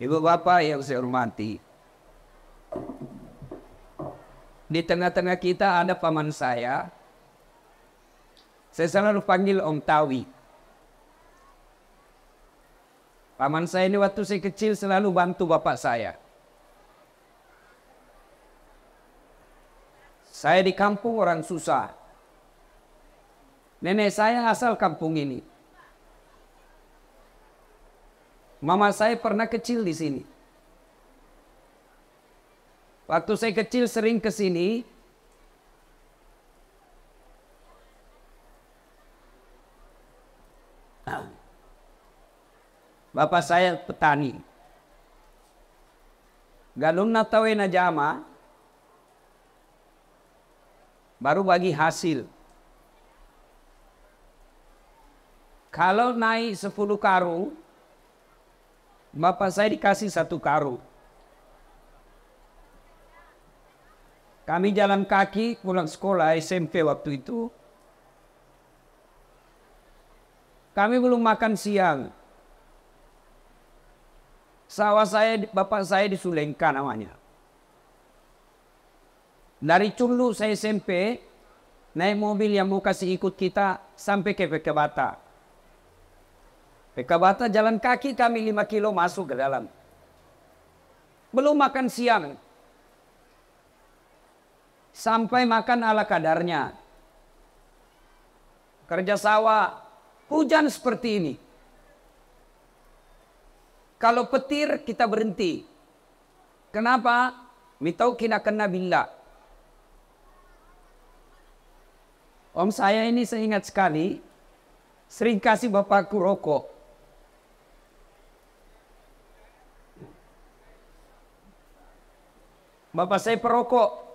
Ibu bapak yang saya hormati. Di tengah-tengah kita ada paman saya. Saya selalu panggil Om Tawi. Paman saya ini waktu saya kecil selalu bantu bapak saya. Saya di kampung orang susah. Nenek saya asal kampung ini. Mama saya pernah kecil di sini. Waktu saya kecil sering ke sini. Bapak saya petani. Galung na tawe na jama. Baru bagi hasil. Kalau naik 10 karung, bapak saya dikasih satu karung. Kami jalan kaki pulang sekolah SMP waktu itu. Kami belum makan siang. Sawah saya, bapak saya di Sulengka namanya. Dari Culu saya SMP, naik mobil yang mau kasih ikut kita sampai ke Pekabata jalan kaki kami 5 kilo masuk ke dalam. Belum makan siang. Sampai makan ala kadarnya. Kerja sawah, hujan seperti ini. Kalau petir kita berhenti. Kenapa? Mitau kina kena bila. Om saya ini saya ingat sekali, sering kasih bapakku rokok. Bapak saya perokok.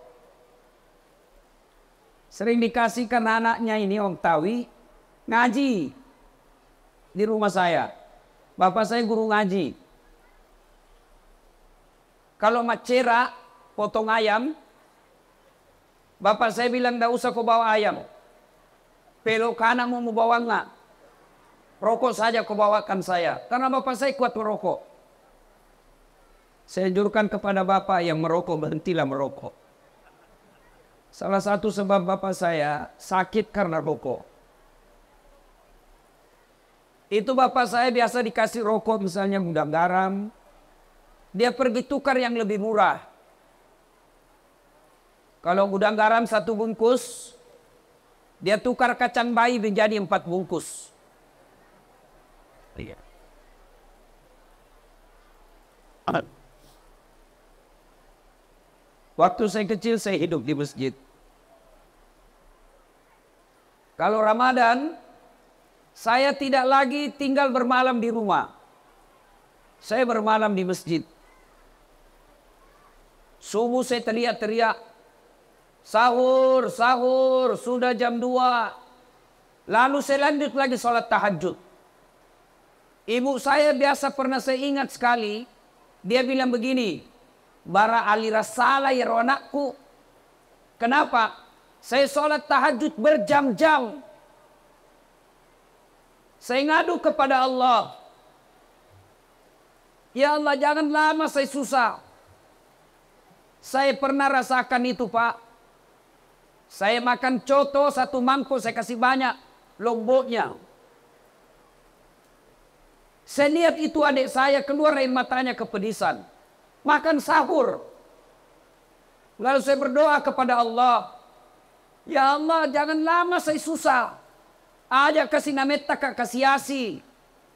Sering dikasihkan anaknya ini Om Tawi ngaji di rumah saya. Bapak saya guru ngaji. Kalau macera potong ayam, bapak saya bilang tidak usah kau bawa ayam. Pelok kanan mau bawa enggak? Rokok saja kau bawakan saya. Karena bapak saya kuat merokok. Saya anjurkan kepada bapak yang merokok, berhentilah merokok. Salah satu sebab bapak saya sakit karena rokok. Itu bapak saya biasa dikasih rokok misalnya gudang garam. Dia pergi tukar yang lebih murah. Kalau gudang garam satu bungkus, dia tukar kacang bayi menjadi empat bungkus. Iya. Waktu saya kecil saya hidup di masjid. Kalau Ramadan, saya tidak lagi tinggal bermalam di rumah. Saya bermalam di masjid. Subuh saya teriak-teriak. Sahur, sahur, sudah jam 2. Lalu saya lanjut lagi sholat tahajud. Ibu saya biasa pernah saya ingat sekali. Dia bilang begini. Bara alira salah ya anakku. Kenapa? Saya sholat tahajud berjam-jam. Saya ngadu kepada Allah. Ya Allah jangan lama saya susah. Saya pernah rasakan itu pak. Saya makan coto satu mangkuk saya kasih banyak lomboknya. Saya lihat itu adik saya keluar air matanya kepedisan. Makan sahur. Lalu saya berdoa kepada Allah. Ya Allah jangan lama saya susah. Aja kasih nameta kasih asi.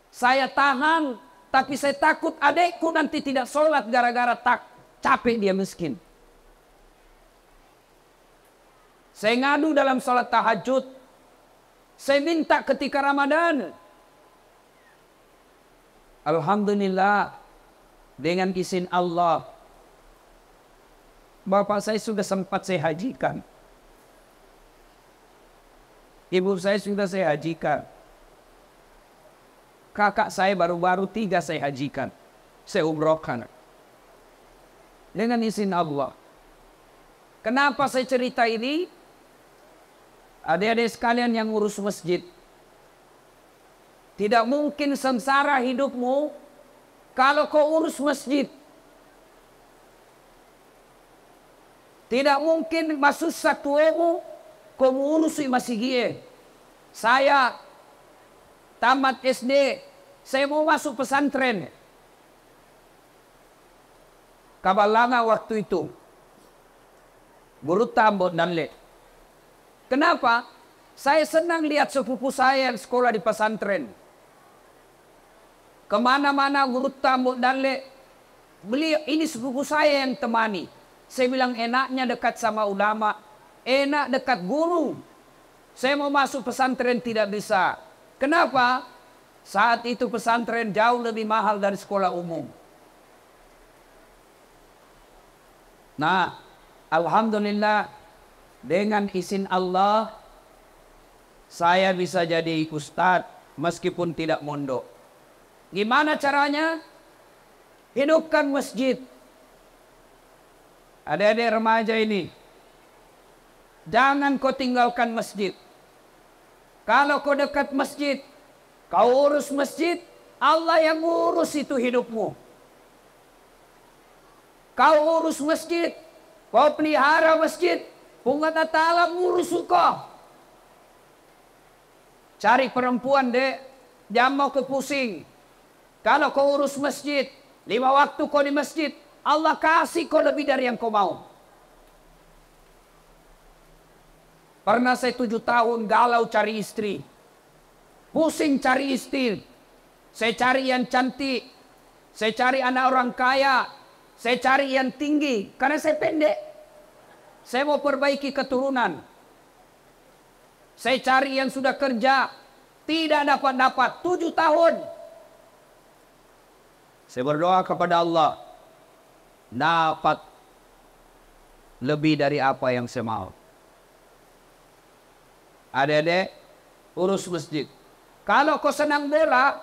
Saya tahan. Tapi saya takut adekku nanti tidak sholat gara-gara tak capek dia miskin. Saya ngadu dalam sholat tahajud. Saya minta ketika Ramadan. Alhamdulillah. Dengan izin Allah. Bapak saya sudah sempat saya hajikan. Ibu saya sudah saya hajikan. Kakak saya baru-baru tiga saya hajikan. Saya umrohkan. Dengan izin Allah. Kenapa saya cerita ini? Adik-adik sekalian yang ngurus masjid. Tidak mungkin sengsara hidupmu Kalau kau urus masjid, tidak mungkin masuk satu emu kau urus masjid. Saya tamat SD, saya mau masuk pesantren. Kabalanga waktu itu. Guru tambot dan le. Kenapa? Saya senang lihat sepupu saya yang sekolah di pesantren. Ke mana-mana guru tamu dan le. Beliau ini sepupu saya yang temani. Saya bilang enaknya dekat sama ulama. Enak dekat guru. Saya mau masuk pesantren tidak bisa. Kenapa? Saat itu pesantren jauh lebih mahal dari sekolah umum. Nah, Alhamdulillah dengan izin Allah saya bisa jadi ustadz meskipun tidak mondok. Gimana caranya? Hidupkan masjid. Adik-adik remaja ini. Jangan kau tinggalkan masjid. Kalau kau dekat masjid, kau urus masjid, Allah yang urus itu hidupmu. Kau urus masjid, kau pelihara masjid, Bunga Ta'ala urus kau. Cari perempuan dek, jangan mau ke pusing. Kalau kau urus masjid, lima waktu kau di masjid, Allah kasih kau lebih dari yang kau mau. Pernah saya tujuh tahun galau cari istri. Pusing cari istri. Saya cari yang cantik. Saya cari anak orang kaya. Saya cari yang tinggi. Karena saya pendek. Saya mau perbaiki keturunan. Saya cari yang sudah kerja. Tidak dapat-dapat. Tujuh tahun. Saya berdoa kepada Allah. Dapat lebih dari apa yang saya mau. Adik-adik, urus masjid. Kalau kau senang bola,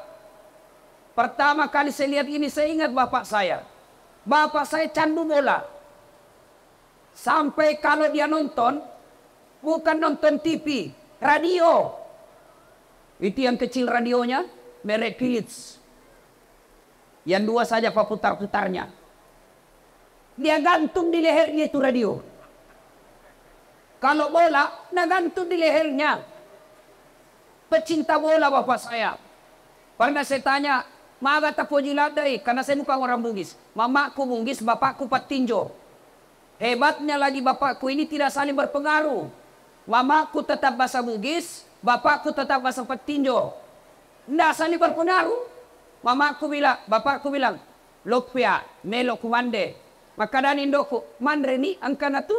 pertama kali saya lihat ini saya ingat bapak saya. Bapak saya candu bola. Sampai kalau dia nonton, bukan nonton TV, radio. Itu yang kecil radionya, merek Philips. Yang dua saja pak putar-putarnya. Dia gantung di lehernya itu radio. Kalau bola, nah gantung di lehernya. Pecinta bola bapak saya. Pernah saya tanya, Maga tapo jiladai, karena saya bukan orang Bugis. Mamaku Bugis, bapakku Patinjo. Hebatnya lagi bapakku ini tidak saling berpengaruh. Mamaku tetap bahasa Bugis, bapakku tetap bahasa Patinjo. Tidak saling berpengaruh. Mamaku bilang, bapakku bilang, Lokpia, melo kumande. Maka dan indoku, mandre ni angkana tu.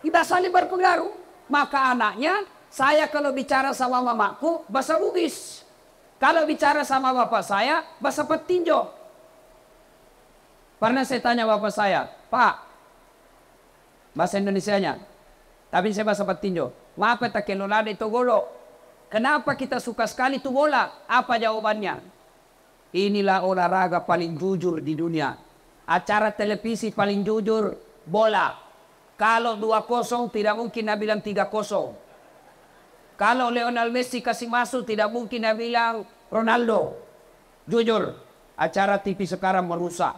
Kita saling berpengaruh. Maka anaknya, saya kalau bicara sama mamaku, bahasa Bugis. Kalau bicara sama bapak saya, bahasa Patinjo. Pernah saya tanya bapak saya, Pak, bahasa Indonesia-nya. Tapi saya bahasa Patinjo. Mapa tak kelolade itu golo? Kenapa kita suka sekali itu bola? Apa jawabannya? Inilah olahraga paling jujur di dunia. Acara televisi paling jujur, bola. Kalau 2-0 tidak mungkin Nabi bilang 3-0. Kalau Lionel Messi kasih masuk tidak mungkin Nabi bilang Ronaldo. Jujur, acara TV sekarang merusak.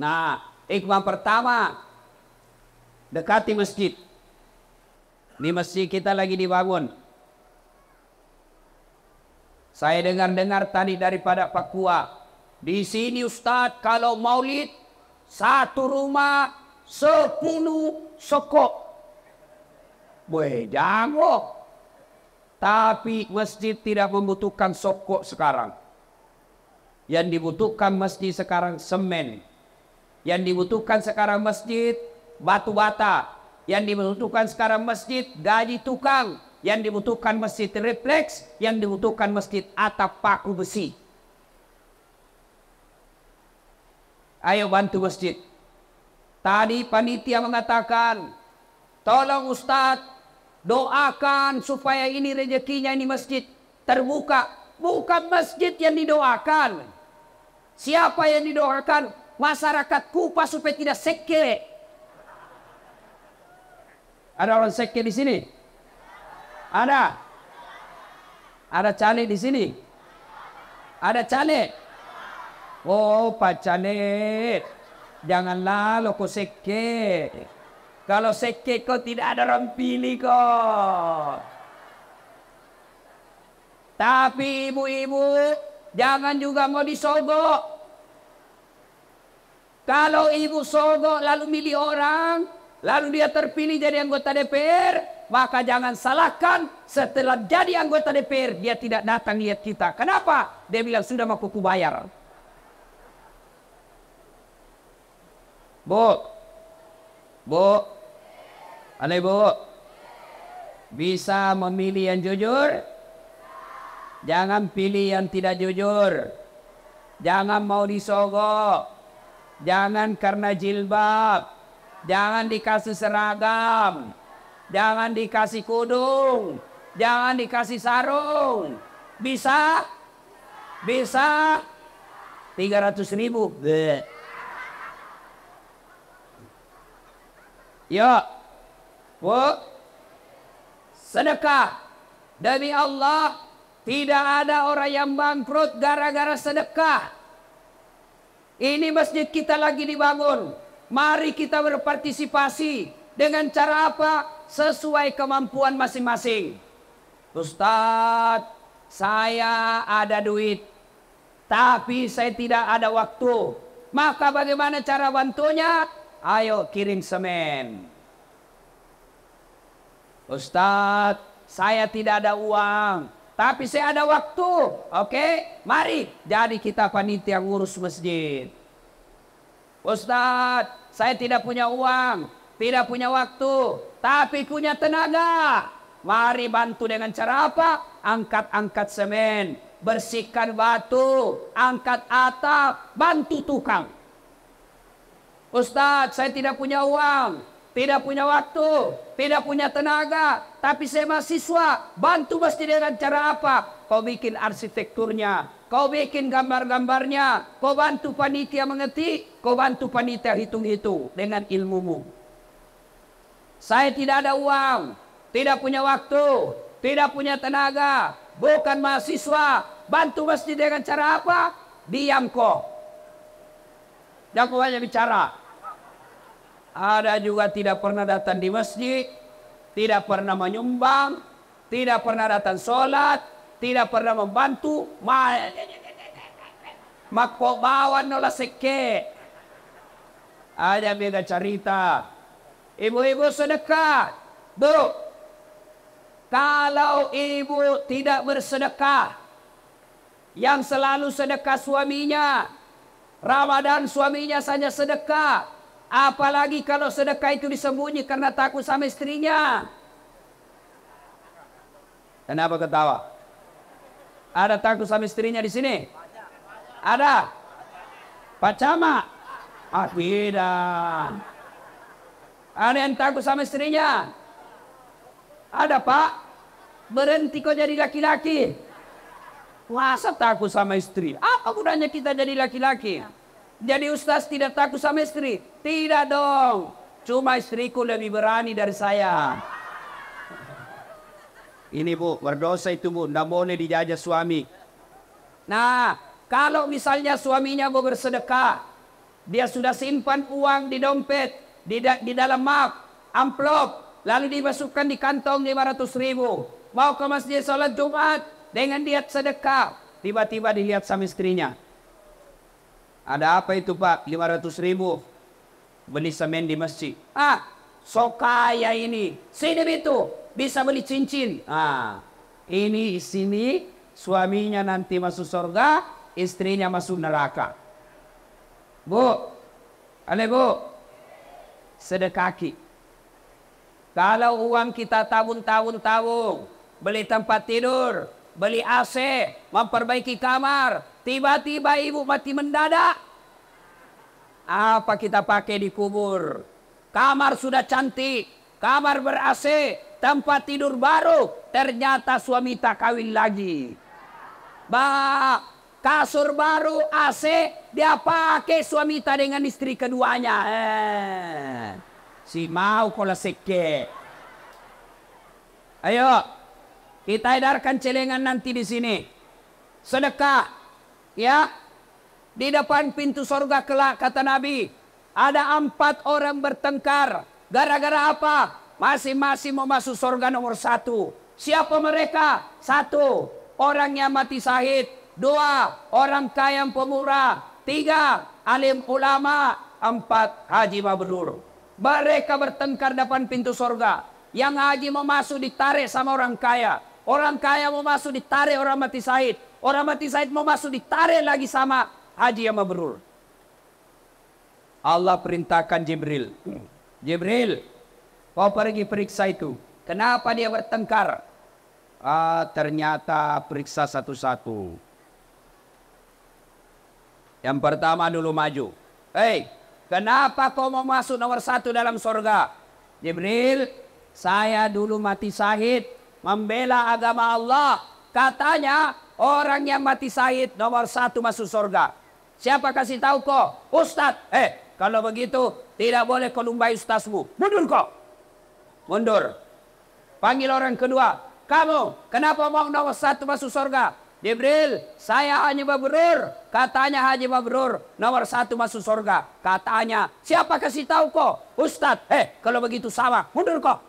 Nah, ikmah pertama, dekati masjid. Di masjid kita lagi dibangun. Saya dengar-dengar tadi daripada Papua. Di sini Ustadz kalau maulid satu rumah sepuluh sokok. Boleh jango. Tapi masjid tidak membutuhkan sokok sekarang. Yang dibutuhkan masjid sekarang semen. Yang dibutuhkan sekarang masjid batu bata. Yang dibutuhkan sekarang masjid gaji tukang yang dibutuhkan masjid refleks, yang dibutuhkan masjid atap paku besi. Ayo bantu masjid. Tadi panitia mengatakan, tolong Ustadz doakan supaya ini rezekinya ini masjid terbuka. Bukan masjid yang didoakan. Siapa yang didoakan? Masyarakat Kupa supaya tidak sekere. Ada orang sekere di sini? Ada? Ada cali di sini? Ada caleg? Oh, Pak Caleg. Janganlah lo kau seke. Kalau seke kau tidak ada orang pilih kau. Tapi ibu-ibu jangan juga mau disogok. Kalau ibu sogok lalu milih orang, lalu dia terpilih jadi anggota DPR, maka jangan salahkan setelah jadi anggota DPR dia tidak datang lihat kita. Kenapa? Dia bilang sudah mau kuku bayar. Bu, bu, ada ibu, bisa memilih yang jujur? Jangan pilih yang tidak jujur. Jangan mau disogok. Jangan karena jilbab. Jangan dikasih seragam. Jangan dikasih kudung. Jangan dikasih sarung. Bisa? Bisa? 300 ribu. Bleh. Ya. Bu. Sedekah. Demi Allah. Tidak ada orang yang bangkrut gara-gara sedekah. Ini masjid kita lagi dibangun. Mari kita berpartisipasi. Dengan cara apa? Sesuai kemampuan masing-masing. Ustadz, saya ada duit. Tapi saya tidak ada waktu. Maka bagaimana cara bantunya? Ayo kirim semen. Ustadz, saya tidak ada uang. Tapi saya ada waktu. Oke, mari. Jadi kita panitia ngurus masjid. Ustadz, saya tidak punya uang. Tidak punya waktu. Tapi punya tenaga. Mari bantu dengan cara apa? Angkat-angkat semen. Bersihkan batu. Angkat atap. Bantu tukang. Ustadz, saya tidak punya uang, tidak punya waktu, tidak punya tenaga, tapi saya mahasiswa. Bantu mesti dengan cara apa? Kau bikin arsitekturnya, kau bikin gambar-gambarnya, kau bantu panitia mengerti, kau bantu panitia hitung-hitung dengan ilmumu. Saya tidak ada uang, tidak punya waktu, tidak punya tenaga, bukan mahasiswa. Bantu mesti dengan cara apa? Diam kok. Jangan banyak bicara. Ada juga tidak pernah datang di masjid, tidak pernah menyumbang, tidak pernah datang sholat, tidak pernah membantu. Makpo bawan nola seke. Ada beda cerita. Ibu-ibu sedekah. Bu, kalau ibu tidak bersedekah, yang selalu sedekah suaminya, Ramadan suaminya saja sedekah, Apalagi kalau sedekah itu disembunyi karena takut sama istrinya. Kenapa ketawa? Ada takut sama istrinya di sini? Ada? Pak Cama? Ah, beda. Ada yang takut sama istrinya? Ada pak? Berhenti kok jadi laki-laki. Masa takut sama istri? Apa gunanya kita jadi laki-laki? Jadi ustaz tidak takut sama istri? Tidak dong. Cuma istriku lebih berani dari saya. Ini bu, berdosa itu bu. Tidak boleh dijajah suami. Nah, kalau misalnya suaminya mau bersedekah. Dia sudah simpan uang di dompet. Di, da di dalam map. Amplop. Lalu dimasukkan di kantong 500 ribu. Mau ke masjid sholat Jumat. Dengan diet sedekah. Tiba-tiba dilihat sama istrinya. Ada apa itu pak? 500 ribu. Beli semen di masjid. Ah, so kaya ini. Sini itu bisa beli cincin. Ah, ini sini suaminya nanti masuk surga, istrinya masuk neraka. Bu, aneh bu, sedekaki. Kalau uang kita tabung-tabung-tabung, beli tempat tidur, beli AC, memperbaiki kamar, tiba-tiba ibu mati mendadak. Apa kita pakai di kubur? Kamar sudah cantik, kamar ber-AC, tempat tidur baru, ternyata suami tak kawin lagi. Ba, kasur baru AC dia pakai suami tak dengan istri keduanya. Eh, si mau kola seke. Ayo, kita edarkan celengan nanti di sini. Sedekah. Ya, di depan pintu sorga kelak kata Nabi. Ada empat orang bertengkar. Gara-gara apa? Masing-masing mau masuk sorga nomor satu. Siapa mereka? Satu, orang yang mati sahid. Dua, orang kaya yang pemurah. Tiga, alim ulama. Empat, haji mabrur. Mereka bertengkar depan pintu sorga. Yang haji mau masuk ditarik sama orang kaya. Orang kaya mau masuk ditarik orang mati sahid. Orang mati sahid mau masuk ditarik lagi sama haji yang mabrur. Allah perintahkan Jibril. Jibril, kau pergi periksa itu. Kenapa dia bertengkar? Ah, ternyata periksa satu-satu. Yang pertama dulu maju. Hei, kenapa kau mau masuk nomor satu dalam sorga? Jibril, saya dulu mati sahid membela agama Allah. Katanya orang yang mati sahid nomor satu masuk sorga. Siapa kasih tahu kok? Ustadz. Eh, kalau begitu tidak boleh kau lumbai ustazmu. Mundur kok. Mundur. Panggil orang kedua. Kamu, kenapa mau nomor satu masuk sorga? Jibril, saya Haji Mabrur. Katanya Haji Mabrur, nomor satu masuk sorga. Katanya, siapa kasih tahu kok? Ustadz, eh kalau begitu sama, mundur kok.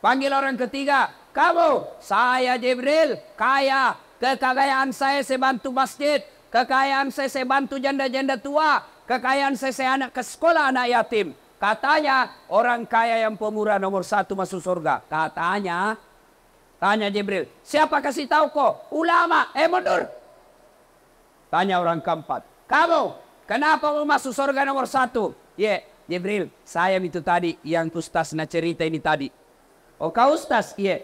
Panggil orang ketiga, kamu, saya Jibril, kaya. Kekayaan saya saya bantu masjid. Kekayaan saya saya bantu janda-janda tua. Kekayaan saya saya anak ke sekolah anak yatim. Katanya orang kaya yang pemurah nomor satu masuk surga. Katanya, tanya Jibril, siapa kasih tahu kok? Ulama, eh mundur. Tanya orang keempat, kamu kenapa mau masuk surga nomor satu? Ya, yeah, Jibril, saya itu tadi yang Ustaz nak cerita ini tadi. Oh kau Ustaz? Iya. Yeah.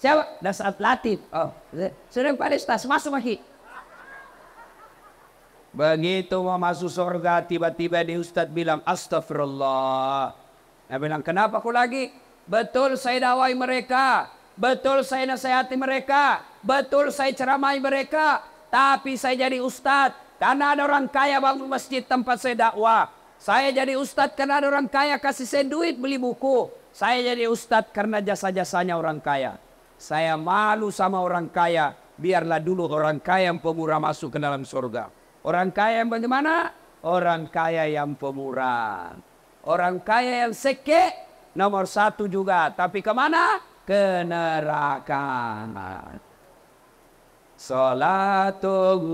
Siapa? Dasat Latif. Oh, sering pada Ustaz, masuk lagi. Begitu mau masuk surga, tiba-tiba di Ustadz bilang, Astagfirullah. Dia bilang, kenapa aku lagi? Betul saya dakwai mereka. Betul saya nasihati mereka. Betul saya ceramai mereka. Tapi saya jadi Ustadz. Karena ada orang kaya bangun masjid tempat saya dakwah. Saya jadi Ustadz karena ada orang kaya kasih saya duit beli buku. Saya jadi Ustadz karena jasa-jasanya orang kaya. Saya malu sama orang kaya. Biarlah dulu orang kaya yang pemurah masuk ke dalam surga. Orang kaya yang bagaimana? Orang kaya yang pemurah. Orang kaya yang seke nomor satu juga. Tapi ke mana? Ke neraka. Salatullah,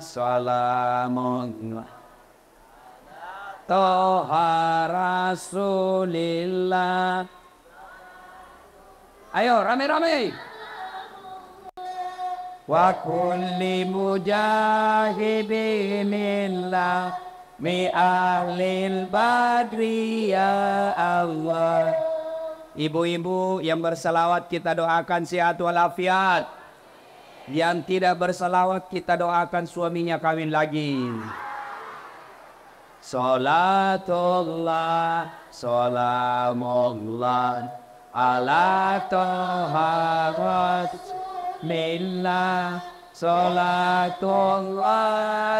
salamullah. Toha Rasulillah. Ayo, rame-rame wa kulli mujahidin lillah mi ahlil badri ya Allah Ibu-ibu yang berselawat kita doakan sehat walafiat. Yang tidak berselawat kita doakan suaminya kawin lagi. Salatullah Salamullah Ala toharat Bismillah Salatullah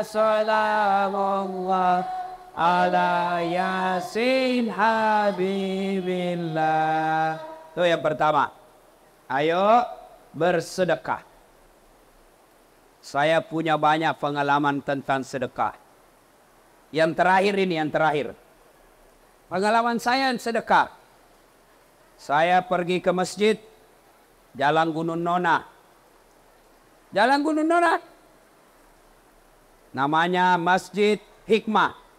Salamullah Ala Yasin Habibillah. Itu yang pertama. Ayo bersedekah. Saya punya banyak pengalaman tentang sedekah. Yang terakhir ini yang terakhir. Pengalaman saya yang sedekah. Saya pergi ke masjid Jalan Gunung Nona. Jalan Gunung Nona. Namanya Masjid Hikmah.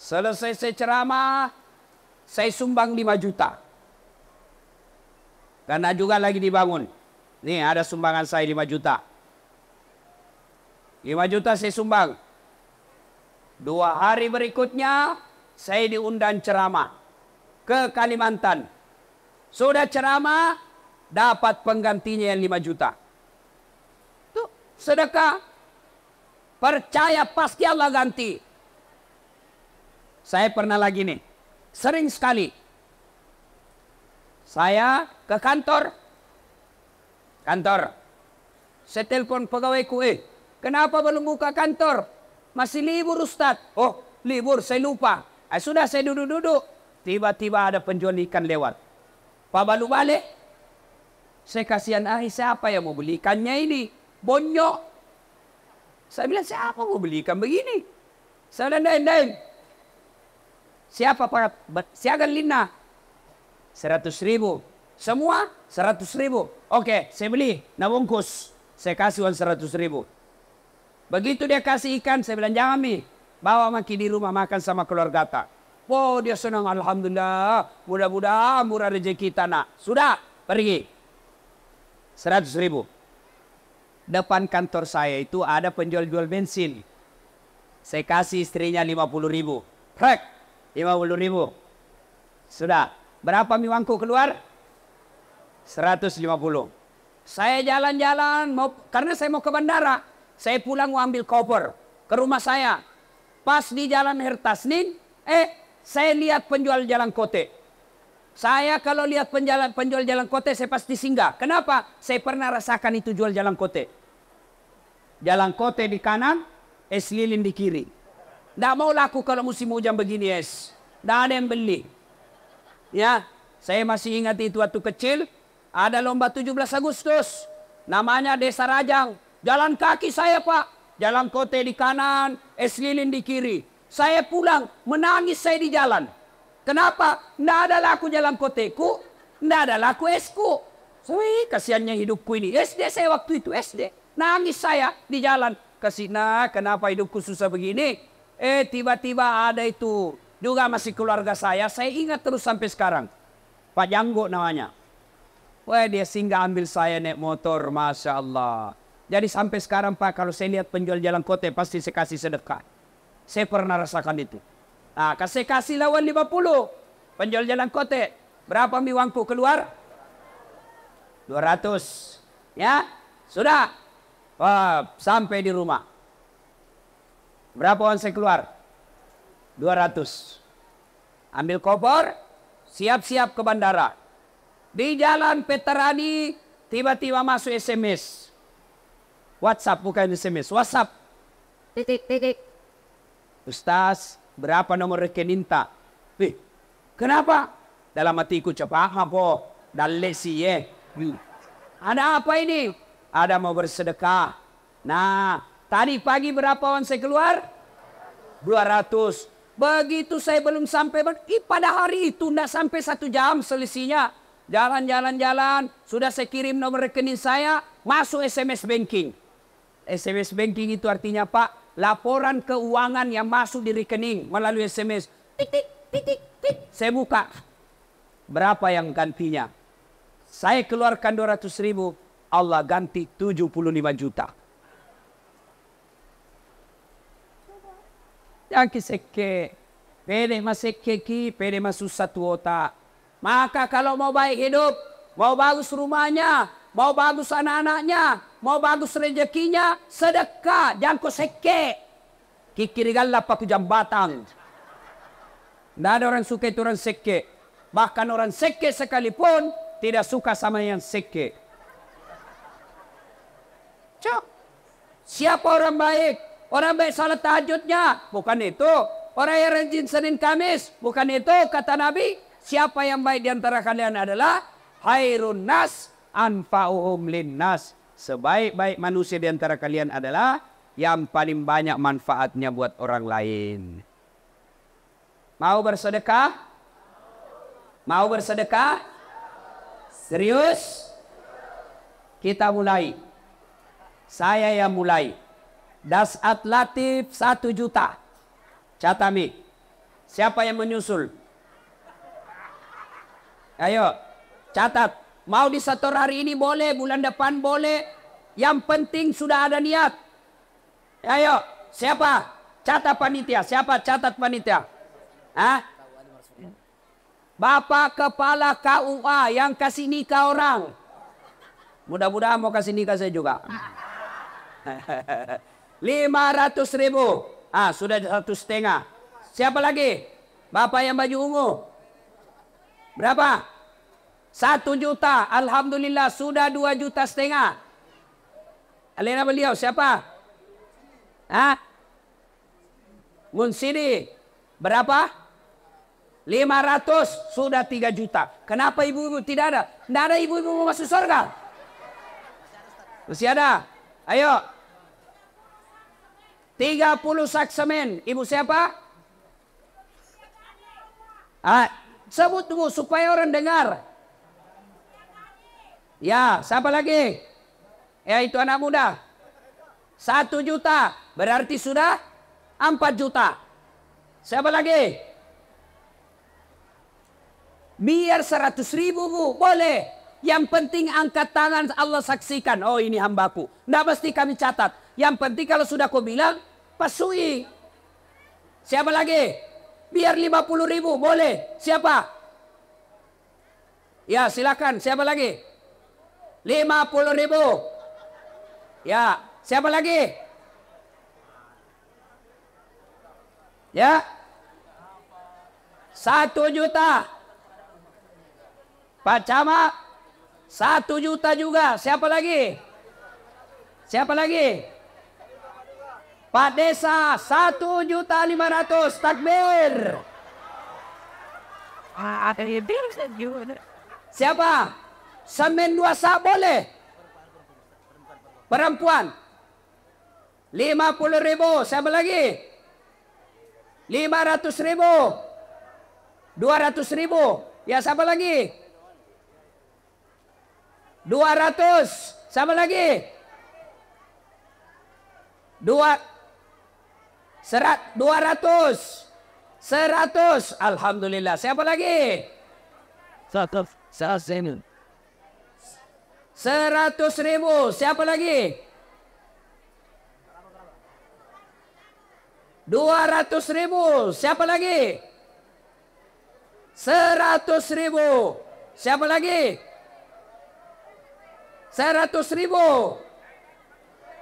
Selesai saya ceramah, saya sumbang 5 juta. Karena juga lagi dibangun. Nih ada sumbangan saya 5 juta. 5 juta saya sumbang. Dua hari berikutnya saya diundang ceramah ke Kalimantan. Sudah ceramah, dapat penggantinya yang 5 juta sedekah. Percaya pasti Allah ganti. Saya pernah lagi nih, sering sekali. Saya ke kantor. Kantor. Saya telepon pegawaiku, eh, kenapa belum buka kantor? Masih libur Ustaz. Oh, libur, saya lupa. Eh, sudah saya duduk-duduk. Tiba-tiba ada penjual ikan lewat. Pak Balu balik. Saya kasihan, ah siapa yang mau beli ikannya ini? bonyok. Saya bilang, siapa mau belikan begini? Saya bilang. Siapa Pak? Siaga Lina. Seratus ribu. Semua seratus ribu. Oke, saya beli. Nabungkus. Saya kasih uang seratus ribu. Begitu dia kasih ikan, saya bilang, jangan mi. Bawa maki di rumah makan sama keluarga tak. Oh, dia senang. Alhamdulillah. Mudah-mudahan murah rezeki tanah. Sudah, pergi. Seratus ribu. Depan kantor saya itu ada penjual-jual bensin. Saya kasih istrinya lima puluh ribu. Prek, 50 ribu. Sudah. Berapa miwangku keluar? 150. Saya jalan-jalan mau karena saya mau ke bandara. Saya pulang mau ambil koper ke rumah saya. Pas di jalan Hertasnin, eh saya lihat penjual jalan kote. Saya kalau lihat penjual, penjual jalan kote saya pasti singgah. Kenapa? Saya pernah rasakan itu jual jalan kote. Jalan kote di kanan, es lilin di kiri. Tidak mau laku kalau musim hujan begini es. Tidak ada yang beli. Ya, saya masih ingat itu waktu kecil. Ada lomba 17 Agustus. Namanya Desa Rajang. Jalan kaki saya pak. Jalan kote di kanan, es lilin di kiri. Saya pulang, menangis saya di jalan. Kenapa? Tidak ada laku jalan koteku, tidak ada laku esku. Wih, kasihannya hidupku ini. SD saya waktu itu, SD. Nangis saya di jalan. Kasih, kenapa hidupku susah begini? Eh tiba-tiba ada itu juga masih keluarga saya. Saya ingat terus sampai sekarang. Pak Janggo namanya. Wah dia singgah ambil saya naik motor. Masya Allah. Jadi sampai sekarang Pak kalau saya lihat penjual jalan kota pasti saya kasih sedekah. Saya pernah rasakan itu. Nah kasih kasih lawan 50. Penjual jalan kota. Berapa mi uangku keluar? 200. Ya. Sudah. Wah, sampai di rumah. Berapa saya keluar? 200. Ambil koper, siap-siap ke bandara. Di jalan Peterani, tiba-tiba masuk SMS. WhatsApp bukan SMS, WhatsApp. Titik, titik. Ustaz, berapa nomor rekening tak? Eh, kenapa? Dalam hatiku cepat apa? Dalle sih ya. Ada apa ini? Ada mau bersedekah. Nah, Tadi pagi berapa uang saya keluar? 200. Begitu saya belum sampai, ih pada hari itu tidak sampai satu jam selisihnya. Jalan-jalan-jalan, sudah saya kirim nomor rekening saya, masuk SMS banking. SMS banking itu artinya Pak, laporan keuangan yang masuk di rekening melalui SMS. Titik, titik, titik. Saya buka. Berapa yang gantinya? Saya keluarkan 200 ribu, Allah ganti 75 juta. Yang sekke. Pede mas sekke ki, pede mas susah tuota. Maka kalau mau baik hidup, mau bagus rumahnya, mau bagus anak-anaknya, mau bagus rezekinya, sedekah, jangan kau sekke. Kikirigalah paku jambatan. Tidak ada orang suka itu orang sekke. Bahkan orang sekke sekalipun tidak suka sama yang sekke. Cok, siapa orang baik? Orang baik salat tahajudnya. Bukan itu. Orang yang rajin Senin Kamis. Bukan itu kata Nabi. Siapa yang baik di antara kalian adalah hairun nas anfa'uhum linnas. Sebaik-baik manusia di antara kalian adalah yang paling banyak manfaatnya buat orang lain. Mau bersedekah? Mau bersedekah? Serius? Kita mulai. Saya yang mulai. Das Latif satu juta. Catami. Siapa yang menyusul? Ayo, catat. Mau disetor hari ini boleh, bulan depan boleh. Yang penting sudah ada niat. Ayo, siapa? Catat panitia. Siapa catat panitia? Hah? Bapak Kepala KUA yang kasih nikah orang. Mudah-mudahan mau kasih nikah saya juga. 500 ribu. Ah, sudah satu setengah. Siapa lagi? Bapak yang baju ungu. Berapa? Satu juta. Alhamdulillah sudah dua juta setengah. Alena beliau siapa? Ah? Munsidi. Berapa? 500 sudah 3 juta. Kenapa ibu-ibu tidak ada? Tidak ada ibu-ibu mau masuk surga. Masih ada? Ayo, 30 sak semen. Ibu siapa? Ah, sebut dulu supaya orang dengar. Ya, siapa lagi? Ya, itu anak muda. Satu juta. Berarti sudah empat juta. Siapa lagi? Biar seratus ribu bu, boleh. Yang penting angkat tangan Allah saksikan. Oh ini hambaku. Tidak mesti kami catat. Yang penting kalau sudah kau bilang, pasui. Siapa lagi? Biar lima puluh ribu, boleh. Siapa? Ya silakan. Siapa lagi? Lima puluh ribu. Ya, siapa lagi? Ya. Satu juta. Pak Camat. Satu juta juga. Siapa lagi? Siapa lagi? Pak Desa. Satu juta lima ratus. Takbir. Siapa? Semen dua sak boleh? Perempuan. Lima puluh ribu. Siapa lagi? Lima ratus ribu. Dua ratus ribu. Ya siapa lagi? Dua ratus. Siapa lagi? Dua. Serat. Dua ratus. Seratus. Alhamdulillah. Siapa lagi? Satu. Satu. Seratus ribu. Siapa lagi? Dua ratus ribu. Siapa lagi? Seratus ribu. Siapa lagi? Seratus ribu.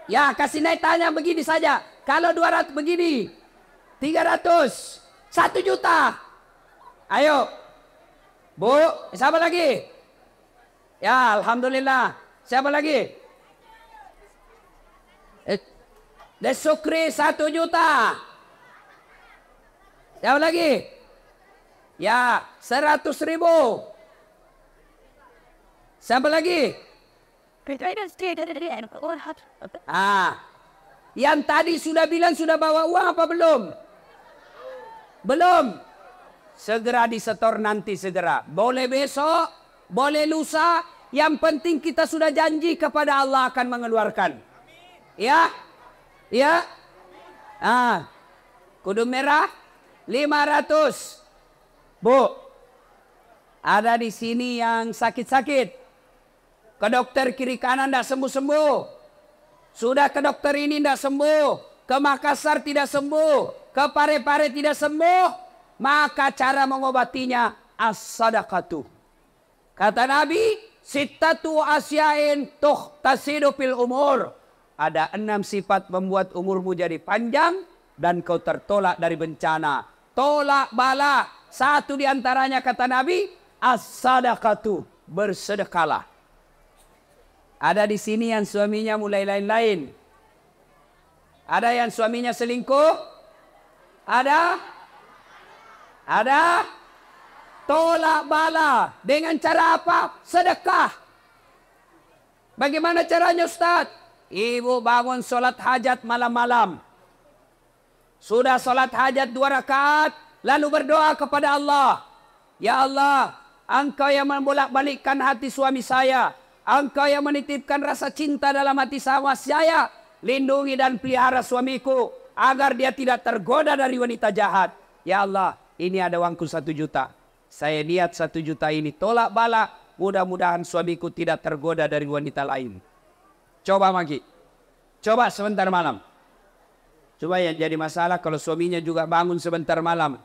Ya, kasih naik tanya begini saja. Kalau dua ratus begini. Tiga ratus. Satu juta. Ayo. Bu, siapa lagi? Ya, Alhamdulillah. Siapa lagi? Eh, satu juta. Siapa lagi? Ya, seratus ribu. Siapa lagi? Ah, yang tadi sudah bilang sudah bawa uang apa belum? Belum. Segera disetor nanti segera. Boleh besok, boleh lusa. Yang penting kita sudah janji kepada Allah akan mengeluarkan. Ya? Ya? Ah. Kudu merah 500. Bu, ada di sini yang sakit-sakit. Ke dokter kiri kanan tidak sembuh-sembuh. Sudah ke dokter ini tidak sembuh. Ke Makassar tidak sembuh. Ke Pare-Pare tidak sembuh. Maka cara mengobatinya as-sadaqatu. Kata Nabi, Sittatu asyain tuh tasidu fil umur. Ada enam sifat membuat umurmu jadi panjang dan kau tertolak dari bencana tolak bala. Satu di antaranya kata Nabi, as-sadaqatu, bersedekahlah. Ada di sini yang suaminya mulai lain-lain. Ada yang suaminya selingkuh? Ada? Ada? Tolak bala. Dengan cara apa? Sedekah. Bagaimana caranya Ustaz? Ibu bangun solat hajat malam-malam. Sudah sholat hajat dua rakaat. Lalu berdoa kepada Allah. Ya Allah, engkau yang membolak-balikkan hati suami saya. Engkau yang menitipkan rasa cinta dalam hati sama saya. Lindungi dan pelihara suamiku. Agar dia tidak tergoda dari wanita jahat. Ya Allah, ini ada uangku satu juta. Saya niat satu juta ini tolak bala. Mudah-mudahan suamiku tidak tergoda dari wanita lain. Coba Magi. Coba sebentar malam. Cuma yang jadi masalah kalau suaminya juga bangun sebentar malam.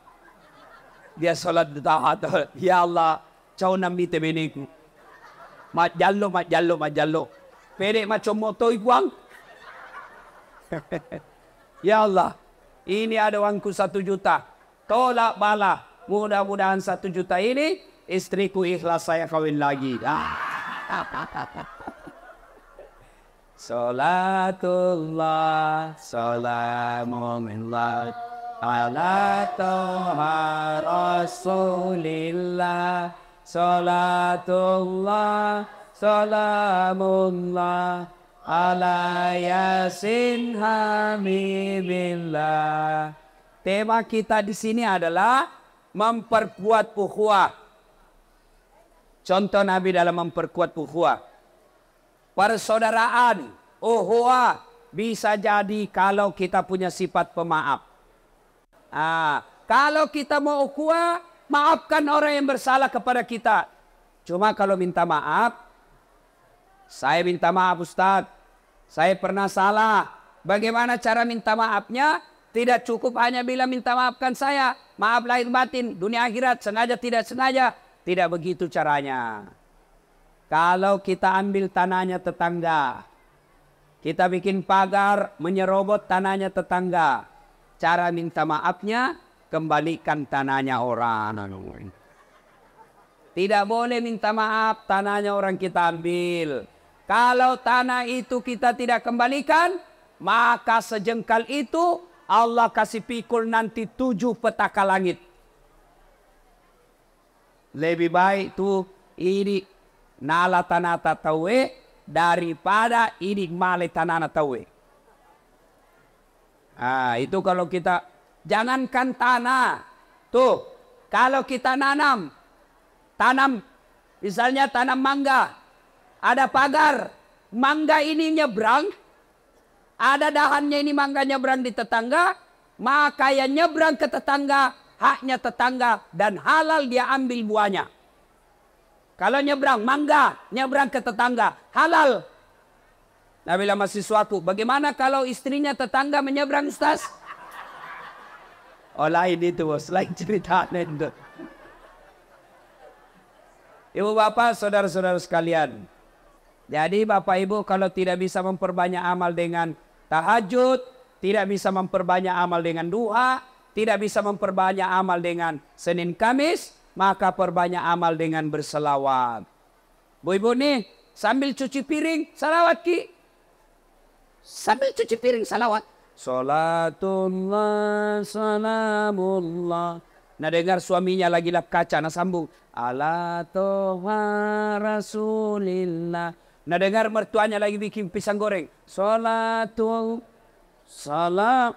Dia sholat tahat. Ya Allah, cau nami tebeniku. Mat jallo, mat jallo, mat jallo. Pede macam moto iguang. ya Allah, ini ada uangku satu juta. Tolak bala. Mudah-mudahan satu juta ini istriku ikhlas saya kawin lagi. Ah. Salatullah Salamullah Ala Taha Rasulillah Salatullah Salamullah ala yasin hamibillah. Tema kita di sini adalah memperkuat ukhuwah. Contoh Nabi dalam memperkuat ukhuwah. Persaudaraan, ukhuwah bisa jadi kalau kita punya sifat pemaaf. Ah, kalau kita mau ukhuwah, maafkan orang yang bersalah kepada kita. Cuma kalau minta maaf, saya minta maaf Ustadz, saya pernah salah. Bagaimana cara minta maafnya? Tidak cukup hanya bilang minta maafkan saya. Maaf lahir batin, dunia akhirat, sengaja tidak sengaja. Tidak begitu caranya. Kalau kita ambil tanahnya tetangga, kita bikin pagar menyerobot tanahnya tetangga. Cara minta maafnya kembalikan tanahnya orang. Tidak boleh minta maaf tanahnya orang kita ambil. Kalau tanah itu kita tidak kembalikan, maka sejengkal itu Allah kasih pikul nanti tujuh petaka langit. Lebih baik tuh ini nala tanah tawe daripada ini male tanah tawe. Ah, itu kalau kita jangankan tanah. Tuh, kalau kita nanam tanam misalnya tanam mangga, ada pagar, mangga ini nyebrang, ada dahannya ini mangga nyebrang di tetangga, maka yang nyebrang ke tetangga haknya tetangga dan halal dia ambil buahnya. Kalau nyebrang mangga, nyebrang ke tetangga, halal. Nah bila masih suatu, bagaimana kalau istrinya tetangga menyeberang Ustaz? Lain itu bos, lain cerita itu. Ibu bapak, saudara-saudara sekalian. Jadi bapak ibu kalau tidak bisa memperbanyak amal dengan tahajud, tidak bisa memperbanyak amal dengan duha, tidak bisa memperbanyak amal dengan Senin Kamis, maka perbanyak amal dengan berselawat. Bu ibu nih sambil cuci piring salawat ki. Sambil cuci piring salawat. Salatullah salamullah. Nah dengar suaminya lagi lap kaca, nah sambung. Ala toha rasulillah. Nah dengar mertuanya lagi bikin pisang goreng. Salatul salam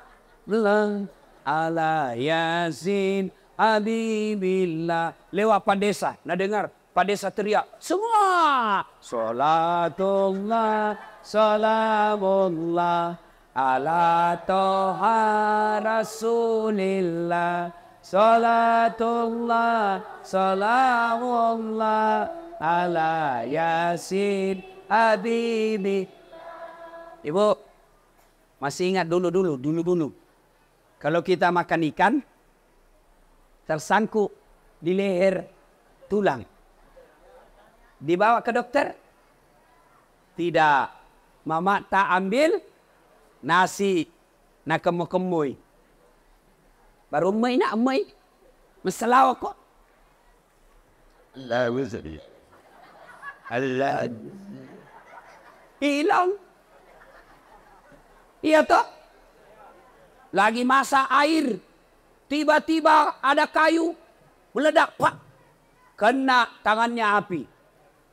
ala yasin Habibillah lewat padesa. Nak dengar padesa teriak. Semua. Salatullah, salamullah. Ala toha rasulillah. Salatullah, salamullah. Ala yasin habibi. Ibu, masih ingat dulu-dulu, dulu-dulu. Kalau kita makan ikan, tersangkut di leher tulang. Dibawa ke dokter? Tidak. Mama tak ambil nasi nak kemu-kemui. Baru mai nak mai. Masalah kok. Allah wizard. Allah. Hilang. Iya toh? Lagi masa air Tiba-tiba ada kayu meledak, pak, kena tangannya api.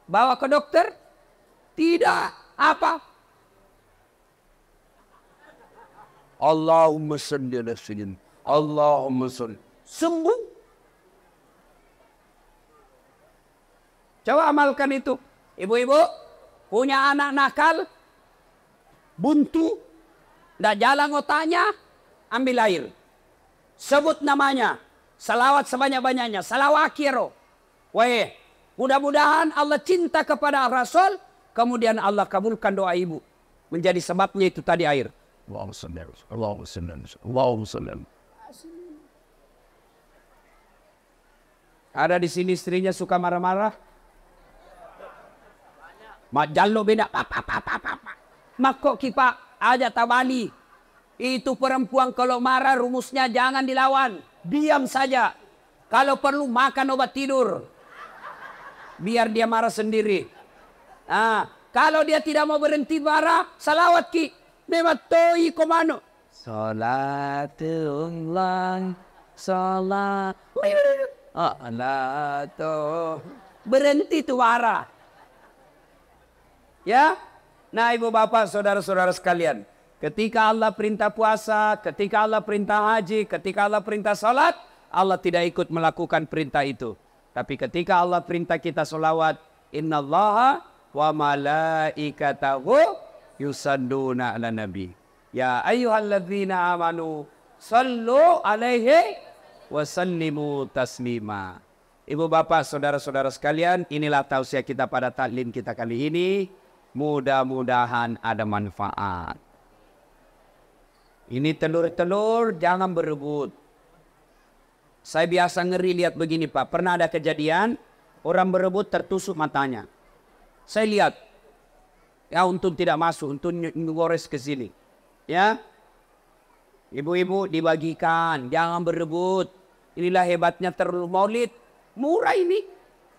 Bawa ke dokter? Tidak. Apa? Allahumma salli ala sayyidina. Allahumma salli. Sembuh. Coba amalkan itu. Ibu-ibu punya anak nakal, buntu, tidak jalan otaknya, ambil air. Sebut namanya. Salawat sebanyak-banyaknya. Salawakiro. Weh, mudah-mudahan Allah cinta kepada Rasul. Kemudian Allah kabulkan doa ibu. Menjadi sebabnya itu tadi air. Ada di sini istrinya suka marah-marah. Mak jallo beda. Mak kok kipa aja tabali. Itu perempuan kalau marah rumusnya jangan dilawan. Diam saja. Kalau perlu makan obat tidur. Biar dia marah sendiri. Nah, kalau dia tidak mau berhenti marah, salawat ki. Nematoi komano. Salatullah. Salat. Alatu. Berhenti tuh marah. Ya. Nah ibu bapak saudara-saudara sekalian. Ketika Allah perintah puasa, ketika Allah perintah haji, ketika Allah perintah salat, Allah tidak ikut melakukan perintah itu. Tapi ketika Allah perintah kita solawat, Inna Allah wa malaikatahu yusalluna ala nabi. Ya ayyuhalladzina amanu sallu alaihi wa sallimu taslima. Ibu bapak saudara-saudara sekalian, inilah tausiah kita pada taklim kita kali ini. Mudah-mudahan ada manfaat. Ini telur-telur jangan berebut. Saya biasa ngeri lihat begini Pak. Pernah ada kejadian orang berebut tertusuk matanya. Saya lihat. Ya untuk tidak masuk, untuk ngores ke sini. Ya. Ibu-ibu dibagikan, jangan berebut. Inilah hebatnya terlalu maulid. Murah ini.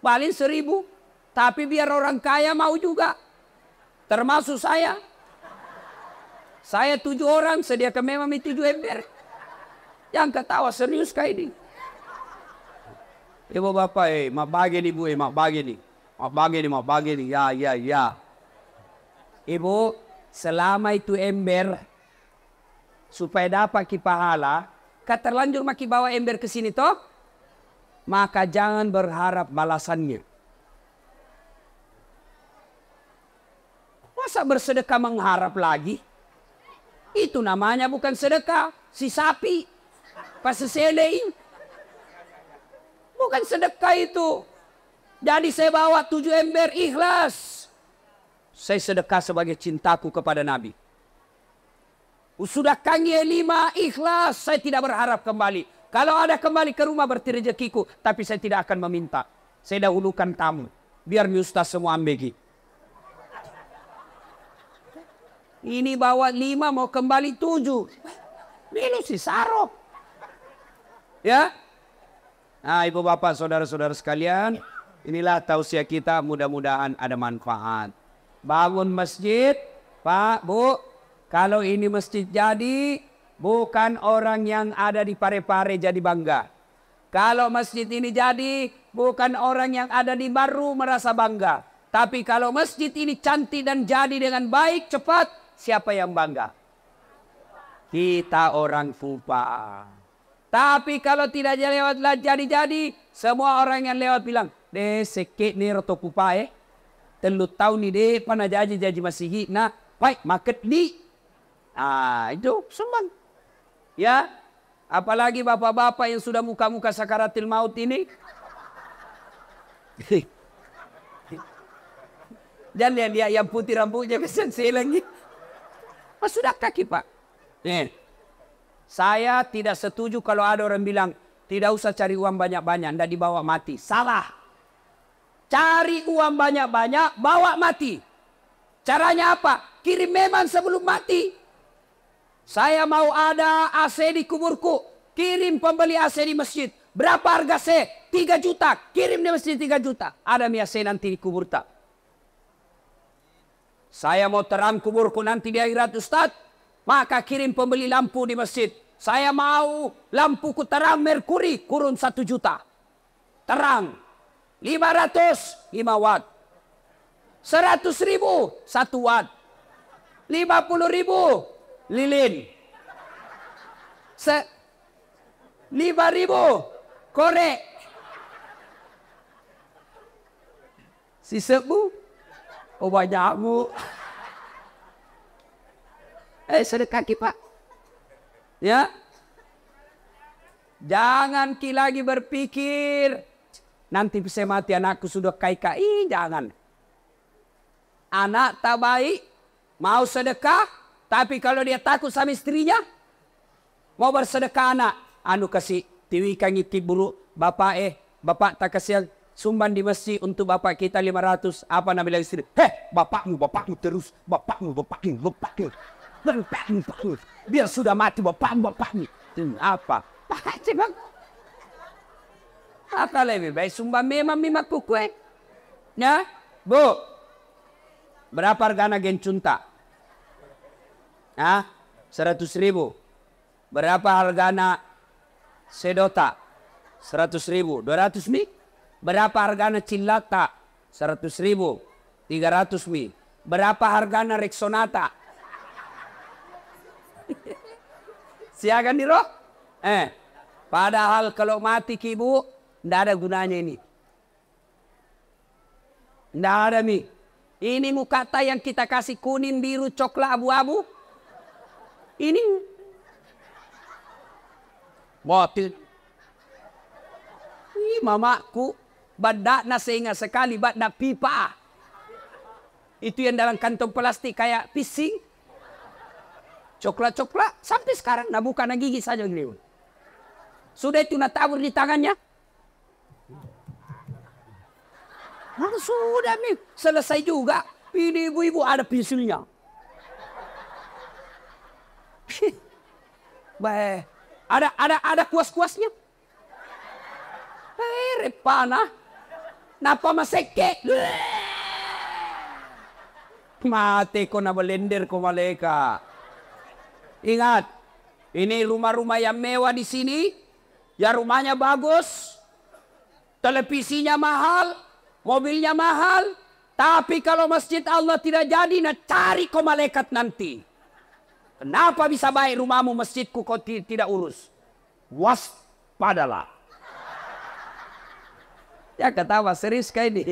Paling seribu. Tapi biar orang kaya mau juga. Termasuk saya. Saya tujuh orang, sediakan memang tujuh ember. Yang ketawa serius kayak ini. Ibu bapak, eh, mak bagi nih bu, eh, mak bagi nih. Mak bagi nih, mak bagi nih. Ya, ya, ya. Ibu, selama itu ember, supaya dapat pahala, terlanjur maki bawa ember ke sini toh, maka jangan berharap balasannya. Masa bersedekah mengharap lagi? Itu namanya bukan sedekah, si sapi, pas seselein. Bukan sedekah itu. Jadi saya bawa tujuh ember ikhlas. Saya sedekah sebagai cintaku kepada Nabi. Sudah kange lima ikhlas. Saya tidak berharap kembali. Kalau ada kembali ke rumah berarti rezekiku. Tapi saya tidak akan meminta. Saya dahulukan tamu. Biar mi ustaz semua ambegi. Ini bawa lima mau kembali tujuh. Milu si sarok. Ya. Nah ibu bapak saudara-saudara sekalian. Inilah tausiah kita mudah-mudahan ada manfaat. Bangun masjid. Pak, Bu. Kalau ini masjid jadi. Bukan orang yang ada di pare-pare jadi bangga. Kalau masjid ini jadi. Bukan orang yang ada di baru merasa bangga. Tapi kalau masjid ini cantik dan jadi dengan baik, cepat siapa yang bangga? Kita orang fupa. Tapi kalau tidak lewat jadi-jadi, semua orang yang lewat bilang, deh sekit ni roto pupa eh. Telu tahun ni deh, pana jaji jaji masih nah, baik market ni. Ah, itu semua. Ya, apalagi bapak-bapak yang sudah muka-muka sakaratil maut ini. Dan lihat yang putih rambutnya kesan lagi. Sudah kaki Pak. Nih. Saya tidak setuju kalau ada orang bilang tidak usah cari uang banyak-banyak, tidak dibawa mati. Salah. Cari uang banyak-banyak, bawa mati. Caranya apa? Kirim memang sebelum mati. Saya mau ada AC di kuburku. Kirim pembeli AC di masjid. Berapa harga C? 3 juta. Kirim di masjid 3 juta. Ada mi AC nanti di kubur tak? Saya mau terang kuburku nanti di akhirat Ustaz. Maka kirim pembeli lampu di masjid. Saya mau lampuku terang merkuri kurun satu juta. Terang. 500 5 watt. 100 ribu 1 watt. 50 ribu lilin. Se 5 ribu korek. Si sebu Oh banyak bu. Eh sedekah ki pak. Ya. Jangan ki lagi berpikir. Nanti bisa mati anakku sudah kai kai. Jangan. Anak tak baik. Mau sedekah. Tapi kalau dia takut sama istrinya. Mau bersedekah anak. Anu kasih tiwikan iki buru. Bapak eh. Bapak tak kasih sumban di masjid untuk bapak kita 500. Apa lagi istri? Heh, bapakmu, bapakmu terus. Bapakmu, bapakmu, bapakmu. Bapakmu, bapakmu. Biar sudah mati bapakmu, bapakmu. Apa? Pak, bang. Apa lebih baik sumban memang memang kue. Ya, Bu. Berapa harga gencunta? Ah, seratus ribu. Berapa harga sedota? Seratus ribu. Dua ratus mie? Berapa harganya cilata? 100 ribu. 300 mi. Berapa harganya Rexonata? Siakan di roh? Eh, padahal kalau mati kibu, tidak ada gunanya ini. Tidak ada mi. Ini mukata yang kita kasih kuning, biru, coklat, abu-abu. Ini Motil. Ih, mamaku badak na sehingga sekali badak pipa. Itu yang dalam kantong plastik kayak pising. Coklat-coklat sampai sekarang nah bukan gigi saja. Sudah itu nak tabur di tangannya. Nah, sudah nih selesai juga. Ini ibu-ibu ada pensilnya. Baik. Ada ada ada kuas-kuasnya. Eh, repana. Napa maseke? Mati ko na blender ko maleka. Ingat, ini rumah-rumah yang mewah di sini. Ya rumahnya bagus. Televisinya mahal. Mobilnya mahal. Tapi kalau masjid Allah tidak jadi, nah cari kau malaikat nanti. Kenapa bisa baik rumahmu masjidku kau tidak urus? Waspadalah. Ya ketawa serius kayak ini.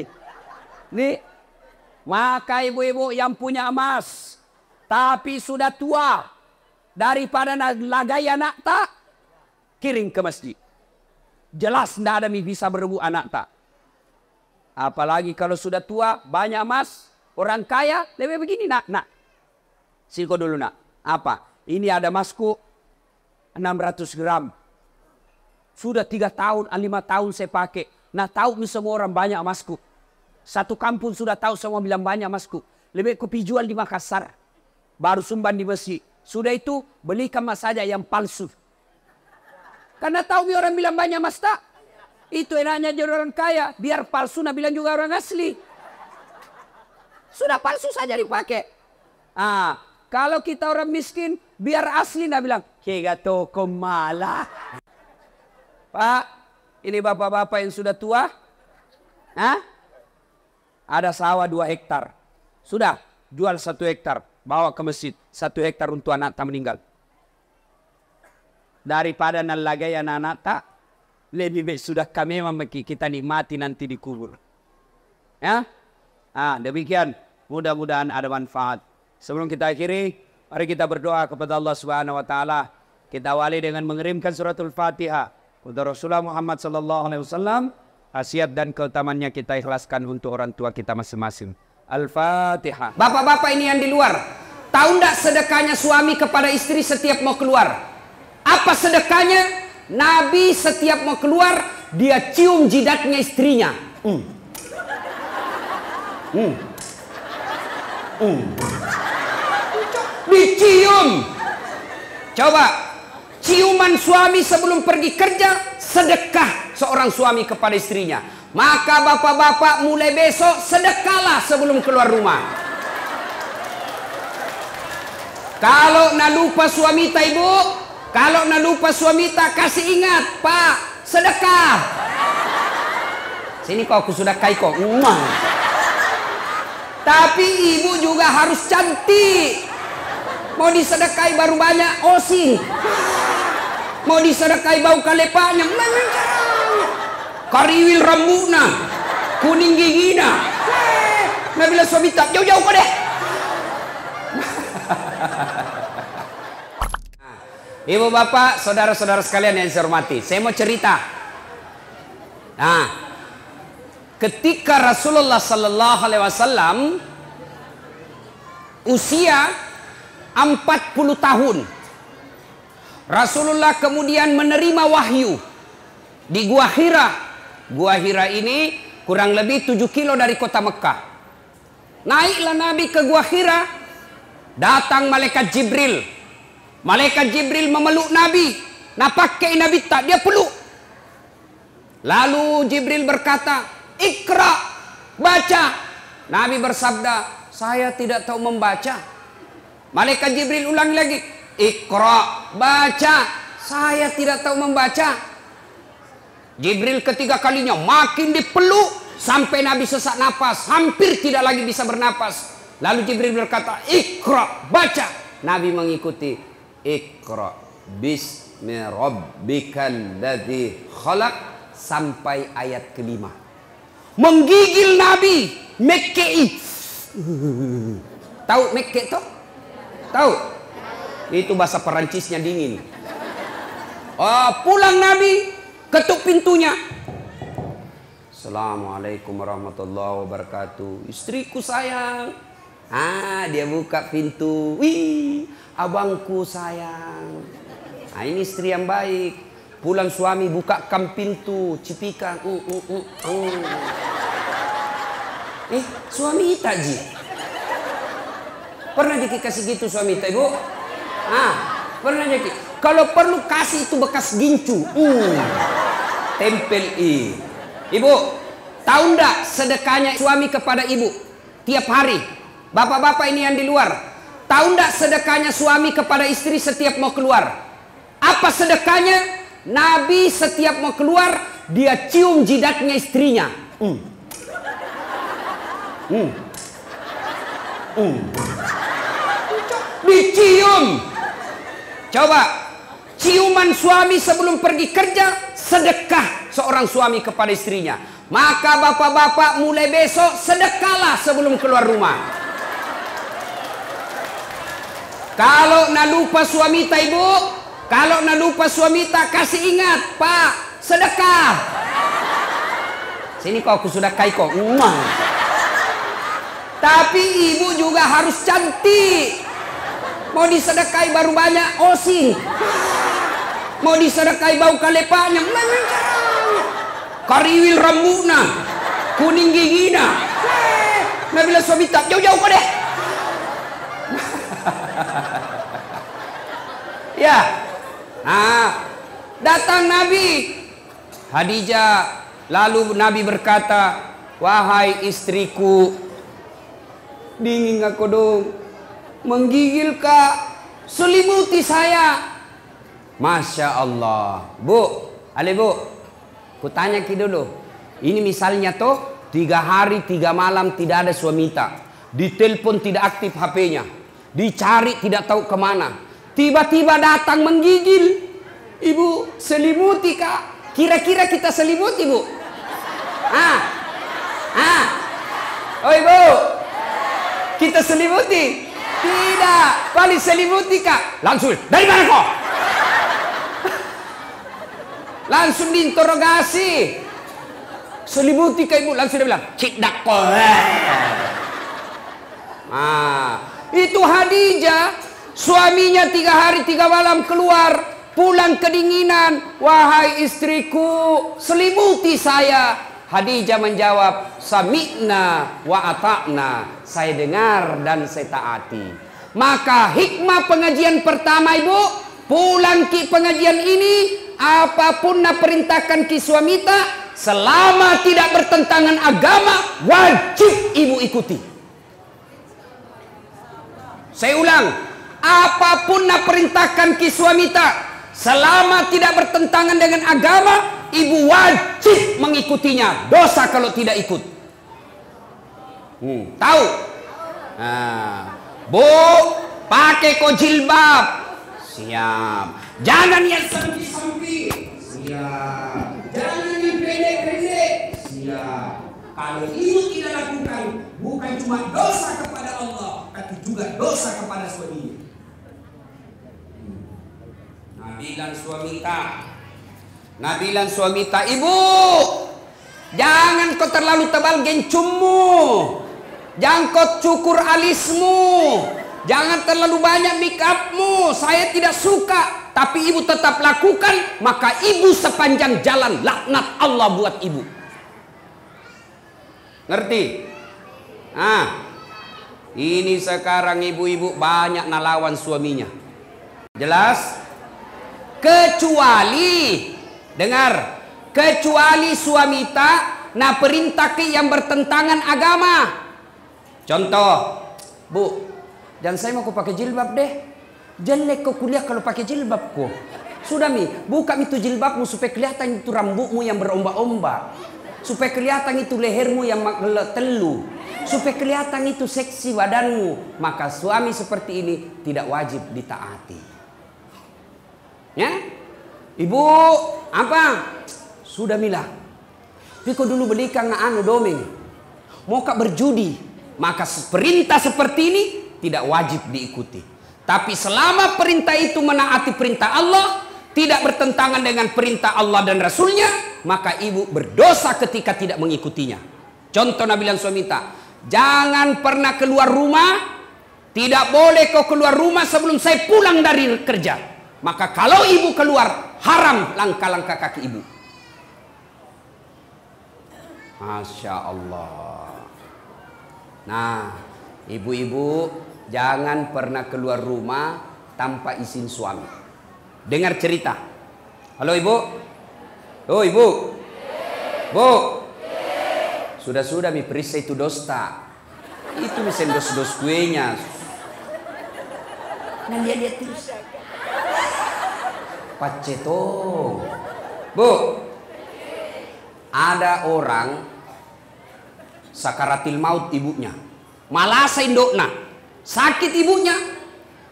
Nih, maka ibu-ibu yang punya emas, tapi sudah tua, daripada lagai anak tak, kirim ke masjid. Jelas tidak ada bisa berebut anak tak. Apalagi kalau sudah tua, banyak emas, orang kaya, lebih begini nak, nak. Siko dulu nak. Apa? Ini ada masku 600 gram. Sudah tiga tahun, lima tahun saya pakai. Nah tahu semua orang banyak masku. Satu kampung sudah tahu semua bilang banyak masku. Lebih kopi jual di Makassar. Baru sumban di masjid. Sudah itu belikan mas saja yang palsu. Karena tahu orang bilang banyak mas tak. Itu enaknya jadi orang kaya. Biar palsu, nah bilang juga orang asli. Sudah palsu saja dipakai. Ah, kalau kita orang miskin, biar asli nak bilang, kega toko malah. Pak, ini bapak-bapak yang sudah tua. Hah? Ada sawah dua hektar. Sudah, jual satu hektar. Bawa ke masjid. Satu hektar untuk anak tak meninggal. Daripada nalagai anak-anak tak, lebih baik sudah kami memaki kita nikmati nanti di kubur. Ya? Ah, demikian. Mudah-mudahan ada manfaat. Sebelum kita akhiri, mari kita berdoa kepada Allah Subhanahu wa taala. Kita awali dengan mengirimkan suratul Fatihah kepada Rasulullah Muhammad sallallahu alaihi wasallam. Hasiat dan keutamannya kita ikhlaskan untuk orang tua kita masing-masing. Al-Fatihah. Bapak-bapak ini yang di luar, tahu enggak sedekahnya suami kepada istri setiap mau keluar? Apa sedekahnya? Nabi setiap mau keluar, dia cium jidatnya istrinya. Hmm. Hmm. Hmm dicium. Coba, ciuman suami sebelum pergi kerja, sedekah seorang suami kepada istrinya. Maka bapak-bapak mulai besok sedekahlah sebelum keluar rumah. Kalau nak lupa suami tak ibu, kalau nak lupa suami tak kasih ingat, Pak, sedekah. Sini kok aku sudah kai kok. Tapi ibu juga harus cantik. Mau disedekai baru banyak osi. Mau disedekai bau kalepanya. Kariwil rambutna. Kuning gigina. Nabila suami tak jauh-jauh kau deh. Ibu bapak, saudara-saudara sekalian yang saya hormati. Saya mau cerita. Nah, ketika Rasulullah Sallallahu Alaihi Wasallam usia 40 tahun. Rasulullah kemudian menerima wahyu di Gua Hira. Gua Hira ini kurang lebih 7 kilo dari kota Mekah. Naiklah Nabi ke Gua Hira. Datang malaikat Jibril. Malaikat Jibril memeluk Nabi. Nah pakai Nabi tak, dia peluk. Lalu Jibril berkata, Ikra, baca. Nabi bersabda, saya tidak tahu membaca. Malaikat Jibril ulang lagi. Iqra, baca. Saya tidak tahu membaca. Jibril ketiga kalinya makin dipeluk sampai Nabi sesak napas, hampir tidak lagi bisa bernapas. Lalu Jibril berkata, "Iqra, baca." Nabi mengikuti, "Iqra bismi rabbikal ladzi khalaq" sampai ayat kelima. Menggigil Nabi, Mekkei. Tahu Mekke tuh? Tahu? Itu bahasa Perancisnya dingin. Oh, pulang Nabi, ketuk pintunya. Assalamualaikum warahmatullahi wabarakatuh. Istriku sayang. Ah, dia buka pintu. Wih, abangku sayang. Nah, ini istri yang baik. Pulang suami buka kam pintu, cipikan. Uh, uh, uh, uh. Eh, suami tak ji? Pernah dikasih gitu suami tak ibu? Ah, pernah jadi. Kalau perlu kasih itu bekas gincu. Uh, tempel i. Ibu, tahu ndak sedekahnya suami kepada ibu tiap hari? Bapak-bapak ini yang di luar, tahu ndak sedekahnya suami kepada istri setiap mau keluar? Apa sedekahnya? Nabi setiap mau keluar dia cium jidatnya istrinya. Hmm. Hmm. Hmm. Dicium. Coba ciuman suami sebelum pergi kerja sedekah seorang suami kepada istrinya. Maka bapak-bapak mulai besok sedekahlah sebelum keluar rumah. Kalau nak lupa suami tak ibu, kalau nak lupa suami tak kasih ingat, Pak, sedekah. Sini kau aku sudah kai kau. Tapi ibu juga harus cantik. Mau disedekahi baru banyak osing. Mau disedekahi bau kalepanya. Kariwil rambutna. Kuning gigina. Nah bila suami tak jauh-jauh kau deh. ya. Nah, datang Nabi. Hadijah. Lalu Nabi berkata, Wahai istriku, dingin aku dong, menggigil kak, selimuti saya. Masya Allah, bu, ale bu, ku tanya ki dulu, ini misalnya toh tiga hari tiga malam tidak ada suami tak, ditelepon tidak aktif HP-nya, dicari tidak tahu ke mana, tiba-tiba datang menggigil, ibu selimuti kak, kira-kira kita selimuti bu, ah, ah, oh ibu, kita selimuti? Tidak. Paling selimuti kak. Langsung. Dari mana kau? Langsung diinterogasi. Selimuti kak ibu. Langsung dia bilang. Cik dako. Ah, itu Hadijah. Suaminya tiga hari tiga malam keluar. Pulang kedinginan. Wahai istriku. Selimuti saya. Hadijah menjawab, Sami'na wa ata'na. Saya dengar dan saya taati. Maka hikmah pengajian pertama ibu, pulang ki pengajian ini, apa pun nak perintahkan ki suamita, selama tidak bertentangan agama, wajib ibu ikuti. Saya ulang, apa pun nak perintahkan ki suamita, selama tidak bertentangan dengan agama, ibu wajib mengikutinya. Dosa kalau tidak ikut. Hmm, tahu? Nah, bu, pakai kok jilbab. Siap. Jangan yang sampi-sampi. Siap. Jangan yang pendek-pendek. Siap. Kalau ibu tidak lakukan, bukan cuma dosa kepada Allah, tapi juga dosa kepada suaminya. Nah, bilang suami tak. Nah bilang suami tak ibu Jangan kau terlalu tebal gencummu. Jangan kau cukur alismu. Jangan terlalu banyak make upmu Saya tidak suka Tapi ibu tetap lakukan Maka ibu sepanjang jalan Laknat Allah buat ibu. Ngerti? Nah Ini sekarang ibu-ibu banyak nalawan suaminya Jelas? Kecuali Dengar, kecuali suamita na perintah ke yang bertentangan agama. Contoh, Bu, dan saya mau pakai jilbab deh. Jelek kau kuliah kalau pakai jilbab kok. Sudah mi, buka itu jilbabmu supaya kelihatan itu rambutmu yang berombak-ombak. Supaya kelihatan itu lehermu yang telu. Supaya kelihatan itu seksi badanmu, maka suami seperti ini tidak wajib ditaati. Ya? Ibu, apa? Sudah Mila. Piko dulu belikan anu domeng. Mau berjudi, maka perintah seperti ini tidak wajib diikuti. Tapi selama perintah itu menaati perintah Allah, tidak bertentangan dengan perintah Allah dan Rasulnya, maka ibu berdosa ketika tidak mengikutinya. Contoh Nabi yang suami minta, jangan pernah keluar rumah, tidak boleh kau keluar rumah sebelum saya pulang dari kerja. Maka kalau ibu keluar, haram langkah-langkah kaki ibu. Masya Allah. Nah, ibu-ibu jangan pernah keluar rumah tanpa izin suami. Dengar cerita. Halo ibu. Oh ibu. Bu. Sudah-sudah mi perisa itu dosta. Itu mesin dos-dos kuenya. Nah dia dia terus. Pacetong. Bu. Ada orang sakaratil maut ibunya. Malasa indokna. Sakit ibunya.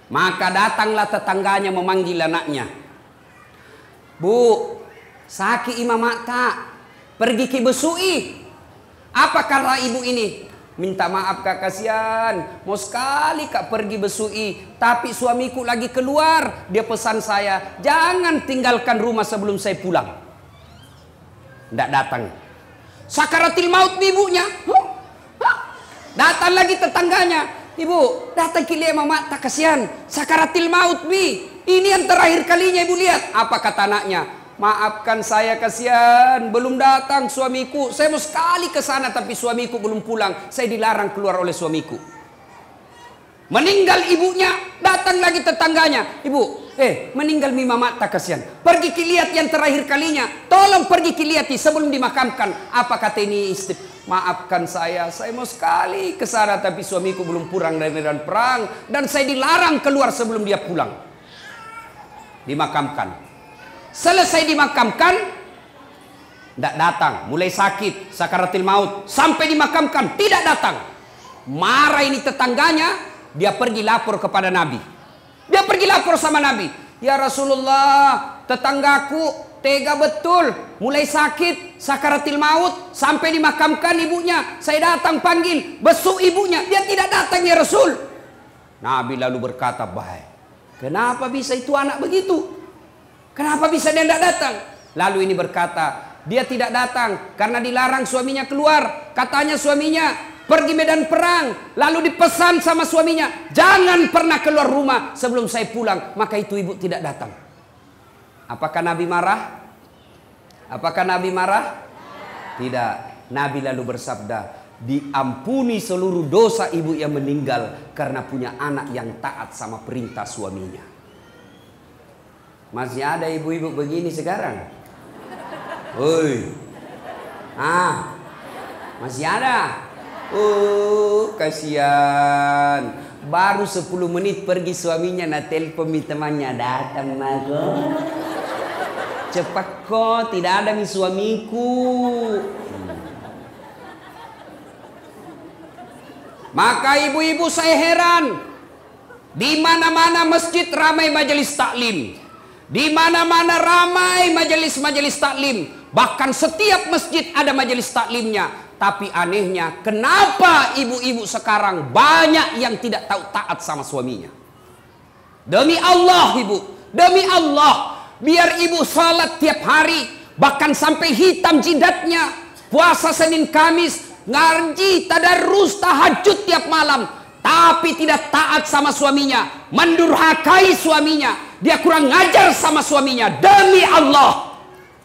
Maka datanglah tetangganya memanggil anaknya. Bu, sakit imam tak. Pergi ke besui. Apa kata ibu ini? Minta maaf kak kasihan. Mau sekali kak pergi besui. Tapi suamiku lagi keluar. Dia pesan saya. Jangan tinggalkan rumah sebelum saya pulang. Tidak datang. Sakaratil maut ibunya. Datang lagi tetangganya. Ibu, datang ke mama tak kasihan. Sakaratil maut bi. Ini yang terakhir kalinya ibu lihat. Apa kata anaknya? Maafkan saya kasihan, belum datang suamiku. Saya mau sekali ke sana tapi suamiku belum pulang. Saya dilarang keluar oleh suamiku. Meninggal ibunya, datang lagi tetangganya. Ibu, eh meninggal mima mata kasihan. Pergi kiliat yang terakhir kalinya. Tolong pergi kiliati sebelum dimakamkan. Apa kata ini istri? Maafkan saya, saya mau sekali ke sana tapi suamiku belum pulang dari medan perang dan saya dilarang keluar sebelum dia pulang. Dimakamkan. Selesai dimakamkan, tidak datang, mulai sakit, sakaratil maut, sampai dimakamkan, tidak datang. Marah ini tetangganya, dia pergi lapor kepada Nabi. Dia pergi lapor sama Nabi. Ya Rasulullah, tetanggaku tega betul. Mulai sakit, sakaratil maut, sampai dimakamkan ibunya. Saya datang panggil, besuk ibunya. Dia tidak datang ya Rasul. Nabi lalu berkata, baik. Kenapa bisa itu anak begitu? Kenapa bisa dia tidak datang? Lalu ini berkata, dia tidak datang karena dilarang suaminya keluar. Katanya suaminya, pergi medan perang, lalu dipesan sama suaminya, jangan pernah keluar rumah sebelum saya pulang. Maka itu ibu tidak datang. Apakah Nabi marah? Apakah Nabi marah? Tidak. Nabi lalu bersabda, diampuni seluruh dosa ibu yang meninggal karena punya anak yang taat sama perintah suaminya. Masih ada ibu-ibu begini sekarang? Woi. Ah. Masih ada? Oh, kasihan. Baru 10 menit pergi suaminya na telepon mi temannya datang mago. Cepat kok, tidak ada mi suamiku. Maka ibu-ibu saya heran. Di mana-mana masjid ramai majelis taklim. Di mana-mana ramai majelis-majelis taklim. Bahkan setiap masjid ada majelis taklimnya. Tapi anehnya, kenapa ibu-ibu sekarang banyak yang tidak tahu taat sama suaminya? Demi Allah ibu, demi Allah, biar ibu salat tiap hari, bahkan sampai hitam jidatnya, puasa Senin Kamis, ngaji, tadarus, tahajud tiap malam, tapi tidak taat sama suaminya, mendurhakai suaminya, dia kurang ngajar sama suaminya, demi Allah.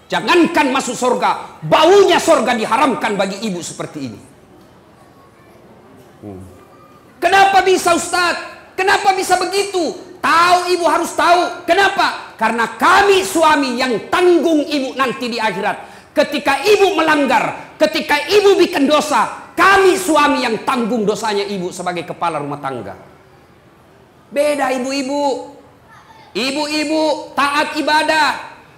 Jangankan masuk surga, baunya surga diharamkan bagi ibu seperti ini. Hmm. Kenapa bisa Ustaz? Kenapa bisa begitu? Tahu ibu harus tahu. Kenapa? Karena kami suami yang tanggung ibu nanti di akhirat. Ketika ibu melanggar, ketika ibu bikin dosa, kami suami yang tanggung dosanya ibu sebagai kepala rumah tangga. Beda ibu-ibu. Ibu-ibu taat ibadah,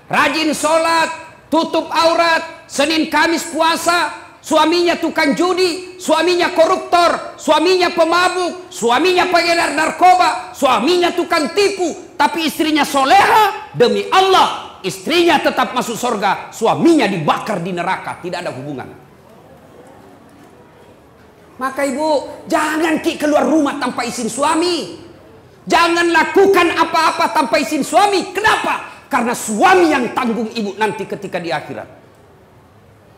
rajin sholat, tutup aurat, Senin Kamis puasa, suaminya tukang judi, suaminya koruptor, suaminya pemabuk, suaminya pengedar narkoba, suaminya tukang tipu, tapi istrinya soleha, demi Allah, istrinya tetap masuk surga, suaminya dibakar di neraka, tidak ada hubungan. Maka ibu, jangan ki keluar rumah tanpa izin suami. Jangan lakukan apa-apa tanpa izin suami. Kenapa? Karena suami yang tanggung ibu nanti ketika di akhirat.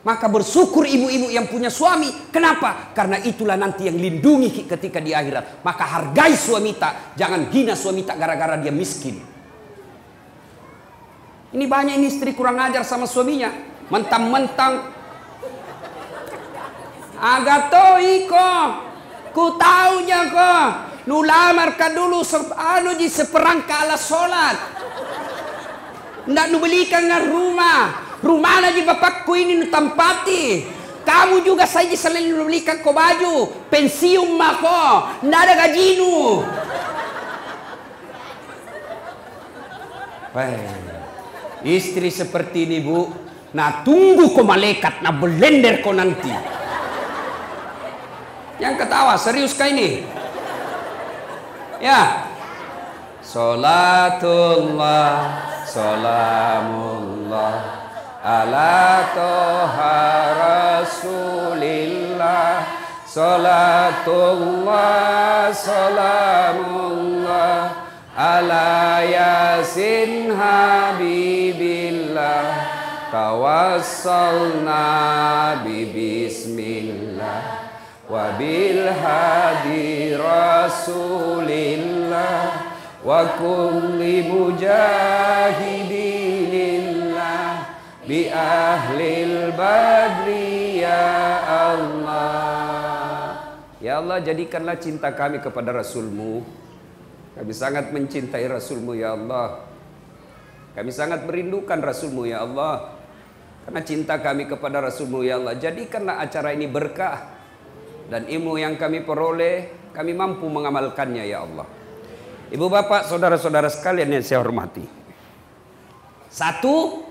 Maka bersyukur ibu-ibu yang punya suami. Kenapa? Karena itulah nanti yang lindungi ketika di akhirat. Maka hargai suami tak. Jangan hina suami tak gara-gara dia miskin. Ini banyak ini istri kurang ajar sama suaminya. Mentang-mentang. Agato iko. Ku taunya kok. Nu lamar ka dulu anu di seperangka ala sholat. Ndak nu belikan nga rumah. Rumah lagi bapakku ini nu tampati. Kamu juga saja selain nu belikan ko baju. Pensiun mako. Ndak ada gaji nu. Istri seperti ini bu. Nah tunggu ko malaikat. Nah belender ko nanti. Yang ketawa serius kah ini? Ya. Salatullah, salamullah ala toha rasulillah. Salatullah, salamullah ala yasin habibillah. Tawassalna bibismillah wabil hadi rasulillah mujahidinillah bi ahlil badri ya Allah. Ya Allah jadikanlah cinta kami kepada rasulmu. Kami sangat mencintai rasulmu ya Allah. Kami sangat merindukan rasulmu ya Allah. Karena cinta kami kepada rasulmu ya Allah jadikanlah acara ini berkah dan ilmu yang kami peroleh kami mampu mengamalkannya ya Allah. Ibu bapak saudara-saudara sekalian yang saya hormati. Satu,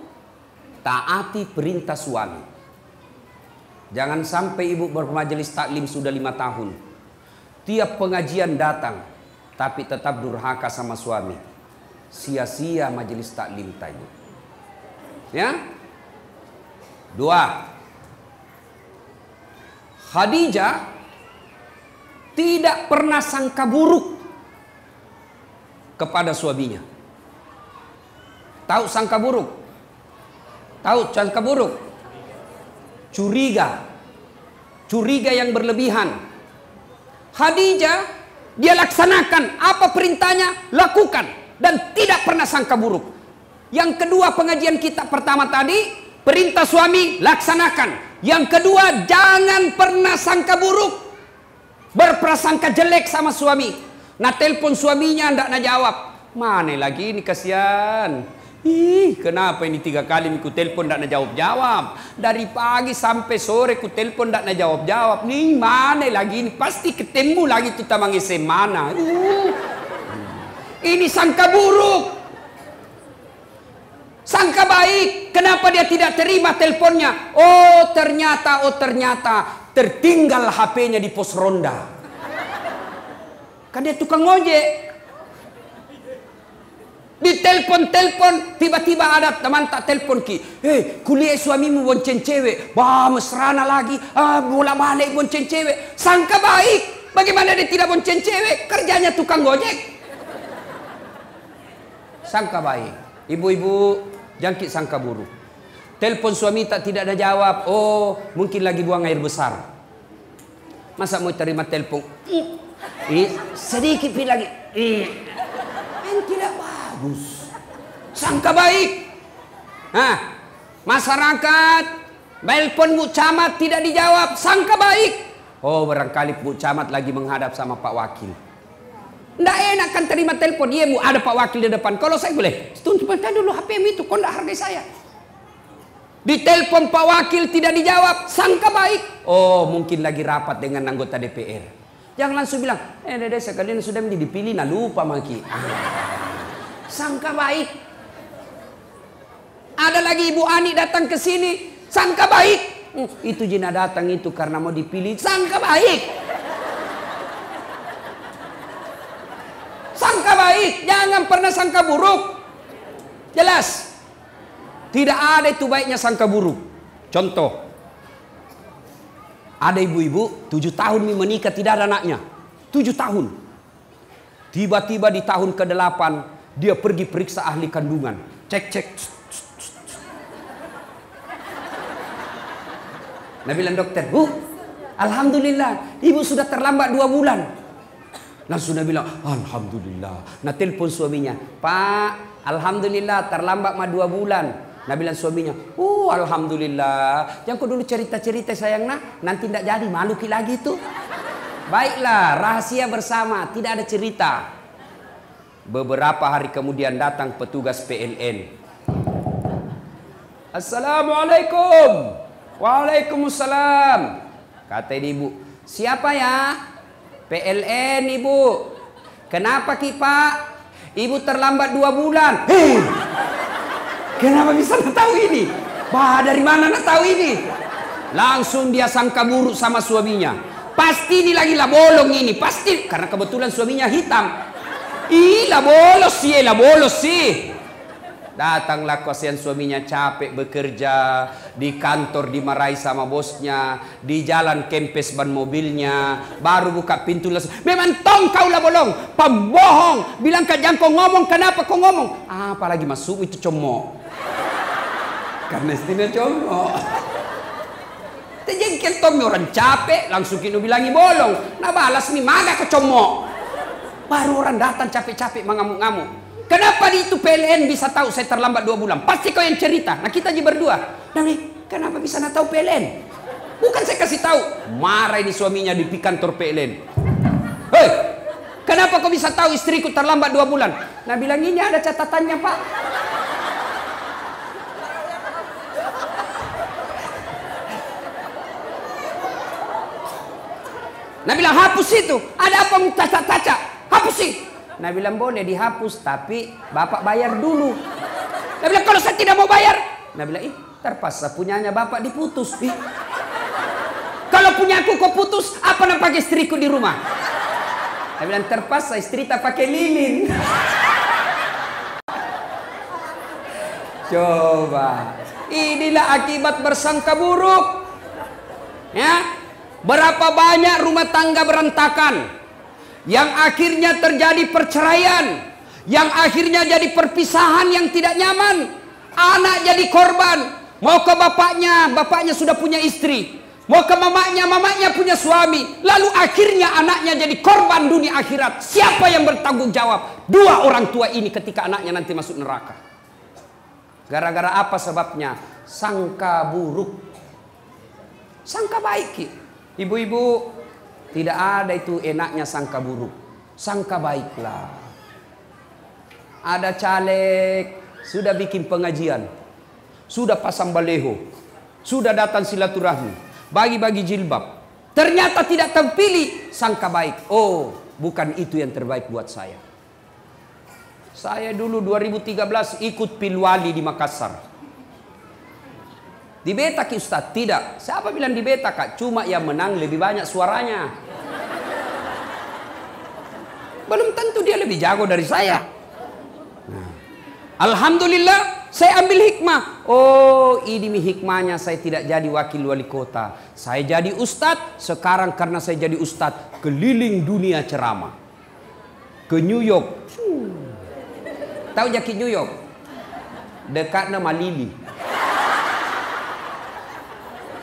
taati perintah suami. Jangan sampai ibu bermajelis taklim sudah lima tahun. Tiap pengajian datang, tapi tetap durhaka sama suami. Sia-sia majelis taklim tadi. Ya? Dua, Khadijah tidak pernah sangka buruk kepada suaminya. Tahu sangka buruk? Tahu sangka buruk? Curiga. Curiga yang berlebihan. Khadijah dia laksanakan apa perintahnya lakukan dan tidak pernah sangka buruk. Yang kedua pengajian kita pertama tadi perintah suami laksanakan yang kedua, jangan pernah sangka buruk. Berprasangka jelek sama suami. Nah telepon suaminya ndak nak jawab. Mana lagi ini kasihan. Ih, kenapa ini tiga kali ku telepon ndak nak jawab-jawab. Dari pagi sampai sore ku telepon ndak nak jawab-jawab. Nih mana lagi ini pasti ketemu lagi tuh tamang mana. Uh. Ini sangka buruk. Sangka baik, kenapa dia tidak terima teleponnya? Oh ternyata, oh ternyata tertinggal HP-nya di pos ronda. Kan dia tukang ojek. Di telepon-telepon, tiba-tiba ada teman tak telepon ki. Hei, kuliah suamimu bonceng cewek. Bah, mesrana lagi. Ah, bola balik bonceng cewek. Sangka baik. Bagaimana dia tidak bonceng cewek? Kerjanya tukang gojek. Sangka baik. Ibu-ibu, jangkit sangka buruk. Telepon suami tak tidak ada jawab. Oh, mungkin lagi buang air besar. Masa mau terima telepon? Eh, sedikit lagi. Eh, kan tidak bagus. Sangka baik. Nah, masyarakat telepon Bu Camat tidak dijawab. Sangka baik. Oh, barangkali Bu Camat lagi menghadap sama Pak Wakil. Nggak enak kan terima telepon. Iya bu, ada Pak Wakil di depan. Kalau saya boleh, sebentar dulu HP itu. Kau nggak hargai saya. Di telepon Pak Wakil tidak dijawab. Sangka baik. Oh mungkin lagi rapat dengan anggota DPR. Jangan langsung bilang, eh dede sekalian sudah menjadi dipilih, nah lupa maki. Sangka baik. Ada lagi Ibu Ani datang ke sini, sangka baik. "Hmm, itu jina datang itu karena mau dipilih sangka baik. Sangka baik, jangan pernah sangka buruk. Jelas. Tidak ada itu baiknya sangka buruk. Contoh. Ada ibu-ibu tujuh tahun menikah tidak ada anaknya. Tujuh tahun. Tiba-tiba di tahun ke-8 dia pergi periksa ahli kandungan. Cek cek. Nah bilang dokter, Bu, Alhamdulillah, ibu sudah terlambat dua bulan. Langsung dia bilang, Alhamdulillah. Nah telepon suaminya, Pak, Alhamdulillah terlambat mah dua bulan. Nah bilang suaminya, oh Alhamdulillah. Jangan kau dulu cerita-cerita sayang nak, nanti tidak jadi malu lagi tuh. Baiklah, rahasia bersama, tidak ada cerita. Beberapa hari kemudian datang petugas PLN. Assalamualaikum. Waalaikumsalam. Kata ibu, siapa ya? PLN ibu. Kenapa ki pak? Ibu terlambat dua bulan. Hei, kenapa bisa nak tahu ini? Bah dari mana nak tahu ini? Langsung dia sangka buruk sama suaminya. Pasti ini lagi lah bolong ini, pasti karena kebetulan suaminya hitam. Ih, lah bolos sih, lah bolos sih. Datanglah kasihan suaminya capek bekerja di kantor dimarahi sama bosnya, di jalan kempes ban mobilnya, baru buka pintu langsung. Memang tong kau lah bolong, pembohong. Bilang ke jangan kau ngomong, kenapa kau ngomong? Ah, apalagi masuk itu comok. Karena istilah comok. Terjengkel Tommy orang capek, langsung kini bilangi bolong. Nah balas nih, maga. Baru orang datang capek-capek mengamuk-ngamuk. Kenapa di itu PLN bisa tahu saya terlambat dua bulan? Pasti kau yang cerita. Nah kita aja berdua. Nah nih, kenapa bisa nak tahu PLN? Bukan saya kasih tahu. Marah ini suaminya di kantor PLN. Hei, kenapa kau bisa tahu istriku terlambat dua bulan? Nah bilang ini ada catatannya pak. Nah bilang hapus itu. Ada apa taca-taca? Hapus sih. Nah bilang boleh dihapus tapi bapak bayar dulu. Nah bilang kalau saya tidak mau bayar. Nah bilang ih terpaksa punyanya bapak diputus. Ih. Kalau punya aku kok putus apa nak pakai istriku di rumah? Nah bilang terpaksa istri tak pakai lilin. Coba. Inilah akibat bersangka buruk. Ya. Berapa banyak rumah tangga berantakan yang akhirnya terjadi perceraian, yang akhirnya jadi perpisahan yang tidak nyaman. Anak jadi korban, mau ke bapaknya, bapaknya sudah punya istri. Mau ke mamanya, mamanya punya suami. Lalu akhirnya anaknya jadi korban dunia akhirat. Siapa yang bertanggung jawab? Dua orang tua ini ketika anaknya nanti masuk neraka. Gara-gara apa sebabnya? Sangka buruk. Sangka baik. Ibu-ibu, tidak ada itu enaknya sangka buruk. Sangka baiklah. Ada caleg, sudah bikin pengajian. Sudah pasang baleho. Sudah datang silaturahmi. Bagi-bagi jilbab. Ternyata tidak terpilih. Sangka baik. Oh, bukan itu yang terbaik buat saya. Saya dulu 2013 ikut pilwali di Makassar. Di beta ki Ustaz? Tidak. Siapa bilang di beta kak? Cuma yang menang lebih banyak suaranya. Belum tentu dia lebih jago dari saya. Nah. Alhamdulillah saya ambil hikmah. Oh ini hikmahnya saya tidak jadi wakil wali kota. Saya jadi ustadz. Sekarang karena saya jadi ustadz. Keliling dunia ceramah. Ke New York. Tahu jaki New York? Dekatnya Malili.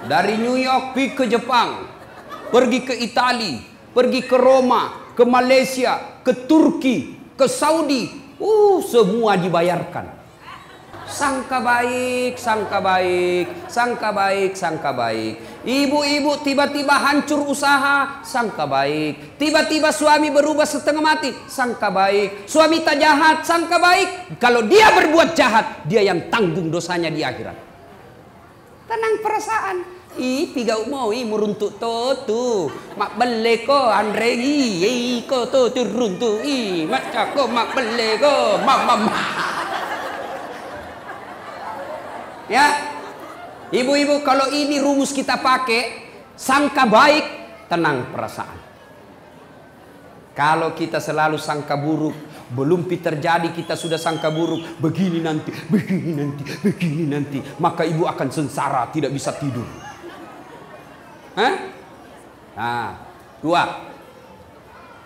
Dari New York pergi ke Jepang, pergi ke Itali, pergi ke Roma, ke Malaysia, ke Turki, ke Saudi. Uh, semua dibayarkan. Sangka baik, sangka baik, sangka baik, sangka baik. Ibu-ibu tiba-tiba hancur usaha, sangka baik. Tiba-tiba suami berubah setengah mati, sangka baik. Suami tak jahat, sangka baik. Kalau dia berbuat jahat, dia yang tanggung dosanya di akhirat. Tenang perasaan. I piga mau i muruntuk to tu. Mak bele ko Andre i i ko to tu runtu i mak ko mak bele ko mak mak. Ya. Ibu-ibu kalau ini rumus kita pakai, sangka baik, tenang perasaan. Kalau kita selalu sangka buruk, belum terjadi kita sudah sangka buruk, begini nanti, begini nanti, begini nanti, maka ibu akan sengsara, tidak bisa tidur. Hah? Nah, dua.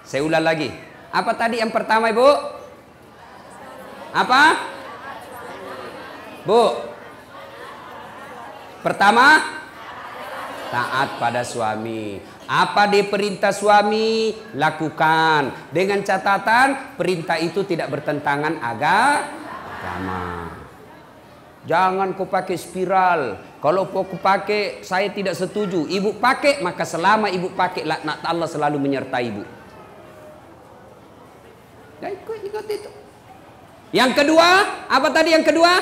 Saya ulang lagi. Apa tadi yang pertama ibu? Apa? Bu. Pertama, taat pada suami. Apa dia perintah suami, lakukan. Dengan catatan perintah itu tidak bertentangan agama. Jangan kau pakai spiral. Kalau kau pakai, saya tidak setuju. Ibu pakai, maka selama ibu pakai, laknat Allah selalu menyertai ibu. Dan ikut ingat itu. Yang kedua, apa tadi yang kedua?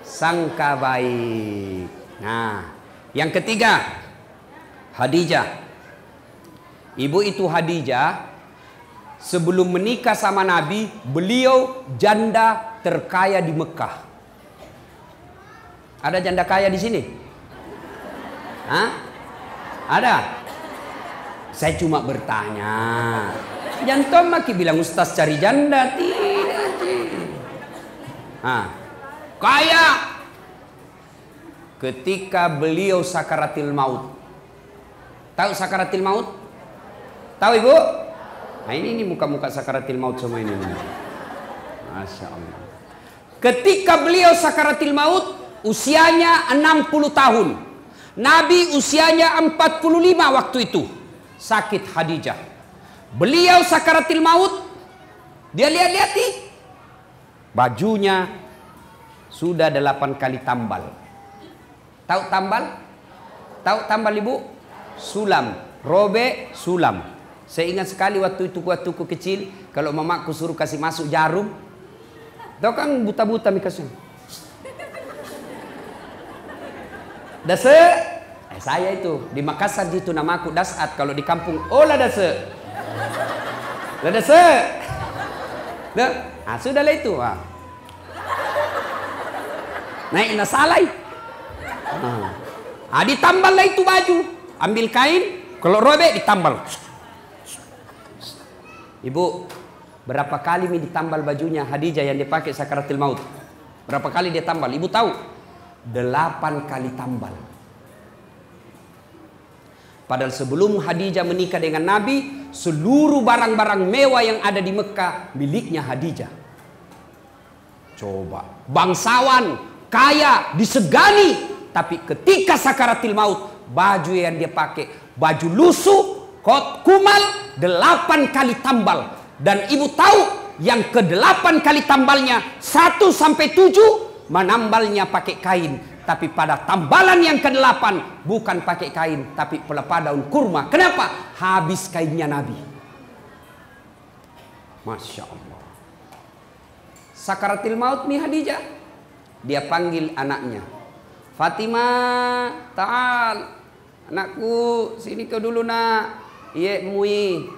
Sangka baik. Nah, yang ketiga, Hadijah. Ibu itu Hadijah sebelum menikah sama Nabi, beliau janda terkaya di Mekah. Ada janda kaya di sini? Hah? Ada? Saya cuma bertanya. Jantung maki bilang Ustaz cari janda tidak. Hah? Kaya ketika beliau sakaratil maut Tahu sakaratil maut? Tahu ibu? Nah ini, ini muka-muka sakaratil maut semua ini. Masya Allah. Ketika beliau sakaratil maut, usianya 60 tahun. Nabi usianya 45 waktu itu. Sakit Hadijah. Beliau sakaratil maut. Dia lihat-lihat nih. Bajunya sudah delapan kali tambal. Tahu tambal? Tahu tambal ibu? sulam, robe sulam. Saya ingat sekali waktu itu waktu kecil, kalau mamaku suruh kasih masuk jarum, tau kan buta-buta mikasnya. Dase, eh, saya itu di Makassar itu namaku Dasat kalau di kampung Olah Dase. Lah Dase. Dah, ah sudahlah itu. Ah. Naik nasalai. Ah. ah ditambahlah itu baju. Ambil kain, kalau robek ditambal. Ibu, berapa kali mi ditambal bajunya Hadijah yang dipakai sakaratil maut? Berapa kali dia tambal? Ibu tahu? Delapan kali tambal. Padahal sebelum Hadijah menikah dengan Nabi, seluruh barang-barang mewah yang ada di Mekah miliknya Hadijah. Coba, bangsawan, kaya, disegani, tapi ketika sakaratil maut baju yang dia pakai baju lusuh kot kumal delapan kali tambal dan ibu tahu yang ke delapan kali tambalnya satu sampai tujuh menambalnya pakai kain tapi pada tambalan yang ke delapan bukan pakai kain tapi pelepah daun kurma kenapa habis kainnya Nabi Masya Allah sakaratil maut nih Hadijah dia panggil anaknya Fatimah ta'al Anakku, sini kau dulu nak. Iya mui.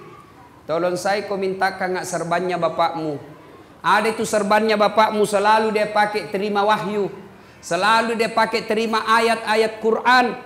Tolong saya kau mintakan ngak serbannya bapakmu. Ada itu serbannya bapakmu selalu dia pakai terima wahyu. Selalu dia pakai terima ayat-ayat Quran.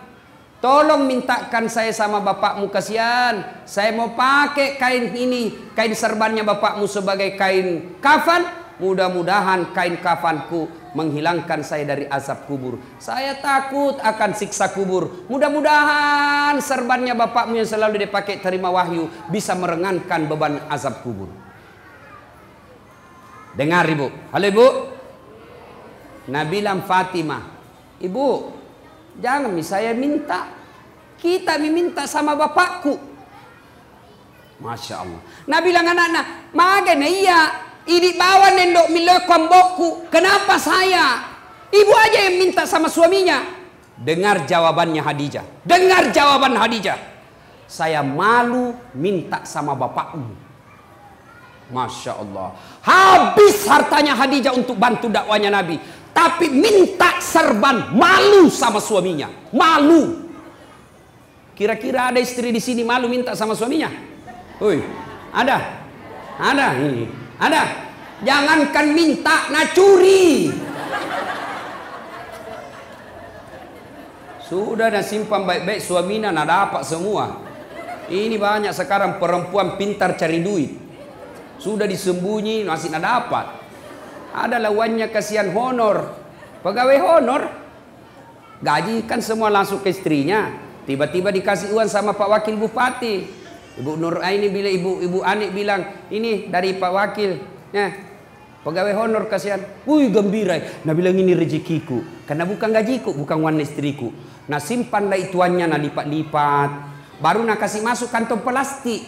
Tolong mintakan saya sama bapakmu kasihan. Saya mau pakai kain ini, kain serbannya bapakmu sebagai kain kafan. Mudah-mudahan kain kafanku menghilangkan saya dari azab kubur. Saya takut akan siksa kubur. Mudah-mudahan serbannya bapakmu yang selalu dipakai terima wahyu bisa merengankan beban azab kubur. Dengar ibu. Halo ibu. Nabilam Fatimah. Ibu, jangan saya minta. Kita meminta sama bapakku. Masya Allah. Nabi bilang anak-anak, magen iya ini bawa nendok milokam boku. Kenapa saya? Ibu aja yang minta sama suaminya. Dengar jawabannya Hadijah. Dengar jawaban Hadijah. Saya malu minta sama bapakmu. Masya Allah. Habis hartanya Hadijah untuk bantu dakwanya Nabi. Tapi minta serban malu sama suaminya. Malu. Kira-kira ada istri di sini malu minta sama suaminya? Woi, ada? Ada. Ada? Jangankan minta, nah curi. Sudah dan simpan baik-baik suaminya nak dapat semua. Ini banyak sekarang perempuan pintar cari duit. Sudah disembunyi masih nak dapat. Ada lawannya kasihan honor. Pegawai honor. Gaji kan semua langsung ke istrinya. Tiba-tiba dikasih uang sama Pak Wakil Bupati. Ibu Nur Aini bilang, Ibu Ibu Anik bilang, ini dari Pak Wakil. Ya, pegawai honor kasihan. Wih gembira. Nah bilang ini rezekiku. Karena bukan gajiku, bukan uang istriku. Nah simpanlah ituannya, nah lipat-lipat. Baru nak kasih masuk kantong plastik.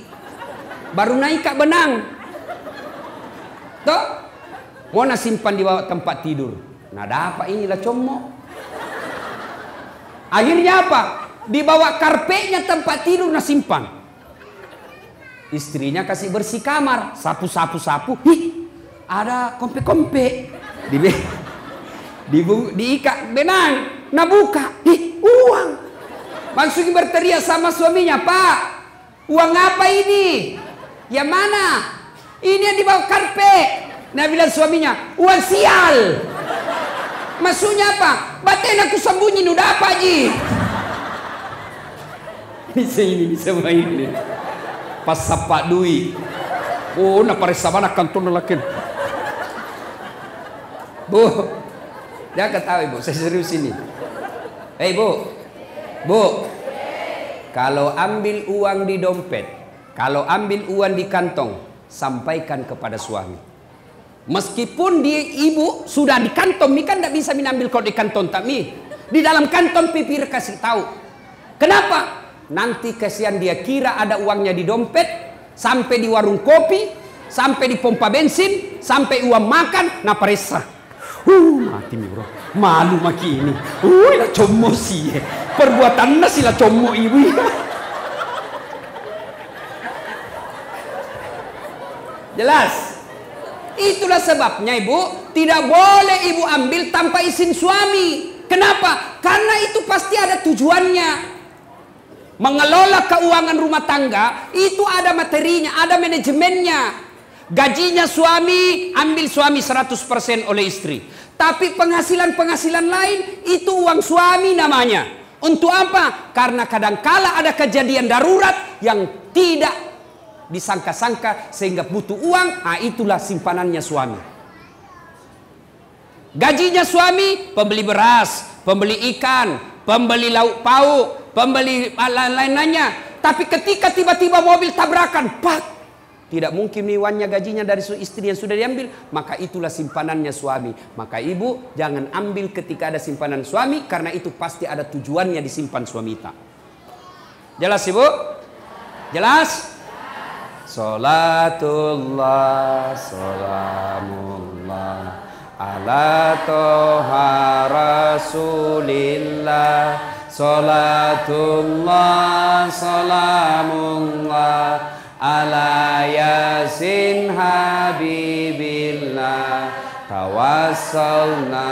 Baru naik kak benang. Tuh. Mau nak simpan di bawah tempat tidur. Nah dapat inilah comok. Akhirnya apa? Di bawah karpetnya tempat tidur nak simpan. Istrinya kasih bersih kamar. Sapu-sapu-sapu. Hi, ada kompe-kompe. Di, di, diikat benang. Nah buka. Hi, uang. Langsung berteriak sama suaminya, Pak, uang apa ini? Yang mana? Ini yang dibawa karpet. Nah bilang suaminya, uang sial. Maksudnya apa? Batin aku sembunyi udah apa ji? Bisa ini bisa main ini. Pas sapa duit. Oh, na pare sama nak kantor lelakin. Bu, jangan ketawa ibu, saya serius ini. Hei bu, bu, kalau ambil uang di dompet, kalau ambil uang di kantong, sampaikan kepada suami. Meskipun dia ibu sudah di kantong, mi kan tidak bisa mengambil kalau di kantong tak mi. Di dalam kantong pipir kasih tahu. Kenapa? Nanti kesian dia kira ada uangnya di dompet, sampai di warung kopi, sampai di pompa bensin, sampai uang makan, nah peresa. Uh, mati mi bro. Malu maki ini. Uh, lah como sih. Perbuatan nasi lah como Jelas? Itulah sebabnya ibu tidak boleh ibu ambil tanpa izin suami. Kenapa? Karena itu pasti ada tujuannya. Mengelola keuangan rumah tangga itu ada materinya, ada manajemennya. Gajinya suami, ambil suami 100% oleh istri. Tapi penghasilan-penghasilan lain itu uang suami namanya. Untuk apa? Karena kadangkala ada kejadian darurat yang tidak disangka-sangka sehingga butuh uang, nah itulah simpanannya suami. Gajinya suami pembeli beras, pembeli ikan, pembeli lauk pauk, pembeli lain-lainnya. Tapi ketika tiba-tiba mobil tabrakan, pak, tidak mungkin niwannya gajinya dari istri yang sudah diambil, maka itulah simpanannya suami. Maka ibu jangan ambil ketika ada simpanan suami karena itu pasti ada tujuannya disimpan suami tak. Jelas ibu? Jelas? Salatullah, salamullah. Ala toha rasulillah. Salatullah, salamullah. Ala yasin habibillah. Tawassalna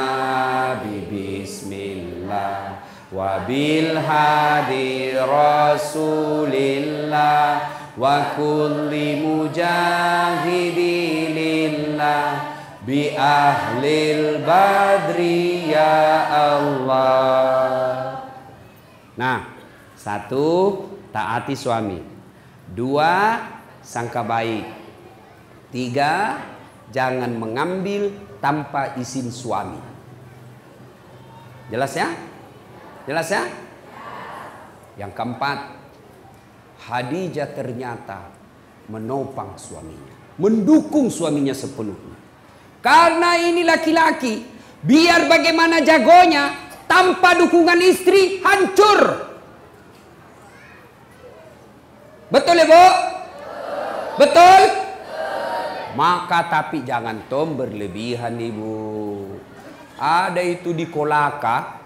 bi bismillah. Wa bil hadi rasulillah wa kulli mujahidi lillah bi ahlil badri ya Allah nah satu taati suami Dua, sangka baik. Tiga, jangan mengambil tanpa izin suami. Jelas ya? Jelas ya? Yang keempat, Hadijah ternyata menopang suaminya, mendukung suaminya sepenuhnya. Karena ini laki-laki, biar bagaimana jagonya, tanpa dukungan istri hancur. Betul ibu? Betul? Maka tapi jangan tom berlebihan ibu. Ada itu di kolaka,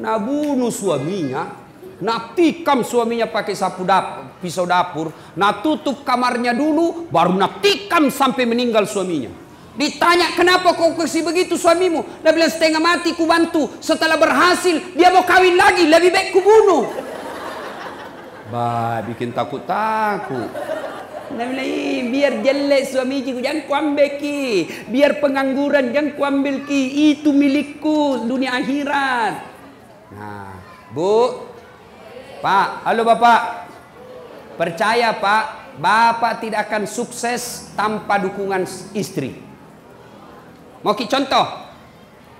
nak bunuh suaminya, nak tikam suaminya pakai sapu dapur, pisau dapur, nak tutup kamarnya dulu, baru nak tikam sampai meninggal suaminya. Ditanya kenapa kau kasih begitu suamimu? Dia bilang setengah mati ku bantu. Setelah berhasil dia mau kawin lagi, lebih baik ku bunuh. Bah, bikin takut-takut. Nah, biar jelek suami ku jangan ku ambil ki. Biar pengangguran jangan ku ambil ki. Itu milikku dunia akhirat. Nah, Bu, Pak, halo Bapak. Percaya Pak, Bapak tidak akan sukses tanpa dukungan istri. Mau ki contoh?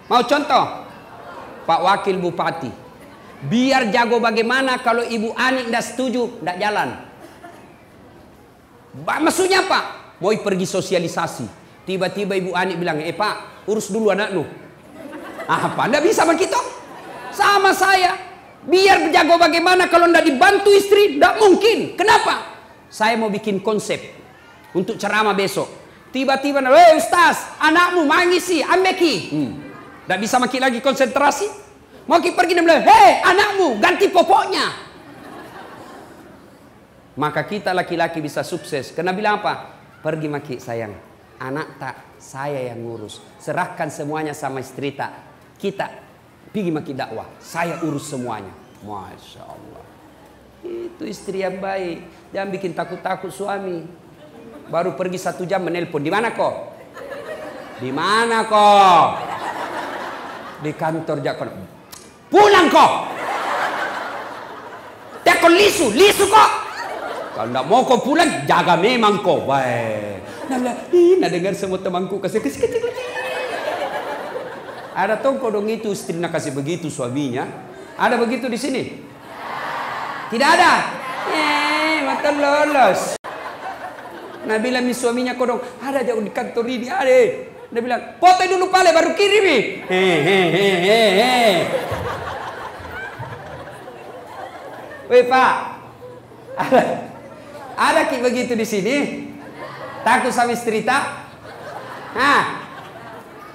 Mau contoh? Pak Wakil Bupati. Biar jago bagaimana kalau Ibu Ani tidak setuju, tidak jalan. Maksudnya Pak, mau pergi sosialisasi. Tiba-tiba Ibu Ani bilang, eh Pak, urus dulu anak lu. Apa? Tidak bisa begitu? Sama saya. Biar jago bagaimana kalau tidak dibantu istri, tidak mungkin. Kenapa? Saya mau bikin konsep untuk ceramah besok. Tiba-tiba, eh Ustaz, anakmu mangisi, ambeki. Hmm. Tidak bisa makin lagi konsentrasi. Mau kita pergi dan bilang, hei anakmu, ganti popoknya. Maka kita laki-laki bisa sukses. Karena bilang apa? Pergi maki sayang. Anak tak, saya yang ngurus. Serahkan semuanya sama istri tak. Kita Pergi maki dakwah. Saya urus semuanya. Masya Allah. Itu istri yang baik. Jangan bikin takut-takut suami. Baru pergi satu jam menelpon. Di mana kok? Di mana kok? Di kantor jakon. Pulang kok. Jakon lisu, lisu kok. Kalau tidak mau kau pulang, jaga memang kok. Baik. Nah, nah dengar semua temanku kasih kasih kecil kecil. Ada tongko dong itu istri nak kasih begitu suaminya. Ada begitu di sini? Tidak ada. Eh, mata lolos. Nah bilang mi suaminya kodong, ada jauh di kantor ini, ada. Dia bilang, foto dulu pale baru kirim. Hehehe. Woi Pak, ada, ada begitu di sini? Takut sama istri tak? Hah?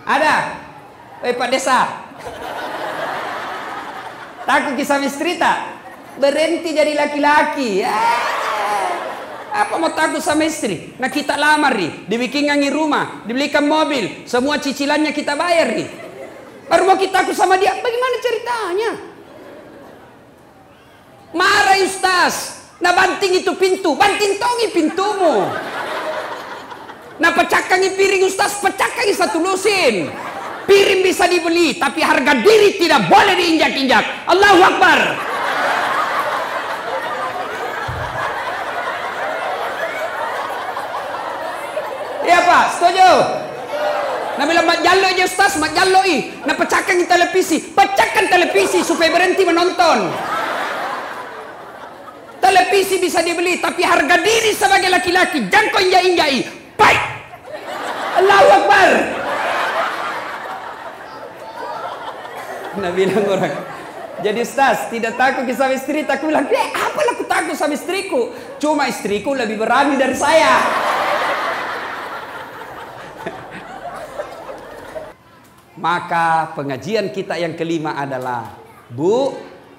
Ada? Eh Pak Desa. Takut kisah istri tak? Berhenti jadi laki-laki. Ya. Apa mau takut sama istri? Nah kita lamar nih, dibikin ngangi rumah, dibelikan mobil, semua cicilannya kita bayar nih. Baru mau kita takut sama dia, bagaimana ceritanya? Marah Ustaz, nah banting itu pintu, banting tongi pintumu. Nah pecahkan piring Ustaz, pecahkan satu lusin. Piring bisa dibeli, tapi harga diri tidak boleh diinjak-injak. Allahu Akbar. Iya Pak, setuju? Nah bilang mak jallo aja Ustaz, mak jallo i. Nah pecahkan televisi, pecahkan televisi supaya berhenti menonton. Televisi bisa dibeli, tapi harga diri sebagai laki-laki jangan kau injak-injai. Baik. Allahu Akbar. Nah bilang orang, jadi Ustaz tidak takut sama istri, takut bilang, eh apalah aku takut sama istriku. Cuma istriku lebih berani dari saya. Maka pengajian kita yang kelima adalah, Bu,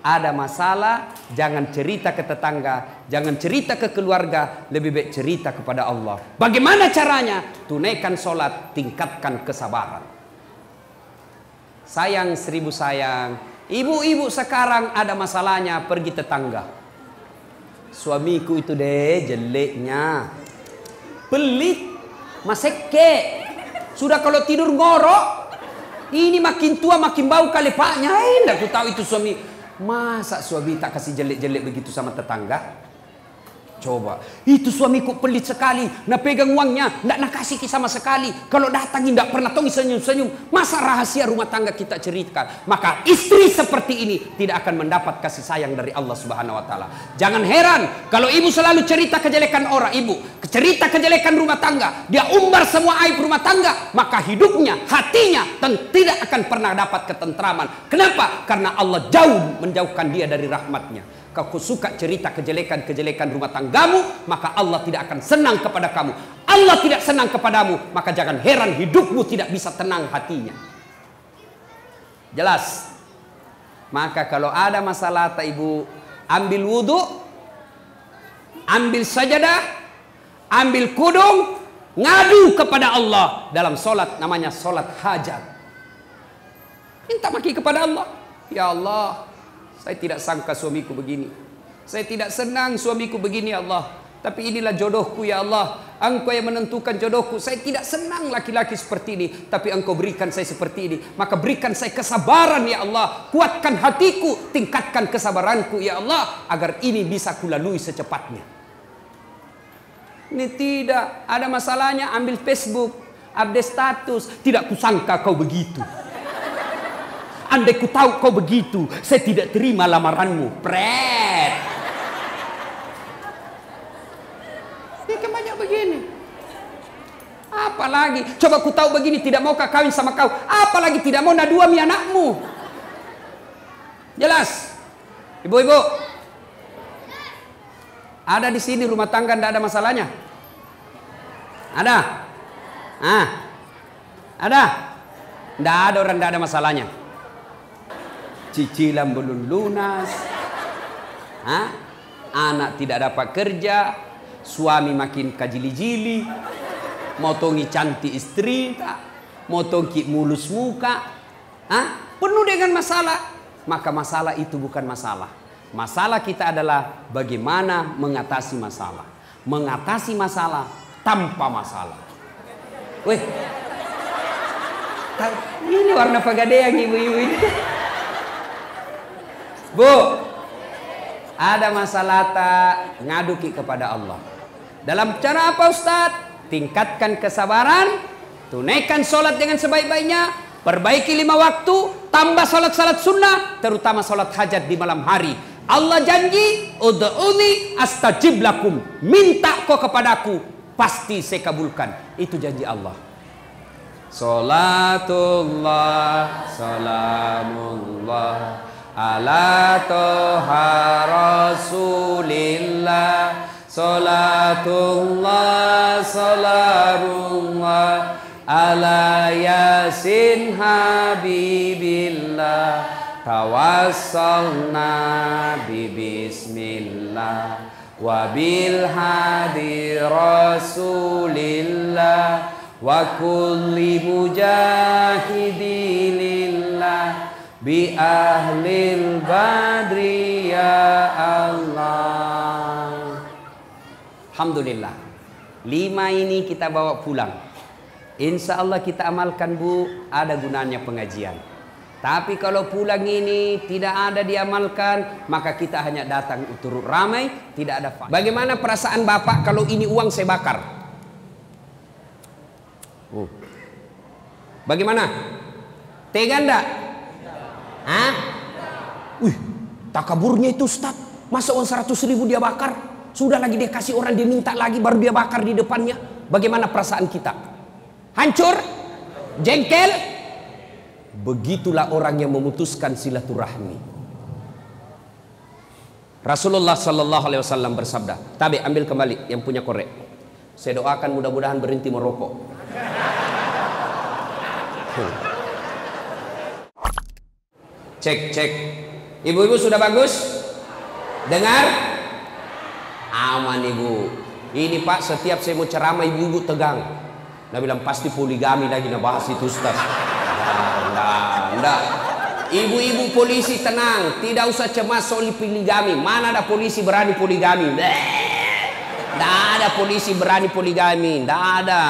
ada masalah, jangan cerita ke tetangga, jangan cerita ke keluarga, lebih baik cerita kepada Allah. Bagaimana caranya? Tunaikan sholat, tingkatkan kesabaran. Sayang seribu sayang. Ibu-ibu sekarang ada masalahnya pergi tetangga. Suamiku itu deh jeleknya. Pelit. Maseke. Sudah kalau tidur ngorok. Ini makin tua makin bau kali paknya. Aku tahu itu suami. Masa suami tak kasih jelek-jelek begitu sama tetangga? Coba, itu suamiku pelit sekali. Nak pegang uangnya, nak nak kasih sama sekali. Kalau datang tidak pernah tongi senyum-senyum. Masa rahasia rumah tangga kita ceritakan. Maka istri seperti ini tidak akan mendapat kasih sayang dari Allah Subhanahu Wa Taala. Jangan heran kalau ibu selalu cerita kejelekan orang ibu, cerita kejelekan rumah tangga, dia umbar semua aib rumah tangga, maka hidupnya, hatinya tidak akan pernah dapat ketentraman. Kenapa? Karena Allah jauh menjauhkan dia dari rahmatnya kau suka cerita kejelekan-kejelekan rumah tanggamu, maka Allah tidak akan senang kepada kamu. Allah tidak senang kepadamu, maka jangan heran hidupmu tidak bisa tenang hatinya. Jelas? Maka kalau ada masalah tak ibu ambil wudhu, ambil sajadah, ambil kudung, ngadu kepada Allah dalam solat namanya solat hajat. Minta maki kepada Allah. Ya Allah, saya tidak sangka suamiku begini. Saya tidak senang suamiku begini Allah. Tapi inilah jodohku ya Allah. Engkau yang menentukan jodohku. Saya tidak senang laki-laki seperti ini. Tapi engkau berikan saya seperti ini. Maka berikan saya kesabaran ya Allah. Kuatkan hatiku. Tingkatkan kesabaranku ya Allah. Agar ini bisa kulalui secepatnya. Ini tidak. Ada masalahnya ambil Facebook. Update status. Tidak kusangka kau begitu. Andai ku tahu kau begitu. Saya tidak terima lamaranmu. Pret. Dia kan banyak begini. Apalagi, coba ku tahu begini tidak mau kawin sama kau. Apalagi tidak mau nadua mi anakmu. Jelas? Ibu-ibu. Ada di sini rumah tangga tidak ada masalahnya? Ada? Ah. Ada? Tidak ada orang tidak ada masalahnya. Cicilan belum lunas. Hah? Anak tidak dapat kerja, suami makin kajili-jili, motongi cantik istri, motongi mulus muka, Hah? penuh dengan masalah. Maka masalah itu bukan masalah. Masalah kita adalah bagaimana mengatasi masalah. Mengatasi masalah tanpa masalah. Weh, ini warna pegadaian ibu-ibu ini. Bu, ada masalah tak ngaduki kepada Allah. Dalam cara apa Ustaz? Tingkatkan kesabaran, tunaikan sholat dengan sebaik-baiknya, perbaiki lima waktu, tambah sholat-sholat sunnah, terutama sholat hajat di malam hari. Allah janji, Udu'uni astajib lakum. Minta kau kepadaku, pasti saya kabulkan. Itu janji Allah. Salatullah, salamullah, ala toha rasulillah. Salatullah salamullah ala yasin habibillah tawassalna bi bismillah wa bil hadi rasulillah wa kulli mujahidilillah bi ahlil badri ya Allah Alhamdulillah. Lima ini kita bawa pulang. Insya Allah kita amalkan bu, ada gunanya pengajian. Tapi kalau pulang ini tidak ada diamalkan, maka kita hanya datang turut ramai, tidak ada faedah. Bagaimana perasaan bapak kalau ini uang saya bakar? Oh. Bagaimana? Tega enggak? Hah? Wih, takaburnya itu Ustaz. Masa uang 100 ribu dia bakar? Sudah lagi dia kasih orang dia minta lagi baru dia bakar di depannya. Bagaimana perasaan kita? Hancur? Jengkel? Begitulah orang yang memutuskan silaturahmi. Rasulullah Sallallahu Alaihi Wasallam bersabda, Tabi ambil kembali yang punya korek. Saya doakan mudah-mudahan berhenti merokok. Cek cek. Ibu-ibu sudah bagus? Dengar? Aman ibu. Ini pak setiap saya mau ceramah ibu-ibu tegang. Nah bilang pasti poligami lagi nah bahas itu Ustaz. Nah, Ibu-ibu polisi tenang, tidak usah cemas soal poligami. Mana ada polisi berani poligami? Tidak ada polisi berani poligami, tidak ada.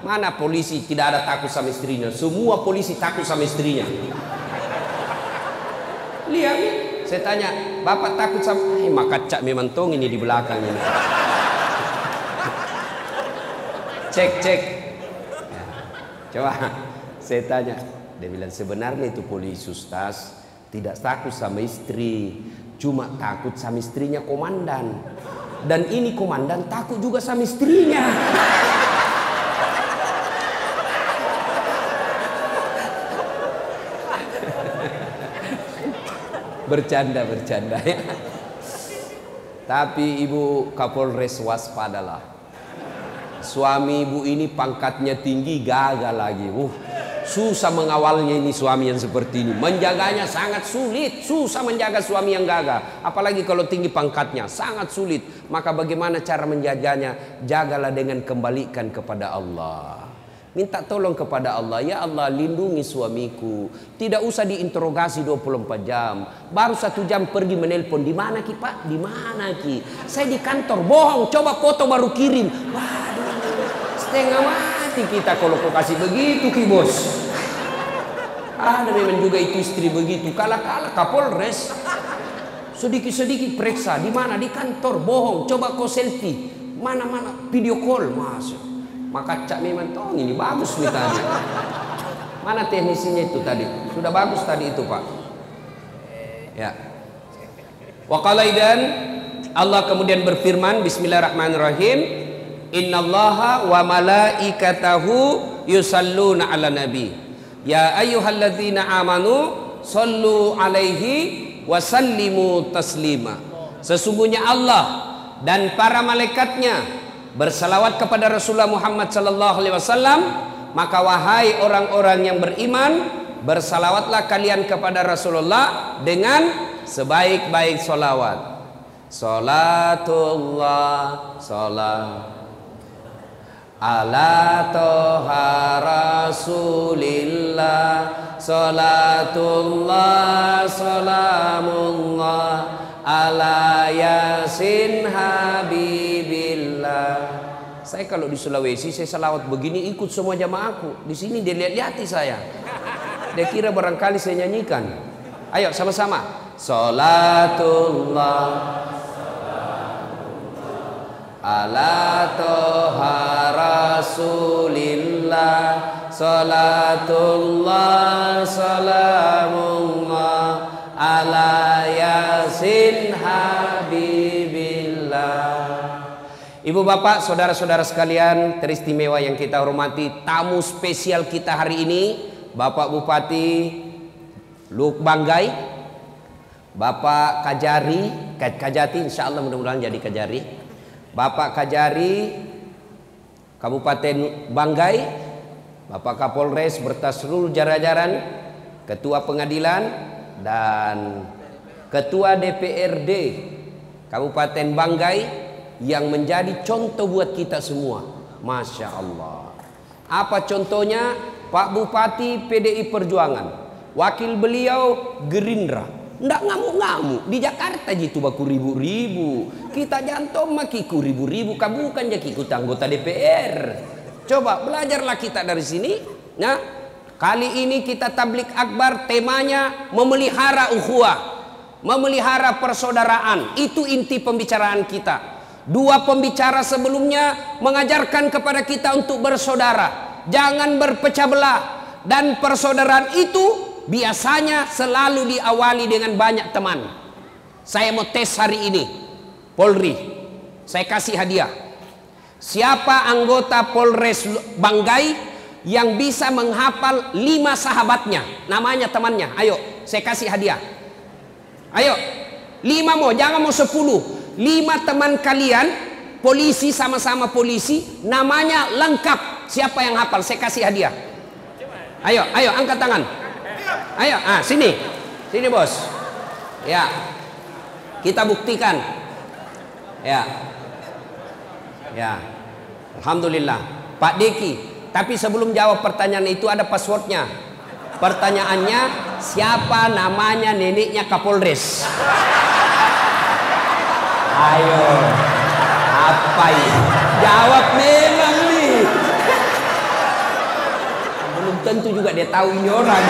Mana polisi tidak ada takut sama istrinya? Semua polisi takut sama istrinya. Lihat, saya tanya, bapak takut sama eh, maka cak memang tong ini di belakang ini. cek cek. Coba saya tanya, dia bilang sebenarnya itu polisi ustaz tidak takut sama istri, cuma takut sama istrinya komandan. Dan ini komandan takut juga sama istrinya. Bercanda bercanda ya. Tapi ibu Kapolres waspadalah. Suami ibu ini pangkatnya tinggi gagal lagi. Uh, susah mengawalnya ini suami yang seperti ini. Menjaganya sangat sulit. Susah menjaga suami yang gagah. Apalagi kalau tinggi pangkatnya. Sangat sulit. Maka bagaimana cara menjaganya? Jagalah dengan kembalikan kepada Allah. Minta tolong kepada Allah, ya Allah lindungi suamiku. Tidak usah diinterogasi 24 jam. Baru satu jam pergi menelpon. Di mana ki pak? Di mana ki? Saya di kantor. Bohong. Coba foto baru kirim. Waduh. Setengah mati kita kalau kau kasih begitu ki bos. Ada memang juga itu istri begitu. Kalah-kalah Kapolres. Sedikit-sedikit periksa di mana di kantor bohong. Coba kau selfie. Mana-mana video call masuk. Maka cak memang toh ini bagus nih tadi. Mana teknisinya itu tadi? Sudah bagus tadi itu pak. Ya. Wakalaidan Allah kemudian berfirman Bismillahirrahmanirrahim Innallaha wa malaikatahu yusalluna ala nabi Ya ayyuhalladzina amanu sallu alaihi wa sallimu taslima Sesungguhnya Allah dan para malaikatnya bersalawat kepada Rasulullah Muhammad sallallahu alaihi wasallam maka wahai orang-orang yang beriman bersalawatlah kalian kepada Rasulullah dengan sebaik-baik solawat. Salatullah salat Ala toha rasulillah. Salatullah salamullah Ala yasin habibillah Saya kalau di Sulawesi saya salawat begini ikut semua jamaahku Di sini dia lihat-lihati saya. Dia kira barangkali saya nyanyikan. Ayo sama-sama. Salatullah. Ala toha rasulillah. Salatullah salamullah. Ala yasin habibillah Ibu bapak saudara-saudara sekalian teristimewa yang kita hormati tamu spesial kita hari ini Bapak Bupati Luk Banggai Bapak Kajari Kajati insya Allah mudah-mudahan jadi Kajari. Bapak Kajari Kabupaten Banggai Bapak Kapolres bertas seluruh jajaran Ketua Pengadilan dan Ketua DPRD Kabupaten Banggai yang menjadi contoh buat kita semua Masya Allah apa contohnya Pak Bupati PDI Perjuangan wakil beliau Gerindra Ndak ngamuk-ngamuk. Di Jakarta jitu baku ribu-ribu. Kita jantung makiku ribu-ribu. Kamu bukan jadi ikut anggota DPR. Coba belajarlah kita dari sini. Nah, kali ini kita tablik akbar temanya memelihara ukhuwah. Memelihara persaudaraan. Itu inti pembicaraan kita. Dua pembicara sebelumnya mengajarkan kepada kita untuk bersaudara. Jangan berpecah belah. Dan persaudaraan itu biasanya selalu diawali dengan banyak teman. Saya mau tes hari ini. Polri, saya kasih hadiah. Siapa anggota Polres Banggai yang bisa menghafal lima sahabatnya, namanya temannya? Ayo, saya kasih hadiah. Ayo, lima mau, jangan mau sepuluh. Lima teman kalian, polisi sama-sama polisi, namanya lengkap. Siapa yang hafal? Saya kasih hadiah. Ayo, ayo, angkat tangan. Ayo, ah sini. Sini, Bos. Ya. Kita buktikan. Ya. Ya. Alhamdulillah. Pak Deki, tapi sebelum jawab pertanyaan itu ada passwordnya. Pertanyaannya, siapa namanya neneknya Kapolres? Ayo. Apa ini? Jawab memang nih. Belum tentu juga dia tahu ini orang.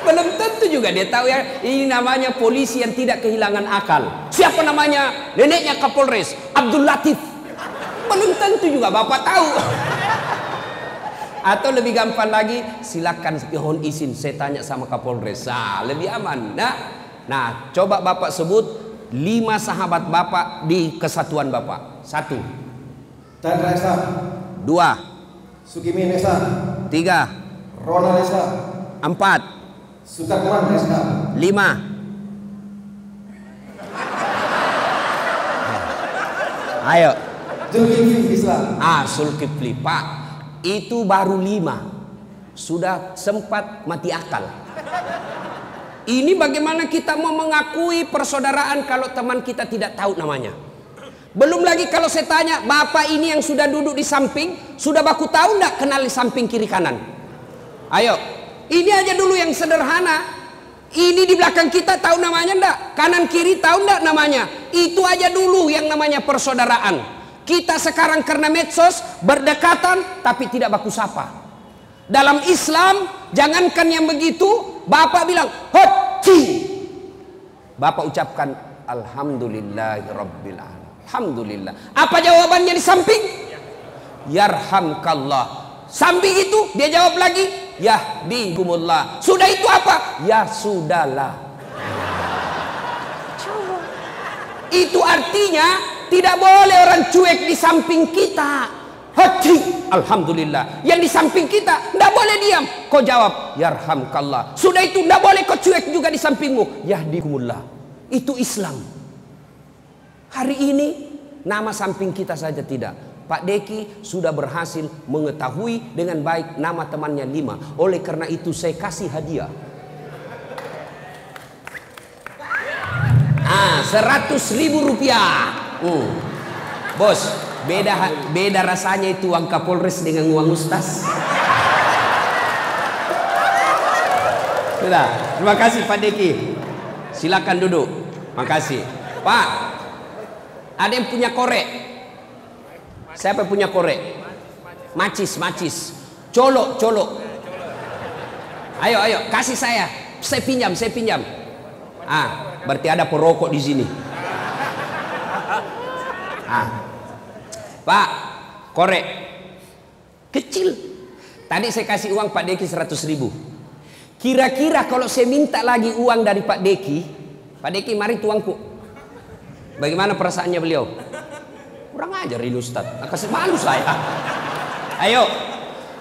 Belum tentu juga dia tahu ya ini namanya polisi yang tidak kehilangan akal. Siapa namanya? Neneknya Kapolres Abdul Latif. Belum tentu juga bapak tahu. Atau lebih gampang lagi, silakan mohon izin saya tanya sama Kapolres. Nah, lebih aman. Nah, nah coba bapak sebut lima sahabat bapak di kesatuan bapak. Satu. Chandra Esa, Dua. Sukimin Esa, Tiga. Ronald Esa, Empat. Sukarman Esa, Lima. Ayo. Zulkifli Islam, Ah, Sulkifli Pak, itu baru lima. Sudah sempat mati akal. Ini bagaimana kita mau mengakui persaudaraan kalau teman kita tidak tahu namanya. Belum lagi kalau saya tanya, bapak ini yang sudah duduk di samping, sudah baku tahu enggak kenal di samping kiri kanan? Ayo, ini aja dulu yang sederhana. Ini di belakang kita tahu namanya ndak? Kanan kiri tahu ndak namanya? Itu aja dulu yang namanya persaudaraan. Kita sekarang karena medsos berdekatan tapi tidak baku sapa. Dalam Islam jangankan yang begitu, Bapak bilang hoci. Bapak ucapkan alhamdulillahirabbil alamin. Alhamdulillah. Apa jawabannya di samping? Yarhamkallah. Samping itu dia jawab lagi, yahdikumullah. Sudah itu apa? Ya sudahlah. Itu artinya tidak boleh orang cuek di samping kita. Hati, alhamdulillah. Yang di samping kita tidak boleh diam. Kau jawab, yarhamkallah. Sudah itu tidak boleh kau cuek juga di sampingmu. Yahdikumullah. Itu Islam. Hari ini nama samping kita saja tidak. Pak Deki sudah berhasil mengetahui dengan baik nama temannya lima. Oleh karena itu saya kasih hadiah. Ah, seratus ribu rupiah. Hmm. Bos, beda beda rasanya itu uang Kapolres dengan uang Ustaz. Sudah, terima kasih Pak Deki. Silakan duduk. Makasih. Pak, ada yang punya korek? Siapa punya korek? Macis, macis. Colok, colok. Ayo, ayo, kasih saya. Saya pinjam, saya pinjam. Ah, berarti ada perokok di sini. Ah. Pak, korek. Kecil. Tadi saya kasih uang Pak Deki 100 ribu. Kira-kira kalau saya minta lagi uang dari Pak Deki, Pak Deki mari tuangku. Bagaimana perasaannya beliau? Kurang ajar ini Ustaz. Kasih malu saya. Ayo.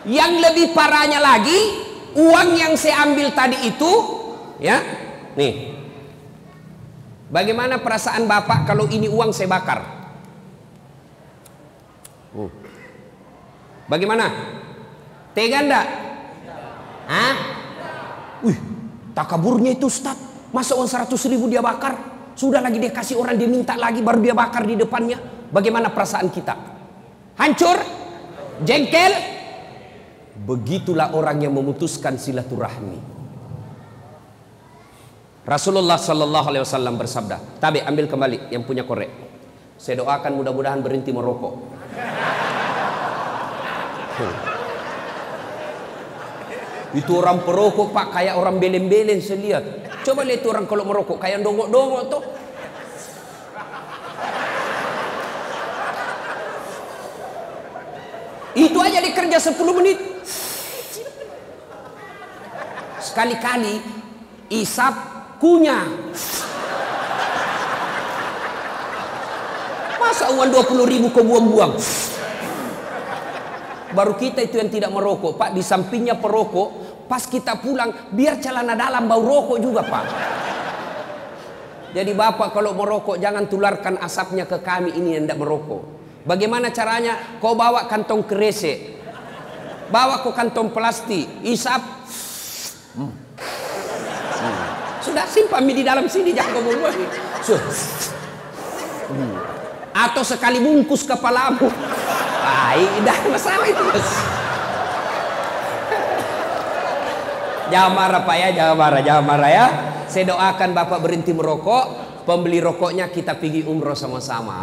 Yang lebih parahnya lagi, uang yang saya ambil tadi itu, ya, nih. Bagaimana perasaan Bapak kalau ini uang saya bakar? Uh. Bagaimana? Tega enggak? Hah? Wih, takaburnya itu Ustaz. Masa uang 100 ribu dia bakar? Sudah lagi dia kasih orang dia minta lagi baru dia bakar di depannya. Bagaimana perasaan kita? Hancur? Jengkel? Begitulah orang yang memutuskan silaturahmi. Rasulullah Sallallahu Alaihi Wasallam bersabda, Tabi ambil kembali yang punya korek. Saya doakan mudah-mudahan berhenti merokok. Itu orang perokok pak kayak orang belen-belen saya lihat. Coba lihat orang kalau merokok kayak dongok-dongok tuh. Itu aja dikerja 10 menit. Sekali-kali isap kunyah. Masa uang 20 ribu kau buang-buang? Baru kita itu yang tidak merokok. Pak, di sampingnya perokok, pas kita pulang, biar celana dalam bau rokok juga, Pak. Jadi Bapak kalau merokok jangan tularkan asapnya ke kami ini yang tidak merokok. Bagaimana caranya? Kau bawa kantong kresek. Bawa ke kantong plastik, isap. Hmm. Hmm. Sudah simpan di dalam sini jangan kau buang. Hmm. Atau sekali bungkus kepalamu. Ah, tidak masalah itu. Jangan marah Pak ya, jangan marah, jangan marah ya. Saya doakan Bapak berhenti merokok pembeli rokoknya kita pergi umroh sama-sama.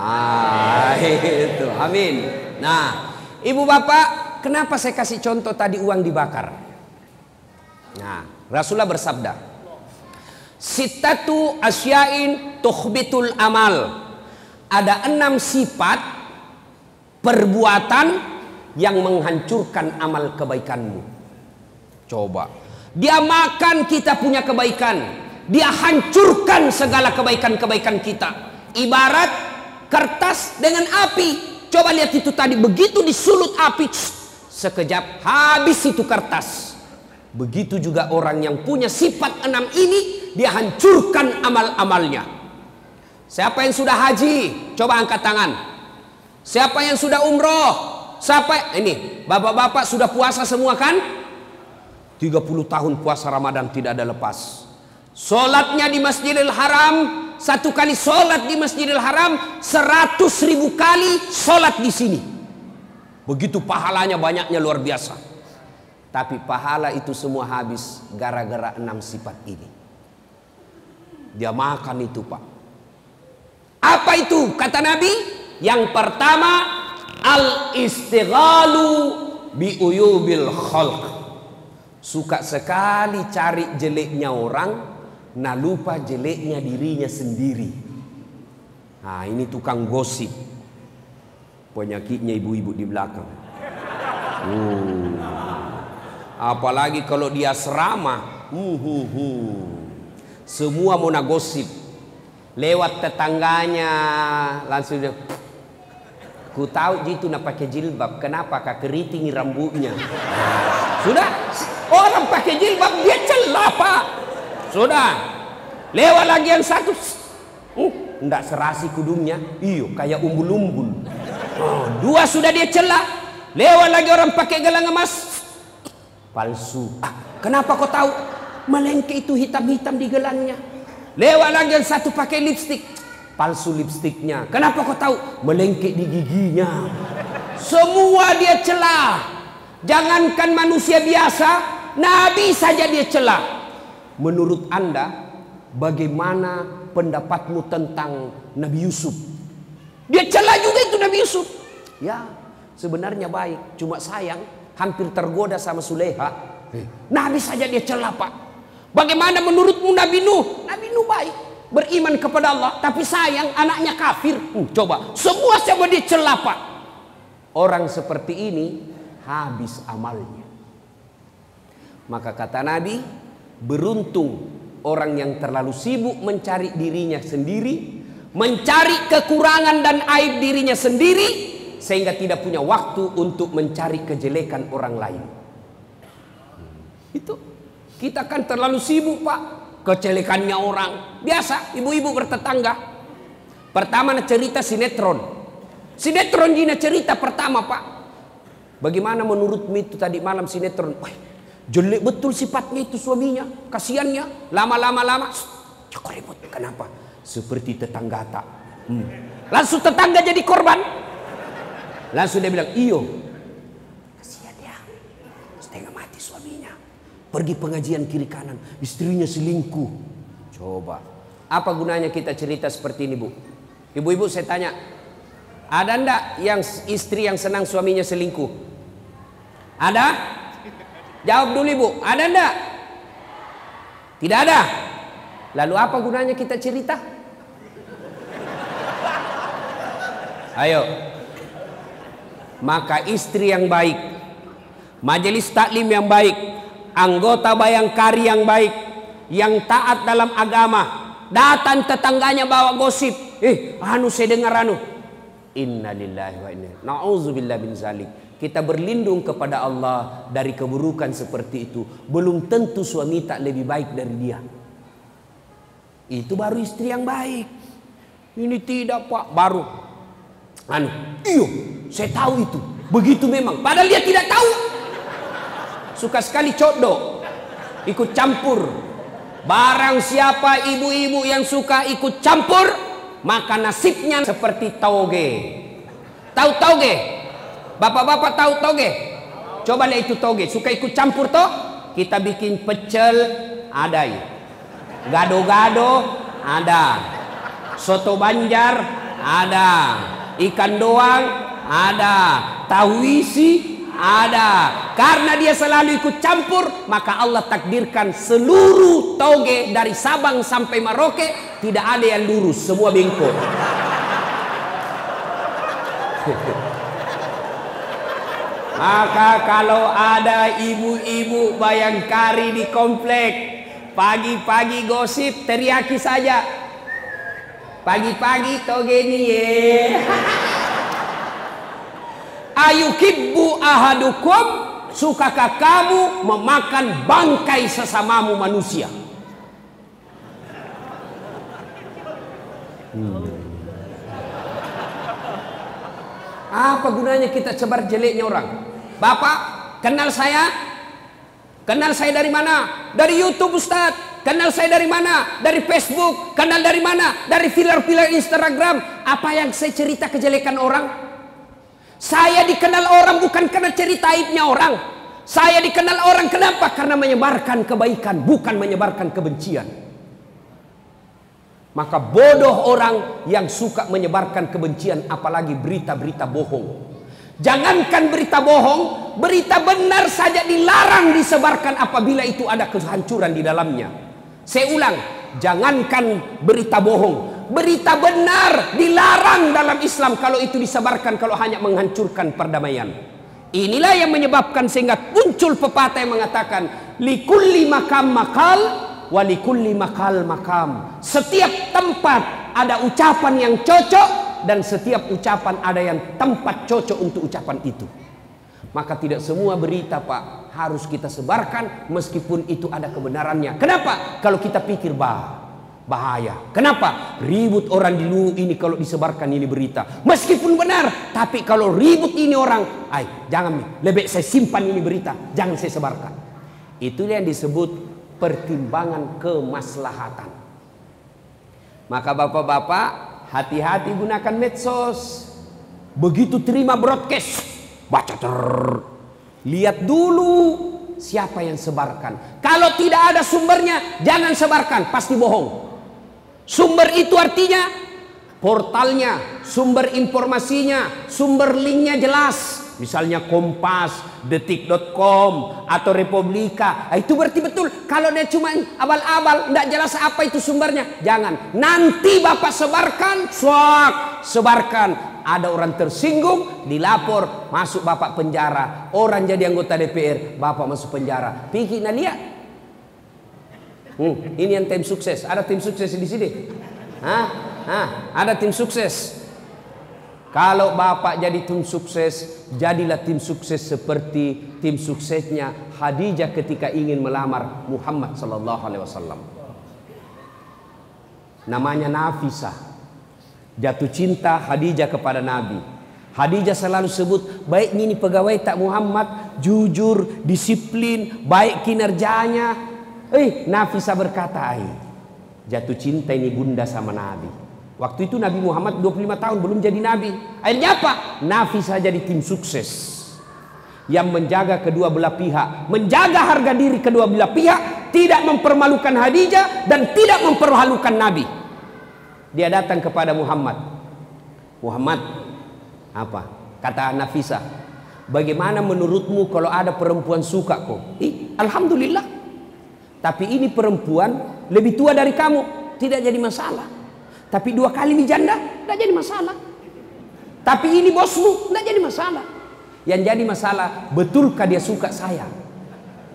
Itu. Amin. Nah, Ibu Bapak, kenapa saya kasih contoh tadi uang dibakar? Nah, Rasulullah bersabda, Sitatu asyain tuhbitul amal. Ada enam sifat perbuatan yang menghancurkan amal kebaikanmu. Coba. Dia makan kita punya kebaikan dia hancurkan segala kebaikan-kebaikan kita. Ibarat kertas dengan api. Coba lihat itu tadi begitu disulut api, sekejap habis itu kertas. Begitu juga orang yang punya sifat enam ini, dia hancurkan amal-amalnya. Siapa yang sudah haji? Coba angkat tangan. Siapa yang sudah umroh? Siapa ini? Bapak-bapak sudah puasa semua kan? 30 tahun puasa Ramadan tidak ada lepas. Solatnya di Masjidil Haram satu kali solat di Masjidil Haram seratus ribu kali solat di sini. Begitu pahalanya banyaknya luar biasa. Tapi pahala itu semua habis gara-gara enam sifat ini. Dia makan itu pak. Apa itu kata Nabi? Yang pertama al istighalu bi uyubil khalq. Suka sekali cari jeleknya orang, nah lupa jeleknya dirinya sendiri. Nah ini tukang gosip. Penyakitnya ibu-ibu di belakang. Uh. Apalagi kalau dia serama, uh, uh, semua mau gosip. Lewat tetangganya langsung dia Ku tahu jitu nak pakai jilbab, kenapa kak keriting rambutnya? Sudah, orang pakai jilbab dia celah pak. Sudah, lewat lagi yang satu, uh, ndak serasi kudungnya, iyo kayak umbul-umbul. Oh, dua sudah dia celah, lewat lagi orang pakai gelang emas, palsu. Ah, kenapa kau tahu? Melengke itu hitam-hitam di gelangnya. Lewat lagi yang satu pakai lipstick, palsu lipstiknya. Kenapa kau tahu? Melengkek di giginya. Semua dia celah. Jangankan manusia biasa, nabi saja dia celah. Menurut Anda, bagaimana pendapatmu tentang Nabi Yusuf? Dia celah juga itu Nabi Yusuf. Ya, sebenarnya baik, cuma sayang hampir tergoda sama Suleha. Nabi saja dia celah, Pak. Bagaimana menurutmu Nabi Nuh? Nabi Nuh baik beriman kepada Allah tapi sayang anaknya kafir. Uh, coba. Semua sama dia pak orang seperti ini habis amalnya. Maka kata Nabi beruntung orang yang terlalu sibuk mencari dirinya sendiri mencari kekurangan dan aib dirinya sendiri sehingga tidak punya waktu untuk mencari kejelekan orang lain. Itu. Kita kan terlalu sibuk pak kecelekannya orang. Biasa, ibu-ibu bertetangga. Pertama cerita sinetron. Sinetron Jina cerita pertama pak. Bagaimana menurutmu itu tadi malam sinetron? Wah, jelek betul sifatnya itu suaminya. Kasiannya. Lama-lama lama. Cakap ribut. Kenapa? Seperti tetangga tak. Hmm. Langsung tetangga jadi korban. Langsung dia bilang, iyo. Kasihan dia. Setengah mati suaminya. Pergi pengajian kiri kanan, istrinya selingkuh. Coba, apa gunanya kita cerita seperti ini, Bu? Ibu-ibu saya tanya, ada ndak yang istri yang senang suaminya selingkuh? Ada? Jawab dulu, Ibu. Ada ndak? Tidak ada. Lalu apa gunanya kita cerita? Ayo. Maka istri yang baik, majelis taklim yang baik, anggota bayangkari yang baik, yang taat dalam agama, datang tetangganya bawa gosip, eh anu saya dengar anu, innalillahi wa inna na'udzubillah bin zalik. Kita berlindung kepada Allah dari keburukan seperti itu. Belum tentu suami tak lebih baik dari dia. Itu baru istri yang baik. Ini tidak pak, baru. Anu, iyo, saya tahu itu. Begitu memang. Padahal dia tidak tahu suka sekali codo ikut campur. Barang siapa ibu-ibu yang suka ikut campur maka nasibnya seperti tauge. Tahu tauge? Bapak-bapak tahu tauge? Coba lihat itu tauge. Suka ikut campur toh? Kita bikin pecel ada ya. Gado-gado ada. Soto banjar ada. Ikan doang ada. Tahu isi ada. Karena dia selalu ikut campur, maka Allah takdirkan seluruh toge dari Sabang sampai Maroke tidak ada yang lurus, semua bengkok. Maka kalau ada ibu-ibu bayangkari di komplek, pagi-pagi gosip teriaki saja. Pagi-pagi toge ini ye. Ayukibbu ahadukum Sukakah kamu memakan bangkai sesamamu manusia? Hmm. Apa gunanya kita sebar jeleknya orang? Bapak, kenal saya? Kenal saya dari mana? Dari YouTube Ustaz. Kenal saya dari mana? Dari Facebook. Kenal dari mana? Dari filer-filer Instagram. Apa yang saya cerita kejelekan orang? Saya dikenal orang bukan karena cerita aibnya orang. Saya dikenal orang kenapa? Karena menyebarkan kebaikan, bukan menyebarkan kebencian. Maka bodoh orang yang suka menyebarkan kebencian apalagi berita-berita bohong. Jangankan berita bohong, berita benar saja dilarang disebarkan apabila itu ada kehancuran di dalamnya. Saya ulang, jangankan berita bohong, berita benar dilarang dalam Islam kalau itu disebarkan kalau hanya menghancurkan perdamaian. Inilah yang menyebabkan sehingga muncul pepatah yang mengatakan likulli makam makal walikulli makal makam. Setiap tempat ada ucapan yang cocok dan setiap ucapan ada yang tempat cocok untuk ucapan itu. Maka tidak semua berita Pak harus kita sebarkan meskipun itu ada kebenarannya. Kenapa? Kalau kita pikir bah bahaya. Kenapa? Ribut orang di luar ini kalau disebarkan ini berita. Meskipun benar, tapi kalau ribut ini orang, ay jangan lebih saya simpan ini berita, jangan saya sebarkan. Itu yang disebut pertimbangan kemaslahatan. Maka bapak-bapak hati-hati gunakan medsos. Begitu terima broadcast, baca ter. Lihat dulu siapa yang sebarkan. Kalau tidak ada sumbernya, jangan sebarkan, pasti bohong. Sumber itu artinya portalnya, sumber informasinya, sumber linknya jelas. Misalnya Kompas, Detik.com atau Republika. Nah, itu berarti betul. Kalau dia cuma abal-abal, tidak jelas apa itu sumbernya. Jangan. Nanti Bapak sebarkan, swak, sebarkan. Ada orang tersinggung, dilapor, masuk Bapak penjara. Orang jadi anggota DPR, Bapak masuk penjara. Pikir nah lihat. Hmm, ini yang tim sukses. Ada tim sukses di sini. Hah? Hah? Ada tim sukses. Kalau Bapak jadi tim sukses, jadilah tim sukses seperti tim suksesnya Khadijah ketika ingin melamar Muhammad sallallahu alaihi wasallam. Namanya Nafisa. Jatuh cinta Khadijah kepada Nabi. Khadijah selalu sebut, baik ini pegawai tak Muhammad, jujur, disiplin, baik kinerjanya. Eh, Nafisa berkata, jatuh cinta ini bunda sama Nabi. Waktu itu Nabi Muhammad 25 tahun belum jadi nabi. Akhirnya apa? Nafisa jadi tim sukses yang menjaga kedua belah pihak, menjaga harga diri kedua belah pihak, tidak mempermalukan Hadijah dan tidak mempermalukan Nabi. Dia datang kepada Muhammad. Muhammad, apa? Kata Nafisa, bagaimana menurutmu kalau ada perempuan suka kok? Ih, Alhamdulillah. Tapi ini perempuan lebih tua dari kamu, tidak jadi masalah. Tapi dua kali janda, tidak jadi masalah. Tapi ini bosmu, tidak jadi masalah. Yang jadi masalah, betulkah dia suka saya?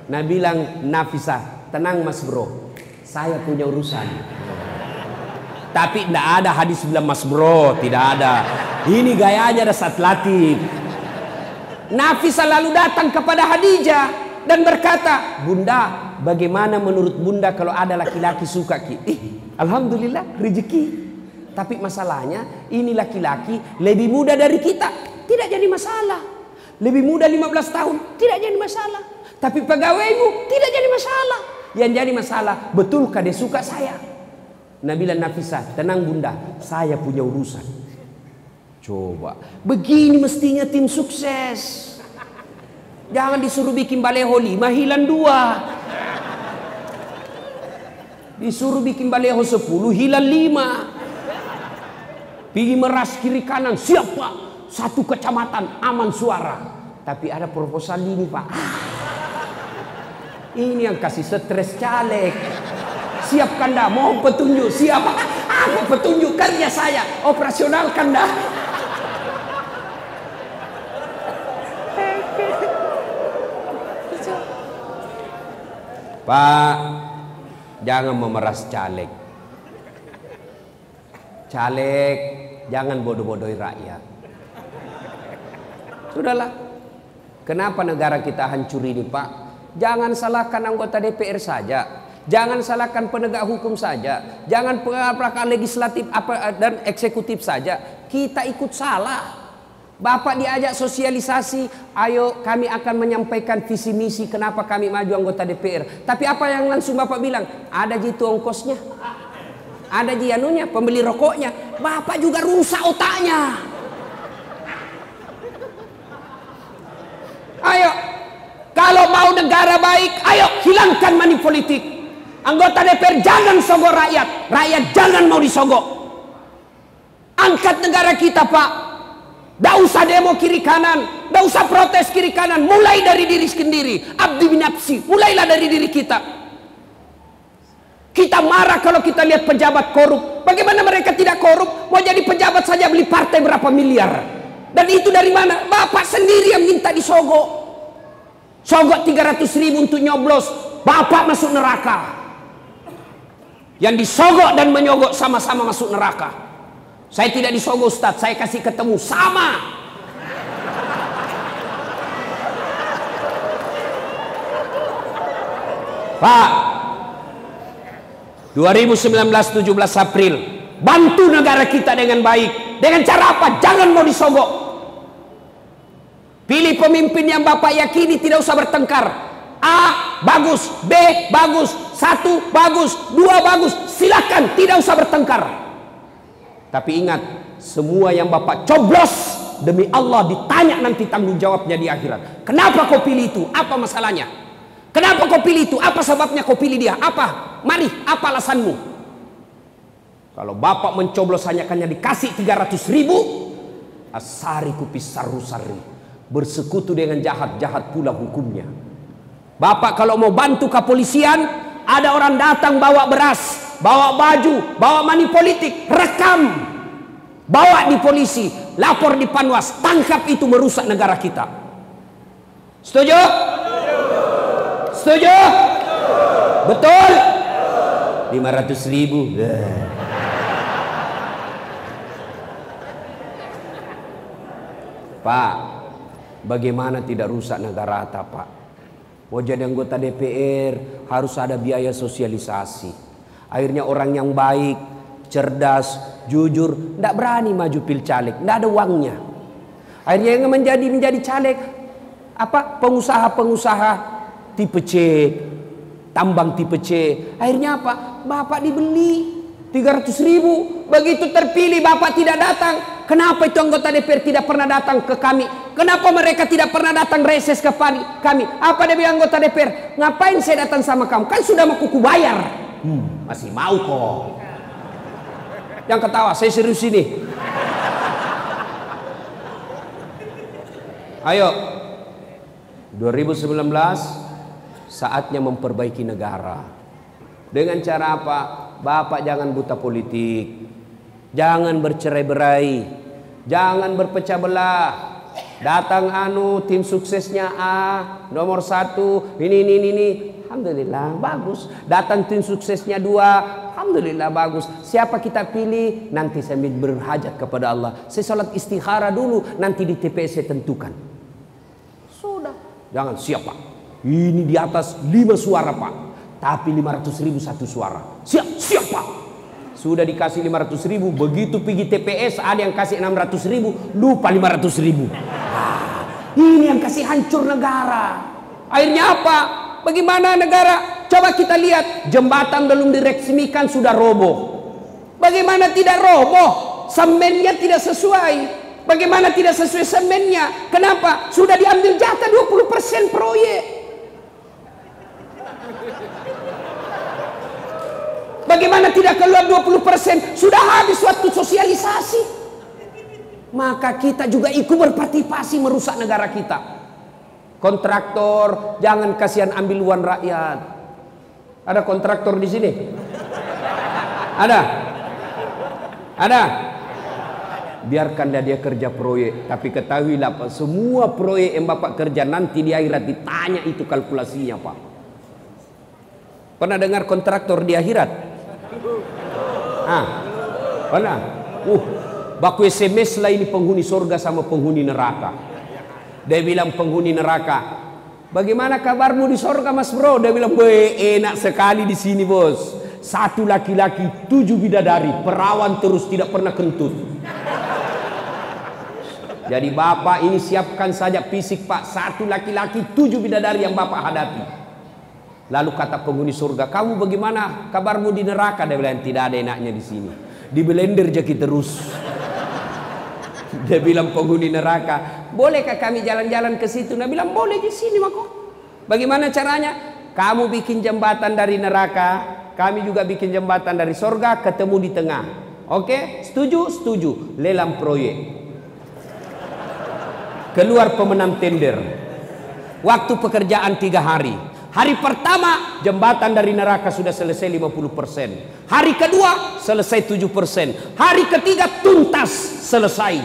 Nah bilang, Nafisa, tenang mas bro, saya punya urusan. Tapi tidak ada hadis bilang mas bro, tidak ada. Ini gayanya ada saat latih. Nafisa lalu datang kepada Hadijah dan berkata, Bunda, bagaimana menurut Bunda kalau ada laki-laki suka ki? Eh, Alhamdulillah, rezeki. Tapi masalahnya ini laki-laki lebih muda dari kita. Tidak jadi masalah. Lebih muda 15 tahun. Tidak jadi masalah. Tapi pegawaimu tidak jadi masalah. Yang jadi masalah betulkah dia suka saya? Nabila Nafisa tenang bunda. Saya punya urusan. Coba. Begini mestinya tim sukses. Jangan disuruh bikin baleho lima hilang dua. Disuruh bikin baleho sepuluh hilang lima. Pergi meras kiri kanan, siapa? Satu kecamatan, aman suara. Tapi ada proposal ini pak. Ini yang kasih stres caleg. Siapkan dah, mau petunjuk. Siapa? Apa petunjuk kerja saya? Operasionalkan dah. Pak, jangan memeras caleg. Caleg Jangan bodoh-bodohi rakyat. Sudahlah. Kenapa negara kita hancur ini Pak? Jangan salahkan anggota DPR saja. Jangan salahkan penegak hukum saja. Jangan pengapakan legislatif apa dan eksekutif saja. Kita ikut salah. Bapak diajak sosialisasi, ayo kami akan menyampaikan visi misi kenapa kami maju anggota DPR. Tapi apa yang langsung Bapak bilang? Ada jitu ongkosnya. Ada jianunya, pembeli rokoknya. Bapak juga rusak otaknya. Ayo, kalau mau negara baik, ayo hilangkan money politik. Anggota DPR jangan sogok rakyat. Rakyat jangan mau disogok. Angkat negara kita pak. Tidak usah demo kiri kanan. Tidak usah protes kiri kanan. Mulai dari diri sendiri. Abdi binapsi. Mulailah dari diri kita. Kita marah kalau kita lihat pejabat korup. Bagaimana mereka tidak korup? Mau jadi pejabat saja beli partai berapa miliar. Dan itu dari mana? Bapak sendiri yang minta disogok. Sogok 300 ribu untuk nyoblos. Bapak masuk neraka. Yang disogok dan menyogok sama-sama masuk neraka. Saya tidak disogok Ustaz, saya kasih ketemu sama. Pak, 2019 17 April, bantu negara kita dengan baik. Dengan cara apa? Jangan mau disogok. Pilih pemimpin yang Bapak yakini tidak usah bertengkar. A bagus, B bagus, satu bagus, dua bagus, silakan tidak usah bertengkar. Tapi ingat, semua yang Bapak coblos demi Allah ditanya nanti tanggung jawabnya di akhirat. Kenapa kau pilih itu? Apa masalahnya? Kenapa kau pilih itu? Apa sebabnya kau pilih dia? Apa? Mari, apa alasanmu? Kalau Bapak mencoblos hanya hanya dikasih 300 ribu, asari kupis saru-sari. Bersekutu dengan jahat-jahat pula hukumnya. Bapak kalau mau bantu kepolisian, ada orang datang bawa beras, bawa baju, bawa money politik, rekam. Bawa di polisi, lapor di Panwas, tangkap itu merusak negara kita. Setuju? Setuju? Betul? 500 ribu. Pak, bagaimana tidak rusak negara kita, Pak? Mau jadi anggota DPR harus ada biaya sosialisasi. Akhirnya orang yang baik, cerdas, jujur, tidak berani maju pil caleg, tidak ada uangnya. Akhirnya yang menjadi menjadi caleg apa pengusaha-pengusaha tipe C, tambang tipe C. Akhirnya apa? Bapak dibeli 300 ribu. Begitu terpilih Bapak tidak datang. Kenapa itu anggota DPR tidak pernah datang ke kami? Kenapa mereka tidak pernah datang reses ke kami? Apa dia bilang anggota DPR? Ngapain saya datang sama kamu? Kan sudah mau kuku bayar. Hmm, masih mau kok. Yang ketawa, saya serius ini. Ayo. 2019 saatnya memperbaiki negara. Dengan cara apa? Bapak jangan buta politik. Jangan bercerai-berai. Jangan berpecah belah. Datang anu tim suksesnya A nomor satu ini ini ini, ini. Alhamdulillah bagus. Datang tim suksesnya dua Alhamdulillah bagus. Siapa kita pilih nanti saya berhajat kepada Allah. Saya sholat istikhara dulu nanti di TPS saya tentukan. Sudah. Jangan siapa. Ini di atas lima suara pak. Tapi 500 ribu satu suara. Siap, siapa? Sudah dikasih 500 ribu. Begitu pergi TPS ada yang kasih 600 ribu. Lupa 500 ribu. Ah, ini yang kasih hancur negara. Akhirnya apa? Bagaimana negara? Coba kita lihat. Jembatan belum diresmikan sudah roboh. Bagaimana tidak roboh? Semennya tidak sesuai. Bagaimana tidak sesuai semennya? Kenapa? Sudah diambil jatah 20% proyek. Bagaimana tidak keluar 20%? Sudah habis waktu sosialisasi. Maka kita juga ikut berpartisipasi merusak negara kita. Kontraktor, jangan kasihan ambil uang rakyat. Ada kontraktor di sini? Ada? Ada? Biarkan dia, dia kerja proyek. Tapi ketahuilah Pak, semua proyek yang Bapak kerja nanti di akhirat ditanya itu kalkulasinya Pak. Pernah dengar kontraktor di akhirat? Ah, mana? Uh, baku SMS lah ini penghuni surga sama penghuni neraka. Dia bilang penghuni neraka, bagaimana kabarmu di surga mas bro? Dia bilang, enak sekali di sini bos. Satu laki-laki, tujuh bidadari, perawan terus tidak pernah kentut. Jadi bapak ini siapkan saja fisik pak, satu laki-laki, tujuh bidadari yang bapak hadapi. Lalu kata penghuni surga, kamu bagaimana kabarmu di neraka? Dia bilang tidak ada enaknya di sini. Di blender jadi terus. Dia bilang penghuni neraka, bolehkah kami jalan-jalan ke situ? Dia bilang boleh di sini mako. Bagaimana caranya? Kamu bikin jembatan dari neraka, kami juga bikin jembatan dari sorga, ketemu di tengah. Oke, setuju? Setuju. Lelang proyek. Keluar pemenang tender. Waktu pekerjaan tiga hari. Hari pertama jembatan dari neraka sudah selesai 50%. Hari kedua selesai 7%. Hari ketiga tuntas selesai.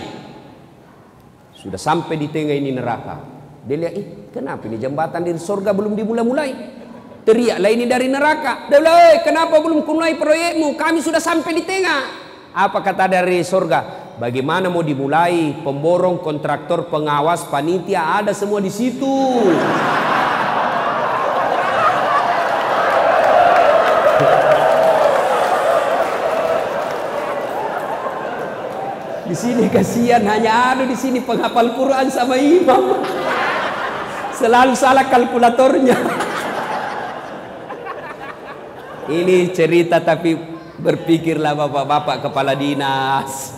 Sudah sampai di tengah ini neraka. Dia lihat, ih kenapa ini jembatan dari surga belum dimulai-mulai? Teriaklah ini dari neraka. Dia bilang, "Oi, kenapa belum mulai proyekmu? Kami sudah sampai di tengah." Apa kata dari surga? Bagaimana mau dimulai? Pemborong, kontraktor, pengawas, panitia ada semua di situ. Di sini kasihan hanya ada di sini penghafal Quran sama imam. Selalu salah kalkulatornya. Ini cerita tapi berpikirlah bapak-bapak kepala dinas.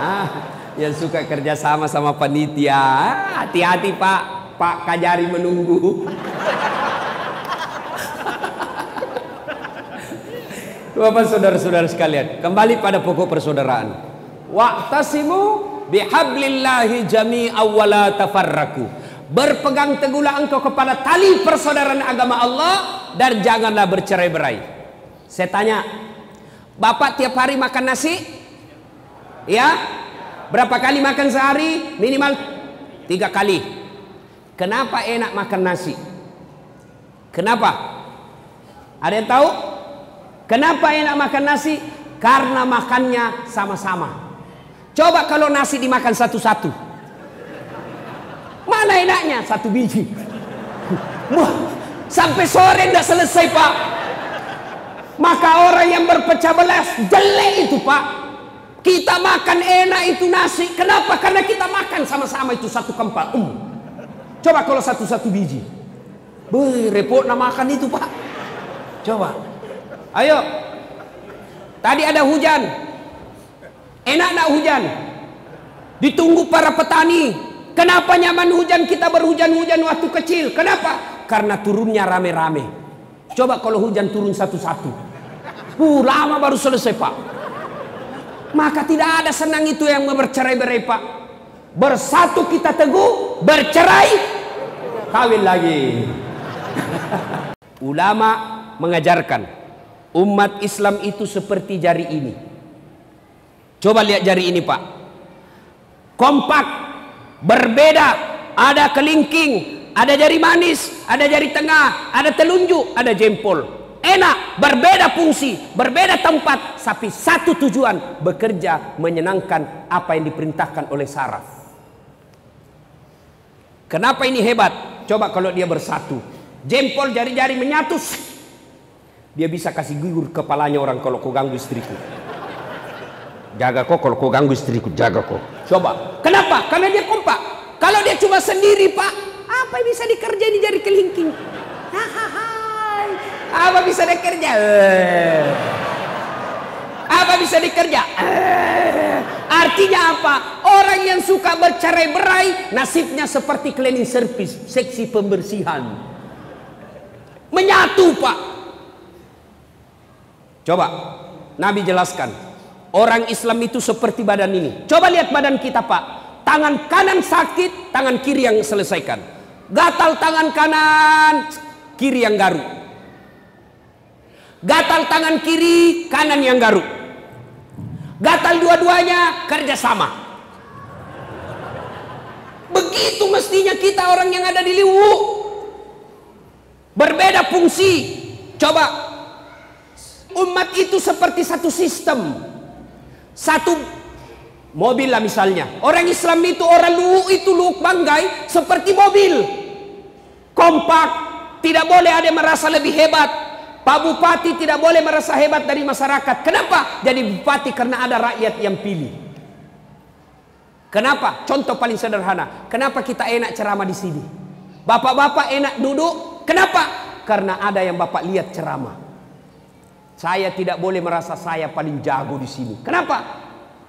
Ah, yang suka kerja sama sama panitia. Hati-hati Pak, Pak Kajari menunggu. Bapak saudara-saudara sekalian, kembali pada pokok persaudaraan. Wa'tasimu bihablillahi jami'a wa la tafarraku. Berpegang teguhlah engkau kepada tali persaudaraan agama Allah dan janganlah bercerai-berai. Saya tanya, Bapak tiap hari makan nasi? Ya? Berapa kali makan sehari? Minimal tiga kali. Kenapa enak makan nasi? Kenapa? Ada yang tahu? Kenapa enak makan nasi? Karena makannya sama-sama. Coba kalau nasi dimakan satu-satu. Mana enaknya? Satu biji. Wah, sampai sore tidak selesai pak. Maka orang yang berpecah belas jelek itu pak. Kita makan enak itu nasi. Kenapa? Karena kita makan sama-sama itu satu kempal. Um. Coba kalau satu-satu biji. Beuh, repot nak makan itu pak. Coba. Ayo. Tadi ada hujan. Enak nak hujan? Ditunggu para petani. Kenapa nyaman hujan kita berhujan-hujan waktu kecil? Kenapa? Karena turunnya rame-rame. Coba kalau hujan turun satu-satu. Uh, lama baru selesai pak. Maka tidak ada senang itu yang bercerai-berai pak. Bersatu kita teguh, bercerai, kawin lagi. Ulama mengajarkan umat Islam itu seperti jari ini. Coba lihat jari ini pak. Kompak, berbeda, ada kelingking, ada jari manis, ada jari tengah, ada telunjuk, ada jempol. Enak, berbeda fungsi, berbeda tempat, tapi satu tujuan bekerja menyenangkan apa yang diperintahkan oleh saraf. Kenapa ini hebat? Coba kalau dia bersatu, jempol jari-jari menyatu, dia bisa kasih gugur kepalanya orang kalau kau ganggu istriku. Jaga kok kalau kau ganggu istriku, jaga kok. Coba. Kenapa? Karena dia kompak. Kalau dia cuma sendiri, Pak, apa yang bisa dikerjain di jari kelingking? Apa bisa dikerja? Eh. Apa bisa dikerja? Eh. Artinya apa? Orang yang suka bercerai-berai nasibnya seperti cleaning service, seksi pembersihan. Menyatu, Pak. Coba Nabi jelaskan. Orang Islam itu seperti badan ini. Coba lihat badan kita, Pak. Tangan kanan sakit, tangan kiri yang selesaikan. Gatal tangan kanan, kiri yang garuk. Gatal tangan kiri, kanan yang garuk. Gatal dua-duanya kerjasama. Begitu mestinya kita orang yang ada di liwu. Berbeda fungsi. Coba umat itu seperti satu sistem. Satu mobil lah misalnya. Orang Islam itu orang luwu itu luwuk banggai seperti mobil. Kompak, tidak boleh ada merasa lebih hebat. Pak Bupati tidak boleh merasa hebat dari masyarakat. Kenapa? Jadi bupati karena ada rakyat yang pilih. Kenapa? Contoh paling sederhana. Kenapa kita enak ceramah di sini? Bapak-bapak enak duduk. Kenapa? Karena ada yang bapak lihat ceramah. Saya tidak boleh merasa saya paling jago di sini. Kenapa?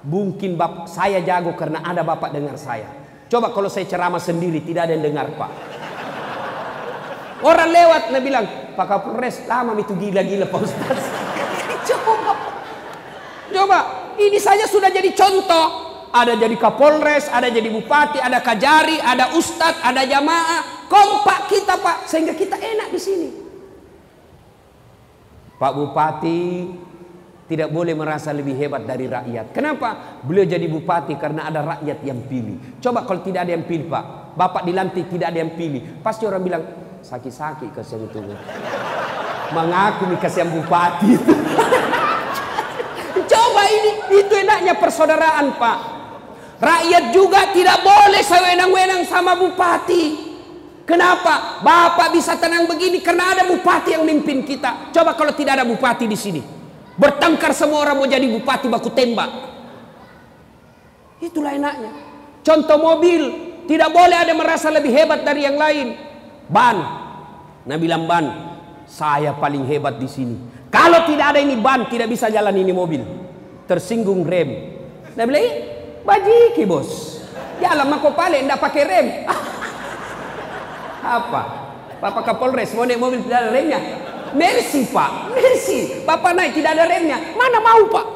Mungkin bapak saya jago karena ada bapak dengar saya. Coba kalau saya ceramah sendiri tidak ada yang dengar pak. Orang lewat, nah bilang, Pak Kapolres, lama itu gila-gila Pak Ustaz. Coba. Coba, ini saja sudah jadi contoh. Ada jadi Kapolres, ada jadi Bupati, ada Kajari, ada Ustadz, ada jamaah. Kompak kita Pak, sehingga kita enak di sini. Pak Bupati tidak boleh merasa lebih hebat dari rakyat. Kenapa? Beliau jadi bupati karena ada rakyat yang pilih. Coba kalau tidak ada yang pilih Pak, Bapak dilantik tidak ada yang pilih. Pasti orang bilang, sakit-sakit kasihan itu. Mengaku nih kasihan bupati. Coba ini, itu enaknya persaudaraan Pak. Rakyat juga tidak boleh sewenang-wenang sama bupati. Kenapa? Bapak bisa tenang begini karena ada bupati yang mimpin kita. Coba kalau tidak ada bupati di sini. Bertengkar semua orang mau jadi bupati baku tembak. Itulah enaknya. Contoh mobil, tidak boleh ada merasa lebih hebat dari yang lain. Ban. Nah bilang ban, saya paling hebat di sini. Kalau tidak ada ini ban, tidak bisa jalan ini mobil. Tersinggung rem. Nah bilang, bajiki bos. Jalan mako pale, tidak pakai rem. Apa? Bapak Kapolres mau naik mobil tidak ada remnya. Mercy pak, mercy. Bapak naik tidak ada remnya. Mana mau pak?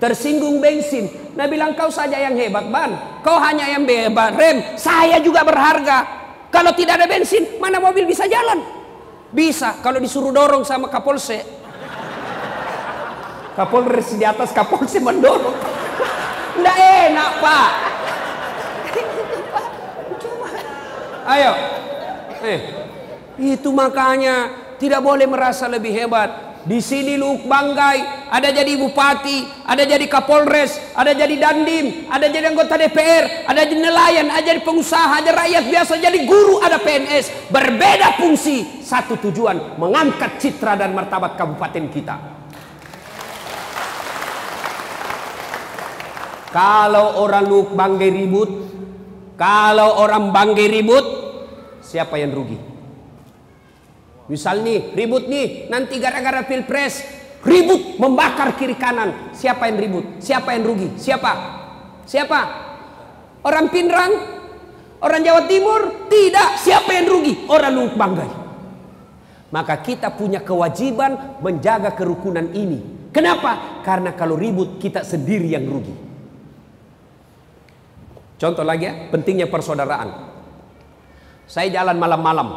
Tersinggung bensin. Nah bilang kau saja yang hebat ban. Kau hanya yang hebat rem. Saya juga berharga. Kalau tidak ada bensin, mana mobil bisa jalan? Bisa kalau disuruh dorong sama Kapolse. Kapolres di atas Kapolse mendorong. Nggak enak pak. Ayo. Eh. Itu makanya tidak boleh merasa lebih hebat. Di sini lu banggai, ada jadi bupati, ada jadi kapolres, ada jadi dandim, ada jadi anggota DPR, ada jadi nelayan, ada jadi pengusaha, ada rakyat biasa, jadi guru, ada PNS. Berbeda fungsi, satu tujuan, mengangkat citra dan martabat kabupaten kita. Kalau orang lu banggai ribut, kalau orang banggai ribut, siapa yang rugi? Misal nih, ribut nih, nanti gara-gara pilpres, ribut membakar kiri kanan. Siapa yang ribut? Siapa yang rugi? Siapa? Siapa? Orang Pinrang? Orang Jawa Timur? Tidak. Siapa yang rugi? Orang Lubuk Banggai. Maka kita punya kewajiban menjaga kerukunan ini. Kenapa? Karena kalau ribut kita sendiri yang rugi. Contoh lagi ya, pentingnya persaudaraan. Saya jalan malam-malam.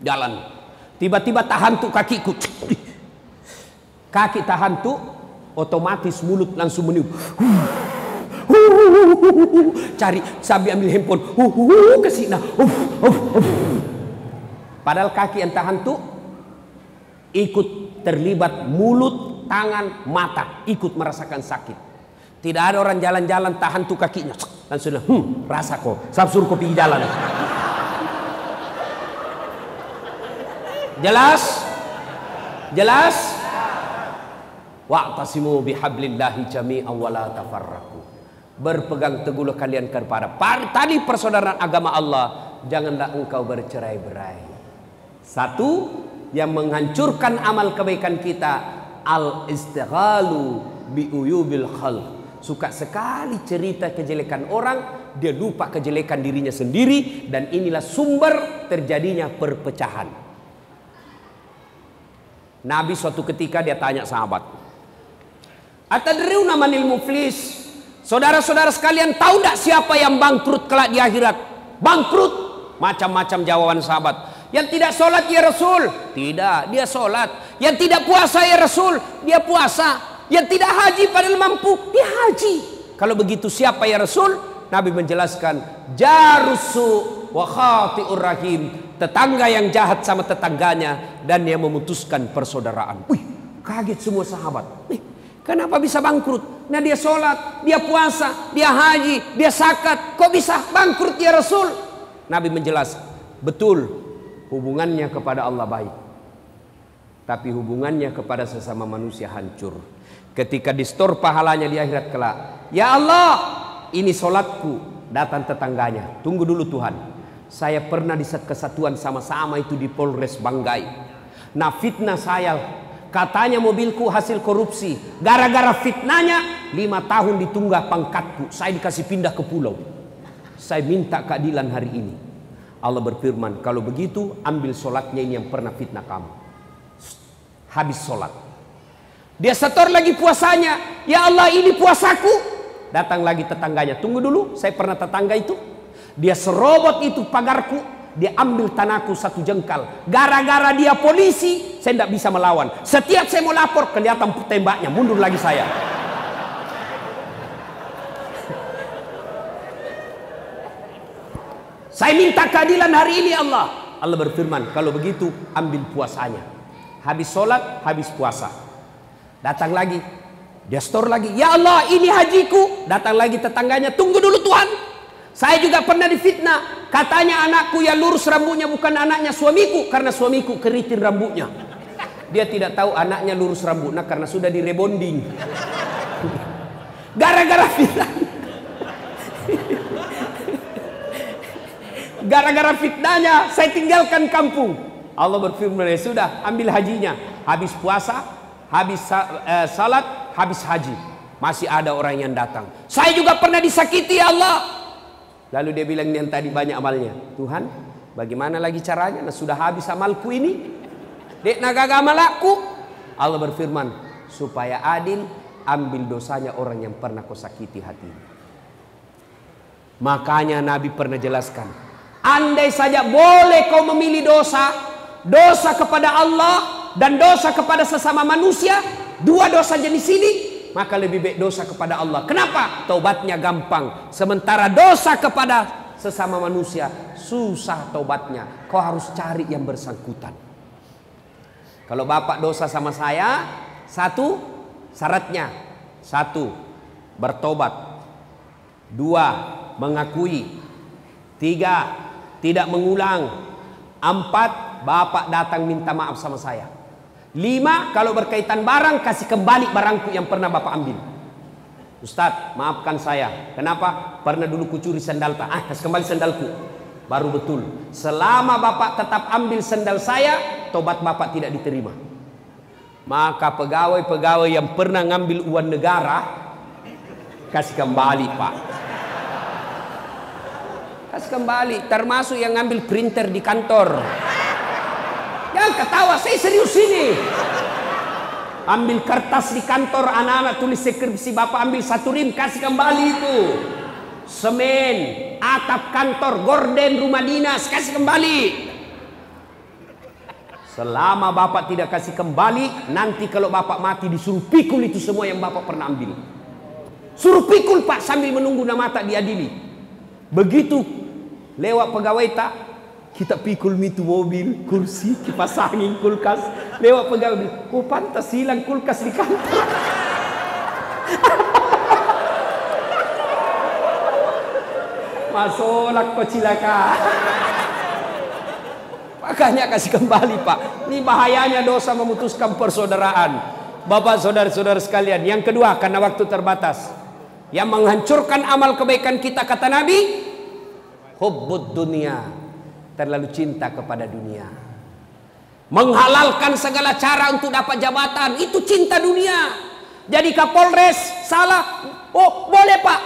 Jalan. Tiba-tiba tahan tuh kakiku. Kaki tahan tuh, otomatis mulut langsung meniup. Cari sambil ambil handphone. Ke sini. Padahal kaki yang tahan tuh ikut terlibat mulut, tangan, mata, ikut merasakan sakit. Tidak ada orang jalan-jalan tahan tuh kakinya. Langsung, hmm, rasa kok. Saya suruh kopi jalan. Jelas? Jelas? Wa'tasimu bihablillahi jami'an wa la tafarraqu. Berpegang teguhlah kalian kepada tali persaudaraan agama Allah, janganlah engkau bercerai-berai. Satu yang menghancurkan amal kebaikan kita al istighalu bi uyubil khalq. Suka sekali cerita kejelekan orang, dia lupa kejelekan dirinya sendiri dan inilah sumber terjadinya perpecahan. Nabi suatu ketika dia tanya sahabat. Atadriuna manil muflis? Saudara-saudara sekalian tahu tidak siapa yang bangkrut kelak di akhirat? Bangkrut. Macam-macam jawaban sahabat. Yang tidak sholat ya Rasul? Tidak, dia sholat. Yang tidak puasa ya Rasul? Dia puasa. Yang tidak haji padahal mampu? Dia haji. Kalau begitu siapa ya Rasul? Nabi menjelaskan. Jarusu wa khati'ur rahim. Tetangga yang jahat sama tetangganya. Dan yang memutuskan persaudaraan. Wih, kaget semua sahabat. Nih, kenapa bisa bangkrut? Nah dia sholat, dia puasa, dia haji, dia sakat. Kok bisa bangkrut ya Rasul? Nabi menjelaskan. Betul, hubungannya kepada Allah baik. Tapi hubungannya kepada sesama manusia hancur. Ketika distor pahalanya di akhirat kelak. Ya Allah, ini sholatku. Datang tetangganya. Tunggu dulu Tuhan. Saya pernah di kesatuan sama-sama itu di Polres Banggai. Nah fitnah saya Katanya mobilku hasil korupsi. Gara-gara fitnahnya, lima tahun ditunggah pangkatku. Saya dikasih pindah ke pulau. Saya minta keadilan hari ini. Allah berfirman, kalau begitu ambil sholatnya ini yang pernah fitnah kamu. Habis sholat. Dia setor lagi puasanya. Ya Allah ini puasaku. Datang lagi tetangganya. Tunggu dulu, saya pernah tetangga itu. Dia serobot itu pagarku. Dia ambil tanahku satu jengkal. Gara-gara dia polisi, saya tidak bisa melawan. Setiap saya mau lapor, kelihatan tembaknya. Mundur lagi saya. Saya minta keadilan hari ini Allah. Allah berfirman, kalau begitu ambil puasanya. Habis sholat, habis puasa. Datang lagi. Dia store lagi. Ya Allah, ini hajiku. Datang lagi tetangganya. Tunggu dulu Tuhan. Saya juga pernah difitnah. Katanya anakku yang lurus rambutnya bukan anaknya suamiku. Karena suamiku keriting rambutnya. Dia tidak tahu anaknya lurus rambutnya karena sudah direbonding. Gara-gara fitnah. Gara-gara fitnahnya saya tinggalkan kampung. Allah berfirman, "Ya sudah, ambil hajinya. Habis puasa, habis eh, salat, habis haji. Masih ada orang yang datang. Saya juga pernah disakiti ya Allah. Lalu dia bilang yang tadi banyak amalnya. Tuhan, bagaimana lagi caranya? Nah, sudah habis amalku ini. Dek nagaga amalku. Allah berfirman, supaya adil, ambil dosanya orang yang pernah kau sakiti hatinya. Makanya Nabi pernah jelaskan, andai saja boleh kau memilih dosa, dosa kepada Allah dan dosa kepada sesama manusia, dua dosa jenis ini, maka lebih baik dosa kepada Allah. Kenapa? Taubatnya gampang. Sementara dosa kepada sesama manusia susah taubatnya. Kau harus cari yang bersangkutan. Kalau bapak dosa sama saya, satu syaratnya, satu bertobat, dua mengakui, tiga tidak mengulang, empat bapak datang minta maaf sama saya, lima kalau berkaitan barang kasih kembali barangku yang pernah bapak ambil. Ustadz, maafkan saya. Kenapa? Pernah dulu kucuri sandal tak? Ah, kasih kembali sandalku. Baru betul. Selama bapak tetap ambil sandal saya, tobat bapak tidak diterima. Maka pegawai-pegawai yang pernah ngambil uang negara, kasih kembali pak. Kasih kembali, termasuk yang ngambil printer di kantor. Jangan ketawa, saya serius ini. Ambil kertas di kantor anak-anak tulis skripsi bapak ambil satu rim kasih kembali itu. Semen, atap kantor, gorden rumah dinas kasih kembali. Selama bapak tidak kasih kembali, nanti kalau bapak mati disuruh pikul itu semua yang bapak pernah ambil. Suruh pikul pak sambil menunggu nama tak diadili. Begitu lewat pegawai tak kita pikul mitu mobil, kursi, kipas angin, kulkas. Lewat pegawai oh pantas hilang kulkas di kantor. Masolak kau cilaka. Makanya kasih kembali pak. Ini bahayanya dosa memutuskan persaudaraan. Bapak saudara-saudara sekalian. Yang kedua karena waktu terbatas. Yang menghancurkan amal kebaikan kita kata Nabi. Hubbud dunia. Terlalu cinta kepada dunia. Menghalalkan segala cara untuk dapat jabatan. Itu cinta dunia. Jadi Kapolres salah. Oh boleh pak.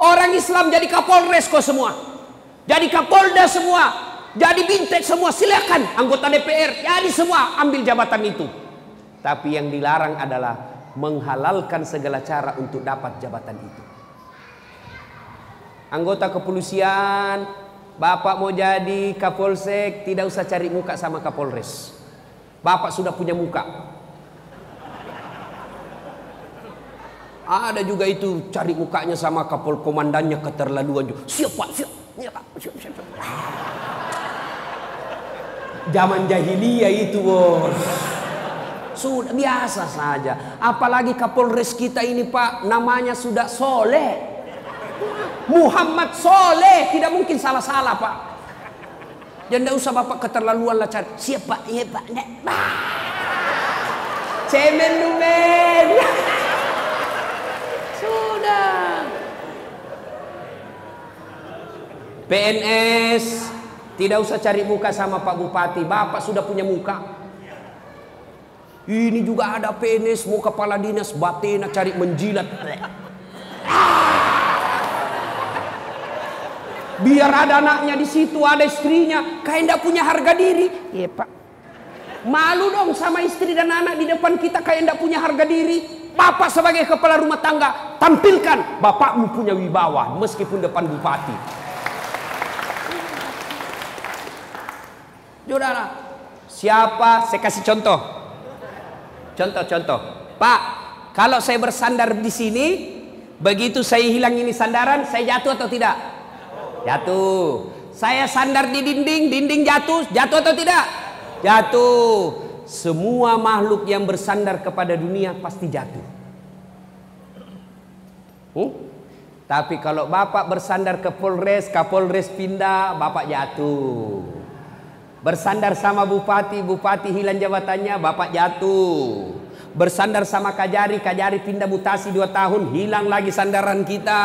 Orang Islam jadi Kapolres kok semua. Jadi Kapolda semua. Jadi bintek semua silakan anggota DPR jadi semua ambil jabatan itu. Tapi yang dilarang adalah menghalalkan segala cara untuk dapat jabatan itu. Anggota kepolisian, Bapak mau jadi Kapolsek, tidak usah cari muka sama Kapolres. Bapak sudah punya muka. Ada juga itu cari mukanya sama Kapol komandannya keterlaluan juga. Siap Pak, siap. Siap. Zaman jahiliyah itu bos. Sudah biasa saja. Apalagi Kapolres kita ini Pak, namanya sudah Soleh. Muhammad Soleh, tidak mungkin salah-salah Pak. Jangan tidak usah Bapak keterlaluan lah cari. Siap Pak, iya Pak. Nek. Cemen lumen. Sudah. PNS tidak usah cari muka sama Pak Bupati. Bapak sudah punya muka. Ini juga ada PNS mau kepala dinas batina cari menjilat. Biar ada anaknya di situ, ada istrinya, kayak tidak punya harga diri. Iya pak. Malu dong sama istri dan anak di depan kita kayak tidak punya harga diri. Bapak sebagai kepala rumah tangga, tampilkan bapakmu punya wibawa meskipun depan bupati. Saudara, siapa? Saya kasih contoh. Contoh-contoh. Pak, kalau saya bersandar di sini, begitu saya hilang ini sandaran, saya jatuh atau tidak? Jatuh. Saya sandar di dinding, dinding jatuh, jatuh atau tidak? Jatuh. Semua makhluk yang bersandar kepada dunia pasti jatuh. Hmm? Tapi kalau bapak bersandar ke Polres, Kapolres pindah, bapak jatuh. Bersandar sama bupati, bupati hilang jabatannya, bapak jatuh. Bersandar sama kajari, kajari pindah mutasi dua tahun, hilang lagi sandaran kita.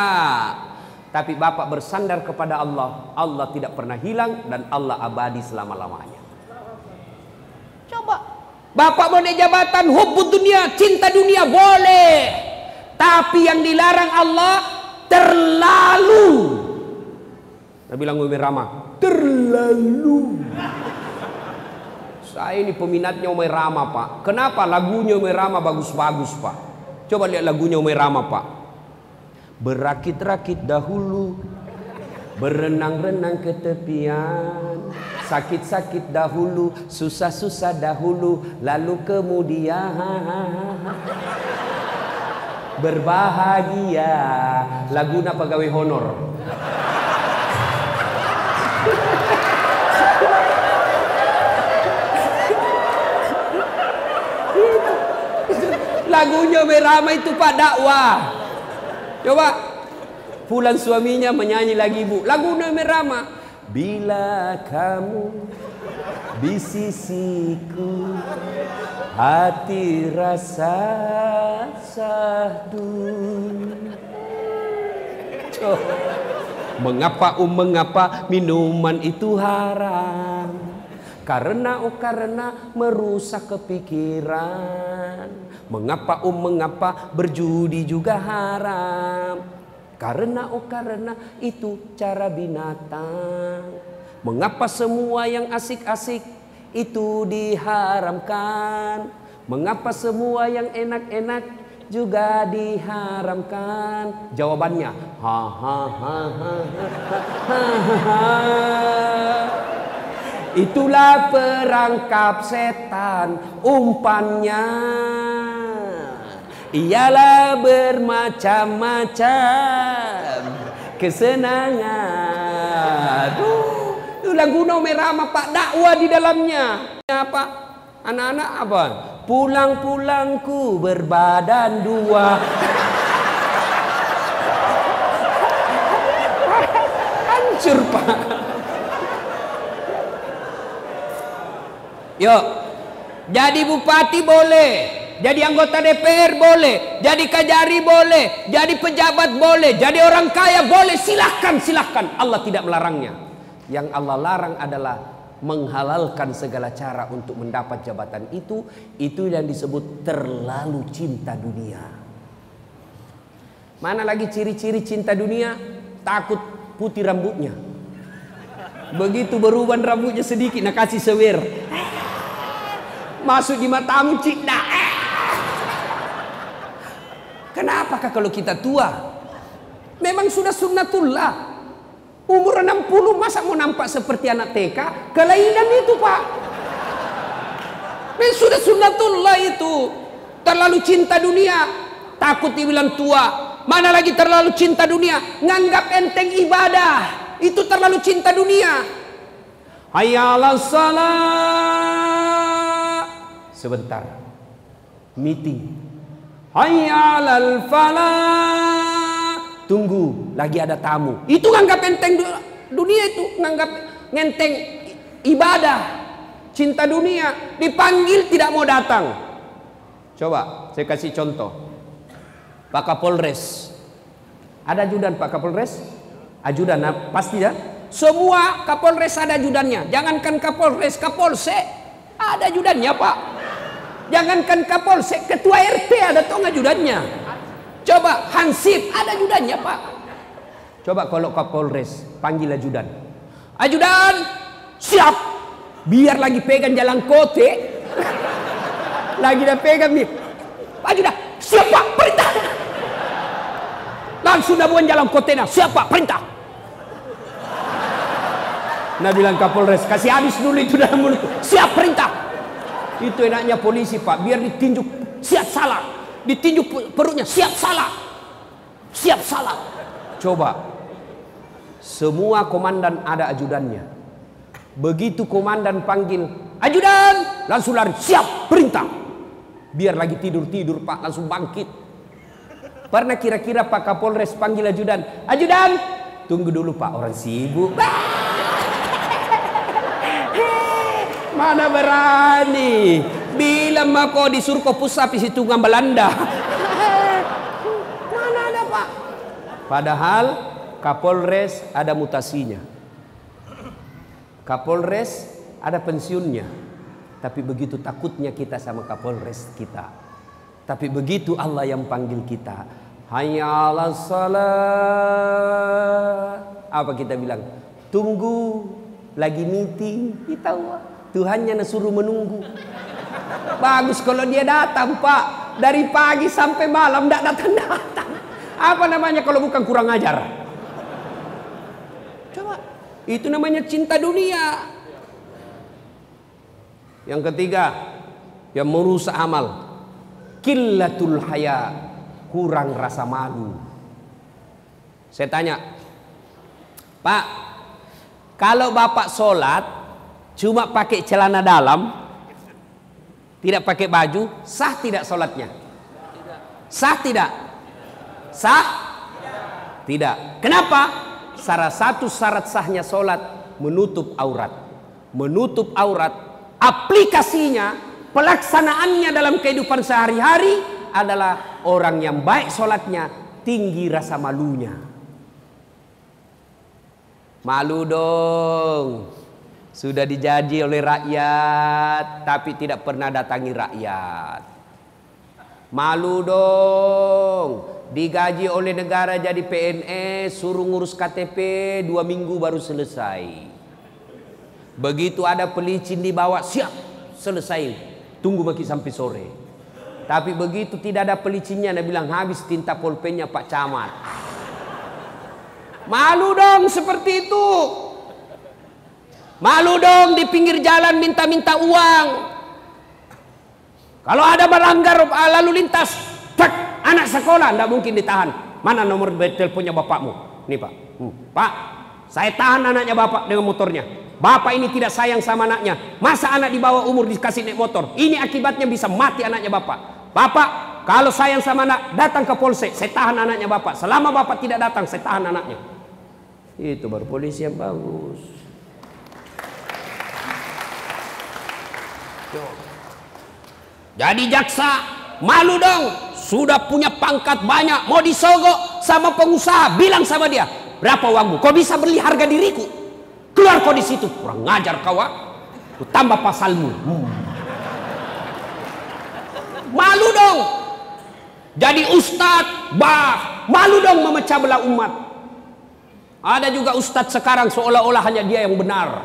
Tapi bapak bersandar kepada Allah, Allah tidak pernah hilang dan Allah abadi selama-lamanya. Coba. Bapak boleh jabatan, hubbud dunia, cinta dunia boleh. Tapi yang dilarang Allah terlalu. Nabi bilang Umi Rama, terlalu. Saya ini peminatnya Umi Rama pak. Kenapa lagunya Umi Rama bagus-bagus pak? Coba lihat lagunya Umi Rama pak. Berakit-rakit dahulu. Berenang-renang ke tepian. Sakit-sakit dahulu. Susah-susah dahulu. Lalu kemudian Berbahagia. Laguna pegawai honor? Lagunya Merama itu Pak dakwah Coba. Pulang suaminya menyanyi lagi ibu Lagu Nabi Rama Bila kamu di sisiku Hati rasa sahdu. Oh. Mengapa um mengapa minuman itu haram Karena oh karena merusak kepikiran. Mengapa um mengapa berjudi juga haram? Karena oh karena itu cara binatang. Mengapa semua yang asik-asik itu diharamkan? Mengapa semua yang enak-enak juga diharamkan? Jawabannya ha ha ha ha ha ha ha Itulah perangkap setan umpannya Ialah bermacam-macam kesenangan itu lagu Nomerama Pak dakwah di dalamnya Apa? Anak-anak apa? Pulang-pulangku berbadan dua Hancur Pak Yuk, jadi bupati boleh, jadi anggota DPR boleh, jadi kajari boleh, jadi pejabat boleh, jadi orang kaya boleh, silahkan, silahkan. Allah tidak melarangnya. Yang Allah larang adalah menghalalkan segala cara untuk mendapat jabatan itu. Itu yang disebut terlalu cinta dunia. Mana lagi ciri-ciri cinta dunia? Takut putih rambutnya. Begitu berubah rambutnya sedikit, nak kasih sewer masuk di matamu cik dah. Kenapakah kalau kita tua? Memang sudah sunnatullah. Umur 60 masa mau nampak seperti anak TK? Kelainan itu pak. Memang sudah sunnatullah itu. Terlalu cinta dunia. Takut dibilang tua. Mana lagi terlalu cinta dunia. Nganggap enteng ibadah. Itu terlalu cinta dunia. Hayyalah salat sebentar. Meeting. Hayyalal falah tunggu lagi ada tamu. Itu nganggap enteng dunia itu nganggap ngenteng ibadah. Cinta dunia dipanggil tidak mau datang. Coba saya kasih contoh. Pak Kapolres. Ada ajudan Pak Kapolres? Ajudan nah, pasti ya? Semua Kapolres ada ajudannya. Jangankan Kapolres Kapolsek. Ada ajudannya Pak Jangankan Kapolsek, ketua RT ada toh ajudannya. Coba Hansip ada ajudannya Pak. Coba kalau Kapolres panggil ajudan. Ajudan, siap. Biar lagi pegang jalan kote. lagi dah pegang nih. Ajudan, siap pak, perintah. Langsung dah buang jalan kote nah. Siap pak, perintah. Nah bilang Kapolres, kasih habis dulu itu dalam mulut. Siap perintah. Itu enaknya polisi pak, biar ditinjuk siap salah. Ditinjuk perutnya siap salah. Siap salah. Coba. Semua komandan ada ajudannya. Begitu komandan panggil, ajudan, langsung lari, siap perintah. Biar lagi tidur-tidur pak, langsung bangkit. Pernah kira-kira Pak Kapolres panggil ajudan, ajudan, tunggu dulu Pak, orang sibuk. Mana berani? Bila mah kau disuruh kau pusat isi tunggang Belanda. Mana ada pak? Padahal Kapolres ada mutasinya. Kapolres ada pensiunnya. Tapi begitu takutnya kita sama Kapolres kita. Tapi begitu Allah yang panggil kita. Hayya 'alas salat. Apa kita bilang? Tunggu lagi meeting. Kita Tuhannya suruh menunggu. Bagus kalau dia datang pak. Dari pagi sampai malam tidak datang-datang Apa namanya kalau bukan kurang ajar? Coba Itu namanya cinta dunia. Yang ketiga Yang merusak amal. Killatul haya Kurang rasa malu. Saya tanya Pak Kalau bapak sholat Cuma pakai celana dalam tidak pakai baju, sah tidak sholatnya? Sah tidak? Sah? Tidak. Kenapa? Salah satu syarat sahnya sholat menutup aurat. Menutup aurat, aplikasinya, pelaksanaannya dalam kehidupan sehari-hari adalah orang yang baik sholatnya, tinggi rasa malunya. Malu dong. Sudah dijanji oleh rakyat tapi tidak pernah datangi rakyat. Malu dong. Digaji oleh negara jadi PNS, suruh ngurus KTP dua minggu baru selesai. Begitu ada pelicin dibawa, siap, selesai. Tunggu maki sampai sore. Tapi begitu tidak ada pelicinnya, dia bilang habis tinta pulpennya Pak Camat. Malu dong seperti itu. Malu dong di pinggir jalan minta-minta uang. Kalau ada melanggar uh, lalu lintas, tak anak sekolah tidak mungkin ditahan. Mana nomor teleponnya bapakmu? Nih pak, Hmm, pak, saya tahan anaknya bapak dengan motornya. Bapak ini tidak sayang sama anaknya. Masa anak di bawah umur dikasih naik motor? Ini akibatnya bisa mati anaknya bapak. Bapak, kalau sayang sama anak, datang ke polsek. Saya tahan anaknya bapak. Selama bapak tidak datang, saya tahan anaknya. Itu baru polisi yang bagus. Jadi jaksa malu dong. Sudah punya pangkat banyak. Mau disogok sama pengusaha. Bilang sama dia. Berapa uangmu? Kau bisa beli harga diriku. Keluar kau di situ. Kurang ngajar kau. ah. Ku tambah pasalmu. Hmm. Malu dong. Jadi ustadz. Bah. Malu dong memecah belah umat. Ada juga ustadz sekarang seolah-olah hanya dia yang benar.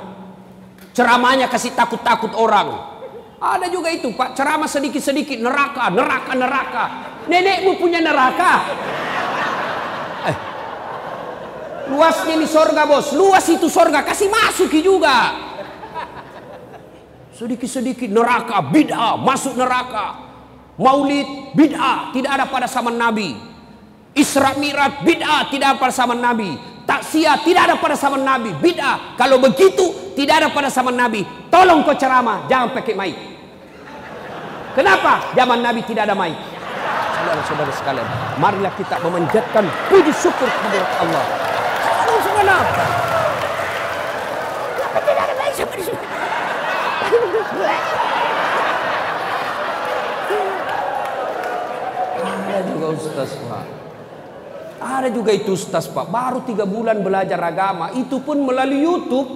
Ceramahnya kasih takut-takut orang. Ada juga itu pak ceramah sedikit-sedikit neraka, neraka, neraka. Nenekmu punya neraka. Eh, luasnya ini sorga bos, luas itu sorga kasih masuki juga. Sedikit-sedikit neraka, bid'ah, masuk neraka. Maulid, bid'ah, tidak ada pada zaman Nabi. Isra Mi'raj, bid'ah, tidak ada pada zaman Nabi. Taksiah tidak ada pada zaman Nabi, bid'ah. Kalau begitu tidak ada pada zaman Nabi. Tolong kau ceramah, jangan pakai mic. Kenapa? Zaman Nabi tidak ada mic. Saudara-saudara sekalian, marilah kita memanjatkan puji syukur kepada Allah. Ada? Ada juga ustaz Pak. Ada juga itu ustaz Pak. Baru tiga bulan belajar agama. Itu pun melalui Youtube.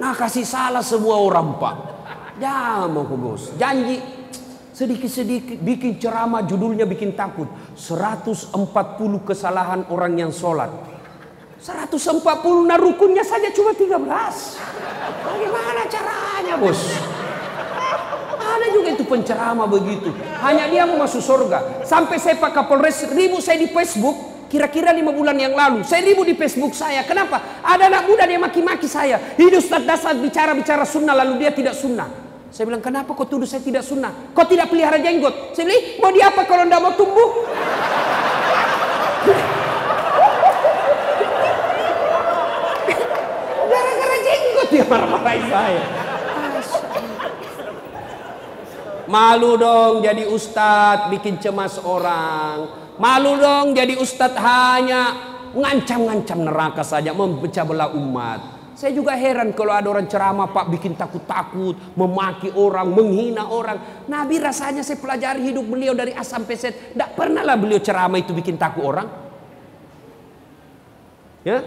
Nah kasih salah semua orang Pak. Jangan mau bos. Janji. Sedikit-sedikit bikin ceramah judulnya bikin takut. 140 kesalahan orang yang sholat. 140 nah rukunnya saja cuma 13. Bagaimana caranya bos? Ada juga itu penceramah begitu. Hanya dia mau masuk surga. Sampai saya Pak Kapolres ribut saya di Facebook. Kira-kira lima bulan yang lalu. Saya ribut di Facebook saya. Kenapa? Ada anak muda dia maki-maki saya. Hidup Ustaz Dasar bicara-bicara sunnah lalu dia tidak sunnah. Saya bilang, kenapa kau tuduh saya tidak sunnah? Kau tidak pelihara jenggot. Saya bilang, mau dia apa kalau tidak mau tumbuh? Gara-gara jenggot dia marah-marahin saya. Malu dong jadi ustadz bikin cemas orang. Malu dong jadi ustadz hanya ngancam-ngancam neraka saja memecah belah umat. Saya juga heran kalau ada orang ceramah pak bikin takut-takut, memaki orang, menghina orang. Nabi rasanya saya pelajari hidup beliau dari A sampai. Tidak pernah lah beliau ceramah itu bikin takut orang. Ya,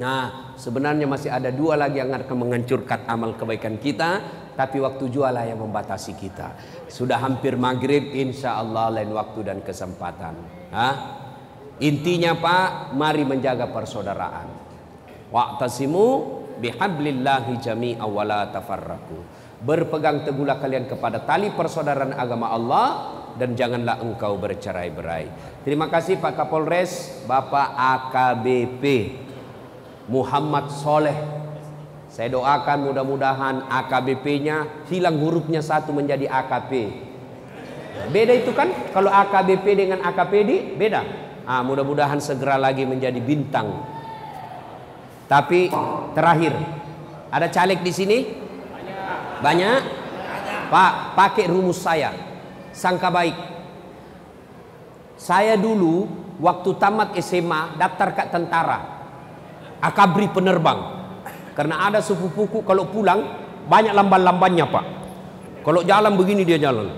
Nah, sebenarnya masih ada dua lagi yang akan menghancurkan amal kebaikan kita, tapi waktu jualah yang membatasi kita. Sudah hampir maghrib, insya Allah lain waktu dan kesempatan. Hah? Intinya Pak, mari menjaga persaudaraan. Wa'tasimu bihablillahi jami'a wala tafarraku. Berpegang teguhlah kalian kepada tali persaudaraan agama Allah dan janganlah engkau bercerai-berai. Terima kasih Pak Kapolres, Bapak AKBP Muhammad Soleh. Saya doakan mudah-mudahan AKBP-nya hilang hurufnya satu menjadi AKP. Beda itu kan? Kalau AKBP dengan AKPD beda. Ah, mudah-mudahan segera lagi menjadi bintang. Tapi terakhir, ada caleg di sini? Banyak. Pak, pakai rumus saya. Sangka baik. Saya dulu waktu tamat SMA daftar ke tentara akabri penerbang. Karena ada sepupuku kalau pulang banyak lamban-lambannya pak. Kalau jalan begini dia jalan.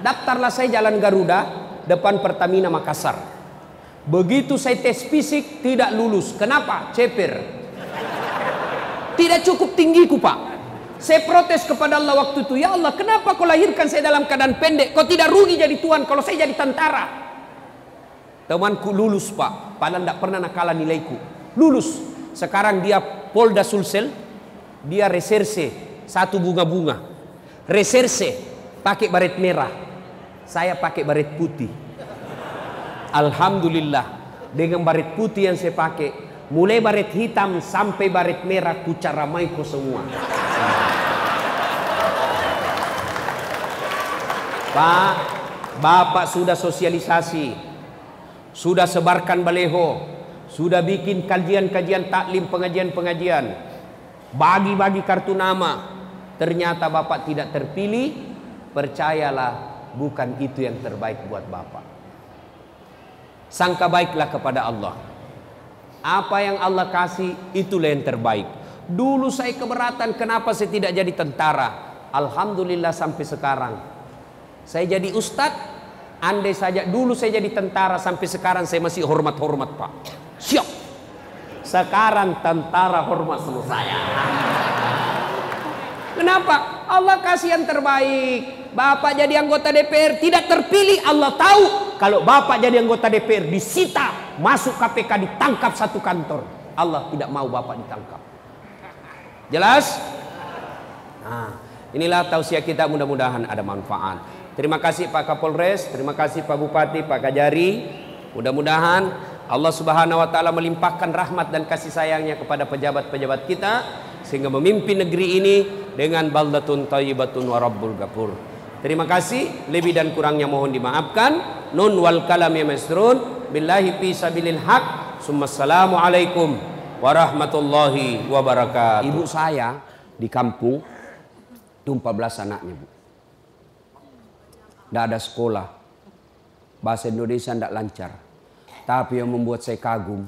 Daftarlah saya jalan Garuda depan Pertamina Makassar. Begitu saya tes fisik tidak lulus. Kenapa? Ceper. Tidak cukup tinggiku pak. Saya protes kepada Allah waktu itu. Ya Allah kenapa kau lahirkan saya dalam keadaan pendek. Kau tidak rugi jadi tuan kalau saya jadi tentara. Temanku lulus pak. Padahal tidak pernah nakalan nilaiku lulus. Sekarang dia Polda Sulsel, dia reserse satu bunga-bunga. Reserse pakai baret merah. Saya pakai baret putih. Alhamdulillah. Dengan baret putih yang saya pakai, mulai baret hitam sampai baret merah kucaramai ko semua. Pak, Bapak sudah sosialisasi, sudah sebarkan baleho, sudah bikin kajian-kajian taklim pengajian-pengajian bagi-bagi kartu nama. Ternyata Bapak tidak terpilih percayalah bukan itu yang terbaik buat Bapak sangka baiklah kepada Allah apa yang Allah kasih itulah yang terbaik dulu saya keberatan kenapa saya tidak jadi tentara Alhamdulillah sampai sekarang saya jadi ustadz Andai saja dulu saya jadi tentara sampai sekarang saya masih hormat-hormat pak. Siap. Sekarang tentara hormat sama saya. Kenapa? Allah kasih yang terbaik. Bapak jadi anggota DPR tidak terpilih. Allah tahu kalau Bapak jadi anggota DPR disita, masuk KPK ditangkap satu kantor. Allah tidak mau Bapak ditangkap. Jelas? Nah, inilah tausiah kita mudah-mudahan ada manfaat. Terima kasih Pak Kapolres, terima kasih Pak Bupati, Pak Kajari. Mudah-mudahan Allah Subhanahu wa taala melimpahkan rahmat dan kasih sayangnya kepada pejabat-pejabat kita sehingga memimpin negeri ini dengan baldatun thayyibatun wa rabbul ghafur. Terima kasih, lebih dan kurangnya mohon dimaafkan. Nun wal kalam ya masrun. Billahi fi sabilil haq. Assalamualaikum warahmatullahi wabarakatuh. Ibu saya di kampung itu 14 anaknya, Bu tidak ada sekolah. Bahasa Indonesia tidak lancar. Tapi yang membuat saya kagum,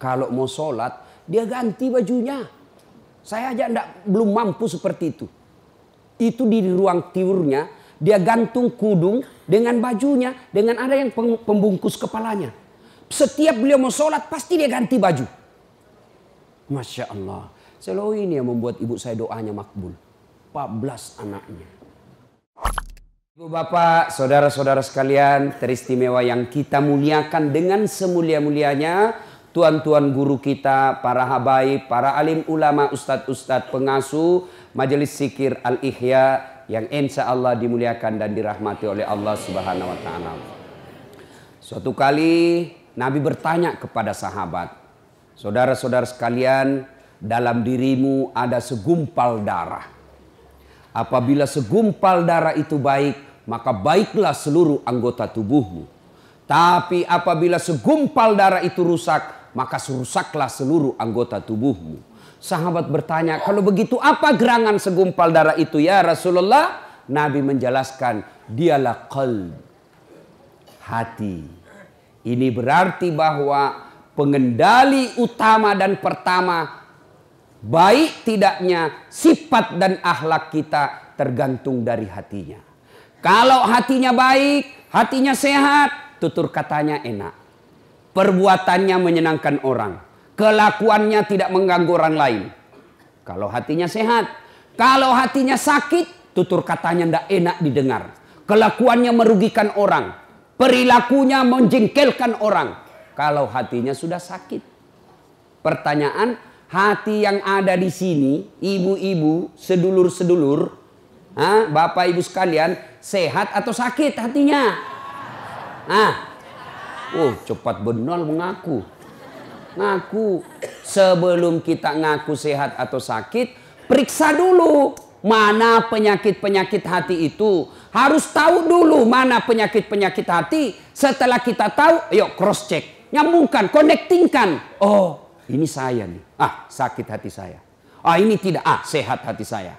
kalau mau sholat, dia ganti bajunya. Saya aja enggak, belum mampu seperti itu. Itu di ruang tiurnya, dia gantung kudung dengan bajunya, dengan ada yang pembungkus kepalanya. Setiap beliau mau sholat, pasti dia ganti baju. Masya Allah. Selalu ini yang membuat ibu saya doanya makbul. 14 anaknya. Ibu bapak, saudara-saudara sekalian, teristimewa yang kita muliakan dengan semulia-mulianya, tuan-tuan guru kita, para habaib, para alim ulama, ustadz-ustadz pengasuh, majelis sikir al-ihya yang insya Allah dimuliakan dan dirahmati oleh Allah subhanahu wa ta'ala. Suatu kali Nabi bertanya kepada sahabat, saudara-saudara sekalian, dalam dirimu ada segumpal darah. Apabila segumpal darah itu baik, maka baiklah seluruh anggota tubuhmu. Tapi apabila segumpal darah itu rusak, maka rusaklah seluruh anggota tubuhmu. Sahabat bertanya, kalau begitu apa gerangan segumpal darah itu ya Rasulullah? Nabi menjelaskan, dialah qalb, hati. Ini berarti bahwa pengendali utama dan pertama baik tidaknya sifat dan akhlak kita tergantung dari hatinya. Kalau hatinya baik, hatinya sehat, tutur katanya enak. Perbuatannya menyenangkan orang. Kelakuannya tidak mengganggu orang lain. Kalau hatinya sehat. Kalau hatinya sakit, tutur katanya tidak enak didengar. Kelakuannya merugikan orang. Perilakunya menjengkelkan orang. Kalau hatinya sudah sakit. Pertanyaan, hati yang ada di sini, ibu-ibu, sedulur-sedulur, bapak ibu sekalian, sehat atau sakit hatinya? Ah, oh cepat benar mengaku. Ngaku. Sebelum kita ngaku sehat atau sakit, periksa dulu mana penyakit-penyakit hati itu. Harus tahu dulu mana penyakit-penyakit hati. Setelah kita tahu, yuk cross check. Nyambungkan, connectingkan. Oh, ini saya nih. Ah, sakit hati saya. Ah, ini tidak. Ah, sehat hati saya.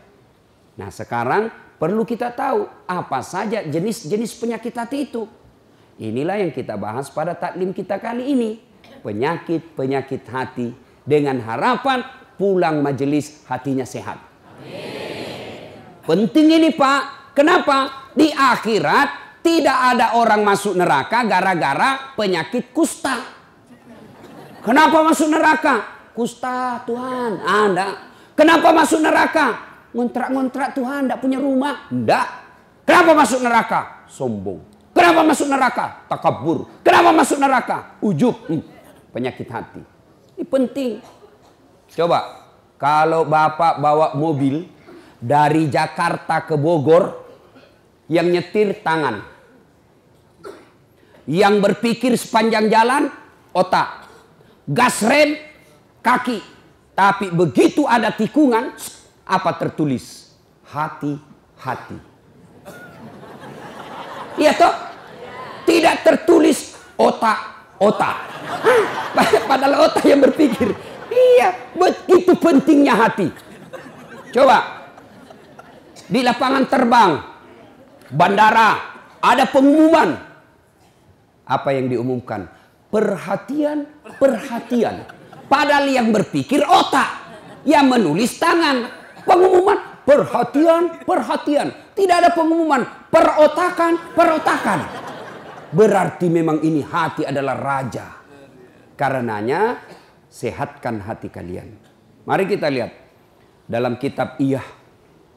Nah, sekarang perlu kita tahu apa saja jenis-jenis penyakit hati itu. Inilah yang kita bahas pada taklim kita kali ini. Penyakit-penyakit hati dengan harapan pulang majelis hatinya sehat. Penting ini Pak. Kenapa? Di akhirat tidak ada orang masuk neraka gara-gara penyakit kusta. Kenapa masuk neraka? Kusta Tuhan. Anda. Kenapa masuk neraka? Ngontrak-ngontrak Tuhan. Tidak punya rumah. Tidak. Kenapa masuk neraka? Sombong. Kenapa masuk neraka? Takabur. Kenapa masuk neraka? Ujub. Hmm. Penyakit hati. Ini penting. Coba. Kalau Bapak bawa mobil dari Jakarta ke Bogor yang nyetir tangan. Yang berpikir sepanjang jalan otak. Gas rem kaki. Tapi begitu ada tikungan apa tertulis? Hati-hati. Iya toh? Tidak tertulis otak-otak. Padahal otak yang berpikir. Iya, begitu pentingnya hati. Coba di lapangan terbang, bandara, ada pengumuman. Apa yang diumumkan? Perhatian, perhatian. Padahal yang berpikir otak, yang menulis tangan. Pengumuman, perhatian, perhatian. Tidak ada pengumuman, perotakan, perotakan. Berarti memang ini hati adalah raja. Karenanya, sehatkan hati kalian. Mari kita lihat dalam kitab Iyah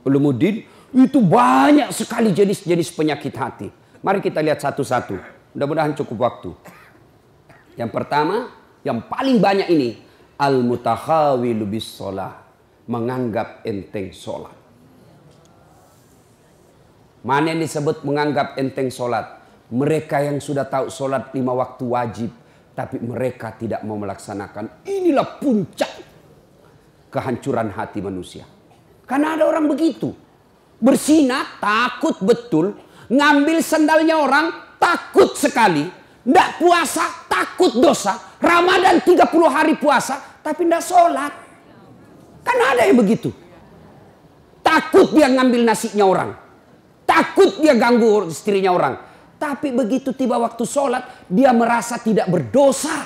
Ulumuddin itu banyak sekali jenis-jenis penyakit hati. Mari kita lihat satu-satu. Mudah-mudahan cukup waktu. Yang pertama, yang paling banyak ini al mutakhawilu bis sholah. Menganggap enteng sholat. Mana yang disebut menganggap enteng sholat? Mereka yang sudah tahu sholat lima waktu wajib. Tapi mereka tidak mau melaksanakan. Inilah puncak kehancuran hati manusia. Karena ada orang begitu. Bersinat takut betul. Ngambil sendalnya orang takut sekali. Tidak puasa takut dosa. Ramadan 30 hari puasa tapi tidak sholat. Kan ada yang begitu. Takut dia ngambil nasinya orang. Takut dia ganggu istrinya orang. Tapi begitu tiba waktu sholat, dia merasa tidak berdosa.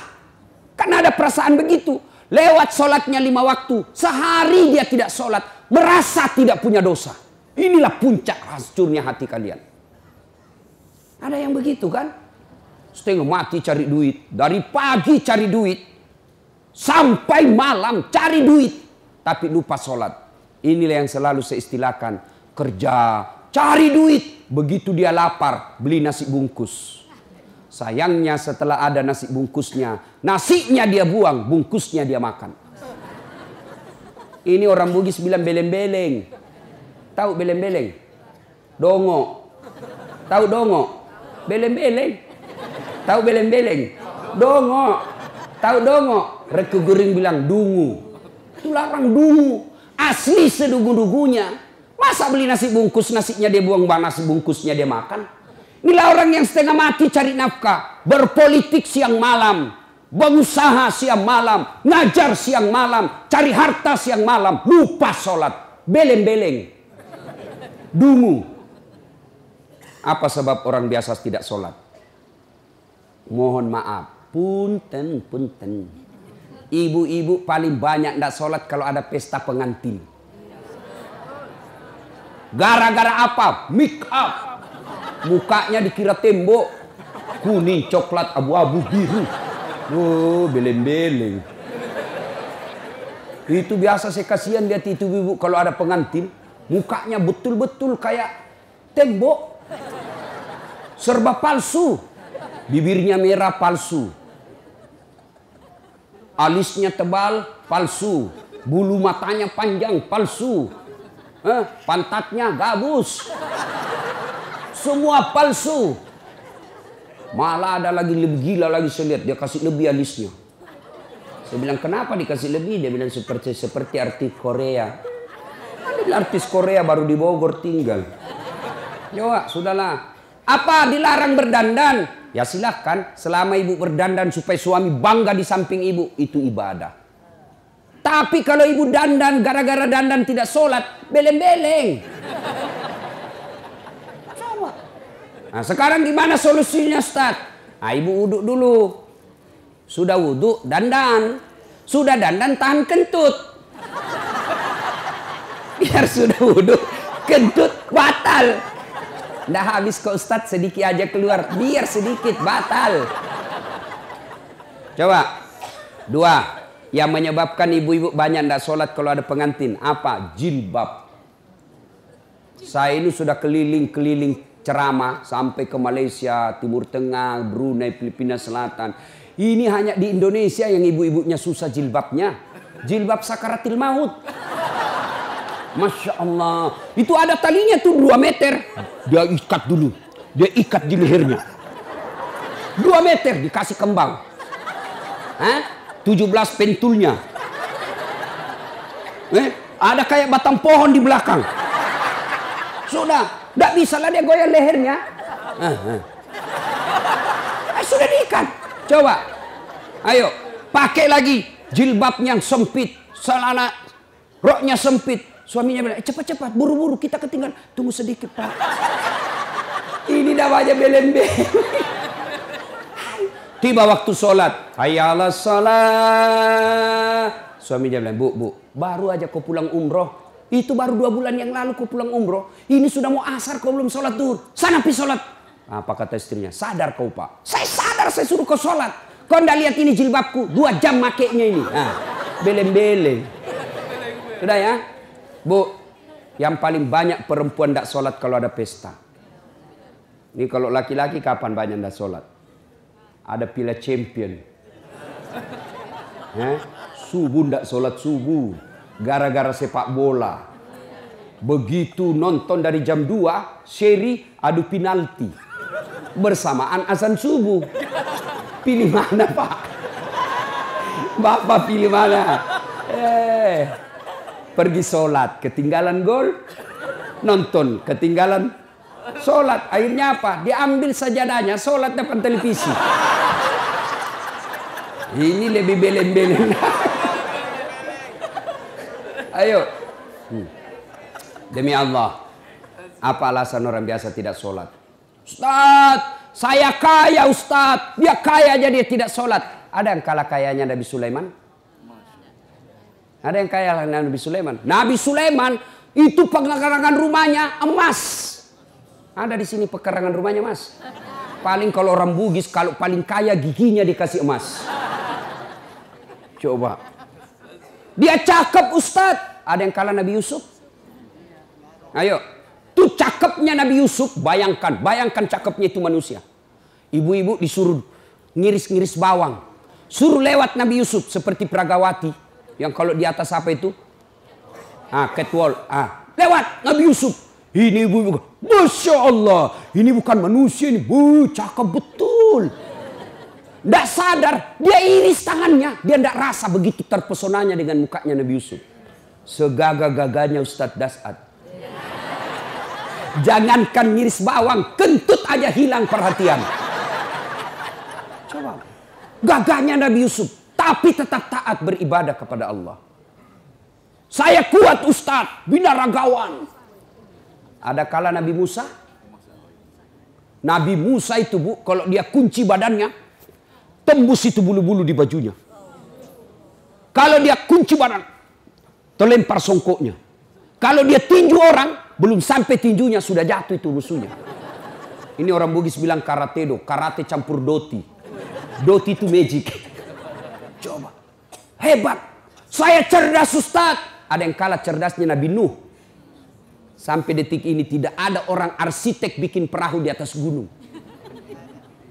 Karena ada perasaan begitu. Lewat sholatnya lima waktu. Sehari dia tidak sholat. Merasa tidak punya dosa. Inilah puncak hancurnya hati kalian. Ada yang begitu kan? Setengah mati cari duit. Dari pagi cari duit. Sampai malam cari duit. Tapi lupa sholat. Inilah yang selalu saya istilahkan. Kerja, cari duit. Begitu dia lapar, beli nasi bungkus. Sayangnya setelah ada nasi bungkusnya, nasinya dia buang, bungkusnya dia makan. Ini orang Bugis bilang beleng-beleng. Tahu beleng-beleng? Dongo. Tahu dongo? Beleng-beleng. Tahu beleng-beleng? Dongo. Tahu dongo? Reku Guring bilang dungu. Itu larang dungu. Asli sedugu-dugunya. Masa beli nasi bungkus, nasinya dia buang, nasi bungkusnya dia makan. Inilah orang yang setengah mati cari nafkah. Berpolitik siang malam. Berusaha siang malam. Ngajar siang malam. Cari harta siang malam. Lupa sholat. Beleng-beleng. Dungu. Apa sebab orang biasa tidak sholat? Mohon maaf. Punten, punten. Ibu-ibu paling banyak tidak sholat kalau ada pesta pengantin. Gara-gara apa? Make up. Mukanya dikira tembok. Kuning, coklat, abu-abu, biru. Oh, beleng-beleng. Itu biasa saya kasihan lihat itu ibu kalau ada pengantin. Mukanya betul-betul kayak tembok. Serba palsu. Bibirnya merah palsu. Alisnya tebal palsu. Bulu matanya panjang palsu. Eh, pantatnya gabus. Semua palsu. Malah ada lagi lebih gila lagi saya lihat dia kasih lebih alisnya. Saya bilang kenapa dikasih lebih? Dia bilang seperti seperti artis Korea. Ada artis Korea baru di Bogor tinggal. Coba, sudahlah. Apa dilarang berdandan? Ya silahkan. Selama ibu berdandan supaya suami bangga di samping ibu. Itu ibadah. Tapi kalau ibu dandan gara-gara dandan tidak sholat. Beleng-beleng. Nah sekarang gimana solusinya Ustaz? Nah, ibu wudhu dulu. Sudah wudhu, dandan. Sudah dandan, tahan kentut. Biar sudah wudhu, kentut batal. Nggak habis ke Ustadz sedikit aja keluar. Biar sedikit batal. Coba. Dua. Yang menyebabkan ibu-ibu banyak tidak sholat kalau ada pengantin. Apa? Jilbab. Saya ini sudah keliling-keliling ceramah. Sampai ke Malaysia, Timur Tengah, Brunei, Filipina Selatan. Ini hanya di Indonesia yang ibu-ibunya susah jilbabnya. Jilbab sakaratil maut. Masya Allah. Itu ada talinya tuh 2 meter. Dia ikat dulu. Dia ikat di lehernya. 2 meter dikasih kembang. Hah? 17 pentulnya. Eh, ada kayak batang pohon di belakang. Sudah, tidak bisa lah dia goyang lehernya. Ah, ah. Eh, sudah diikat. Coba. Ayo, pakai lagi jilbab yang sempit, celana roknya sempit. Suaminya bilang, eh, cepat-cepat, buru-buru kita ketinggalan. Tunggu sedikit, Pak. Ini dah belen-belen. Tiba waktu sholat. Hayyalah sholat. Suaminya bilang, bu, bu, baru aja kau pulang umroh. Itu baru dua bulan yang lalu kau pulang umroh. Ini sudah mau asar kau belum sholat duhur. Sana pi sholat. Apa kata istrinya? Sadar kau pak. Saya sadar saya suruh kau sholat. Kau ndak lihat ini jilbabku. Dua jam makainya ini. Nah, beleng-beleng. Sudah ya? Bu, yang paling banyak perempuan ndak sholat kalau ada pesta. Ini kalau laki-laki kapan banyak ndak sholat? Ada piala champion. Eh? Subuh ndak sholat subuh. Gara-gara sepak bola. Begitu nonton dari jam 2, seri adu penalti. Bersamaan azan subuh. Pilih mana pak? Bapak pilih mana? Eh, pergi sholat, ketinggalan gol. Nonton, ketinggalan sholat. Akhirnya apa? Diambil sajadahnya, sholat depan televisi. Ini lebih belen-belen. Ayo. Hmm. Demi Allah. Apa alasan orang biasa tidak sholat? Ustaz, saya kaya Ustaz. Dia kaya aja dia tidak sholat. Ada yang kalah kayanya Nabi Sulaiman? Ada yang kaya Nabi Sulaiman? Nabi Sulaiman itu pekarangan rumahnya emas. Ada di sini pekarangan rumahnya emas. Paling kalau orang Bugis kalau paling kaya giginya dikasih emas. Coba. Dia cakep Ustadz. Ada yang kalah Nabi Yusuf? Ayo. Begitu cakepnya Nabi Yusuf, bayangkan, bayangkan cakepnya itu manusia. Ibu-ibu disuruh ngiris-ngiris bawang. Suruh lewat Nabi Yusuf seperti Pragawati. Yang kalau di atas apa itu? Ah, catwalk. Ah, lewat Nabi Yusuf. Ini ibu. Masya Allah. Ini bukan manusia ini. Bu, cakep betul. Tidak sadar. Dia iris tangannya. Dia tidak rasa begitu terpesonanya dengan mukanya Nabi Yusuf. Segagah-gagahnya Ustadz Dasad. Jangankan ngiris bawang. Kentut aja hilang perhatian. Coba. Gagahnya Nabi Yusuf. Tapi tetap taat beribadah kepada Allah. Saya kuat Ustadz. Binaragawan. Ada kala Nabi Musa. Nabi Musa itu bu. Kalau dia kunci badannya. Tembus itu bulu-bulu di bajunya. Kalau dia kunci badan. Terlempar songkoknya. Kalau dia tinju orang. Belum sampai tinjunya sudah jatuh itu musuhnya. Ini orang Bugis bilang karate do. Karate campur doti. Doti itu magic. Coba. Hebat. Saya cerdas Ustaz. Ada yang kalah cerdasnya Nabi Nuh. Sampai detik ini tidak ada orang arsitek bikin perahu di atas gunung.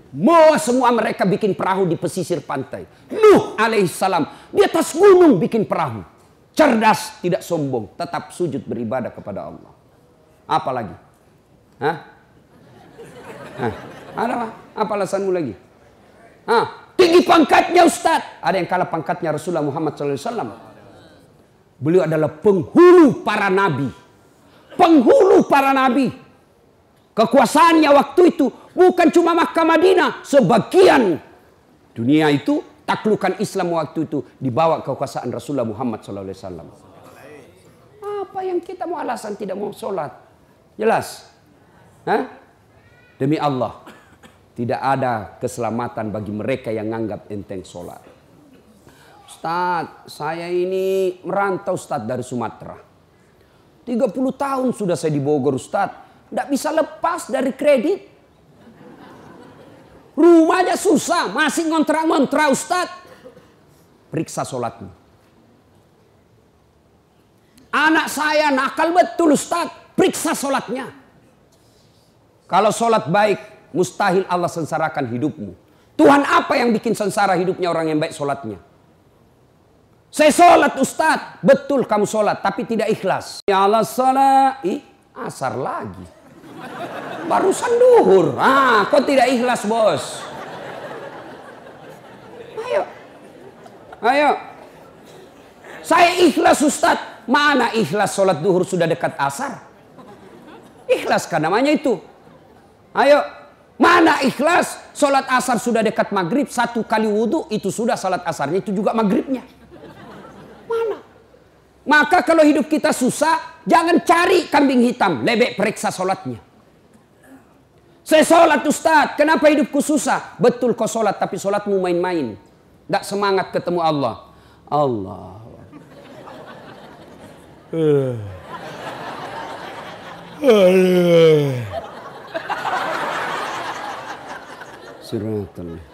Mau semua mereka bikin perahu di pesisir pantai. Nuh alaihissalam di atas gunung bikin perahu. Cerdas, tidak sombong, tetap sujud beribadah kepada Allah. Apa lagi? Hah? Hah? Ada apa? Apa alasanmu lagi? Hah? Tinggi pangkatnya Ustaz. Ada yang kalah pangkatnya Rasulullah Muhammad SAW. Beliau adalah penghulu para nabi. Penghulu para nabi. Kekuasaannya waktu itu bukan cuma Makkah Madinah. Sebagian dunia itu taklukan Islam waktu itu dibawa kekuasaan Rasulullah Muhammad SAW. Apa yang kita mau alasan tidak mau sholat? Jelas? Hah? Demi Allah. Tidak ada keselamatan bagi mereka yang menganggap enteng sholat. Ustaz, saya ini merantau Ustaz dari Sumatera. 30 tahun sudah saya di Bogor Ustaz. Tidak bisa lepas dari kredit. Rumahnya susah, masih ngontrak-ngontrak Ustaz. Periksa sholatnya. Anak saya nakal betul Ustaz. Periksa sholatnya. Kalau sholat baik, mustahil Allah sengsarakan hidupmu. Tuhan apa yang bikin sengsara hidupnya orang yang baik sholatnya? Saya sholat Ustaz. Betul kamu sholat, tapi tidak ikhlas. Ya Allah sholat. Ih, asar lagi. Barusan duhur. Ah, kok tidak ikhlas bos? Ayo. Ayo. Saya ikhlas Ustaz. Mana ikhlas sholat duhur sudah dekat asar? Ikhlas kan namanya itu. Ayo. Mana ikhlas sholat asar sudah dekat maghrib. Satu kali wudhu itu sudah sholat asarnya. Itu juga maghribnya. Mana? Maka kalau hidup kita susah. Jangan cari kambing hitam. Lebek periksa sholatnya. Saya sholat Ustaz. Kenapa hidupku susah? Betul kau sholat. Tapi sholatmu main-main. Tidak semangat ketemu Allah. Allah. Siratal.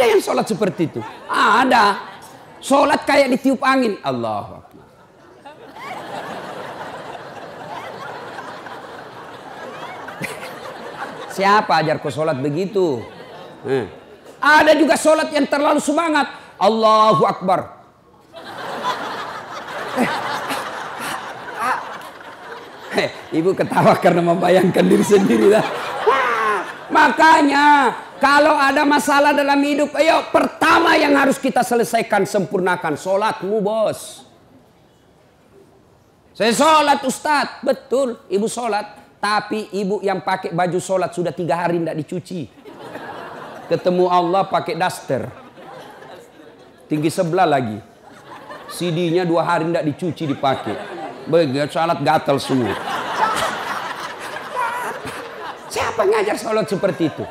Ada yang sholat seperti itu. Ada. Sholat kayak ditiup angin. Allah. Siapa ajar kau sholat begitu? Eh. Ada juga sholat yang terlalu semangat. Allahu Akbar. Eh, ibu ketawa karena membayangkan diri sendiri lah. Makanya kalau ada masalah dalam hidup, ayo pertama yang harus kita selesaikan sempurnakan sholatmu bos. Saya sholat Ustadz, betul ibu sholat. Tapi ibu yang pakai baju sholat sudah tiga hari tidak dicuci. Ketemu Allah pakai daster. Tinggi sebelah lagi. CD-nya dua hari tidak dicuci dipakai. Begitu sholat gatal semua. Siapa ngajar sholat seperti itu?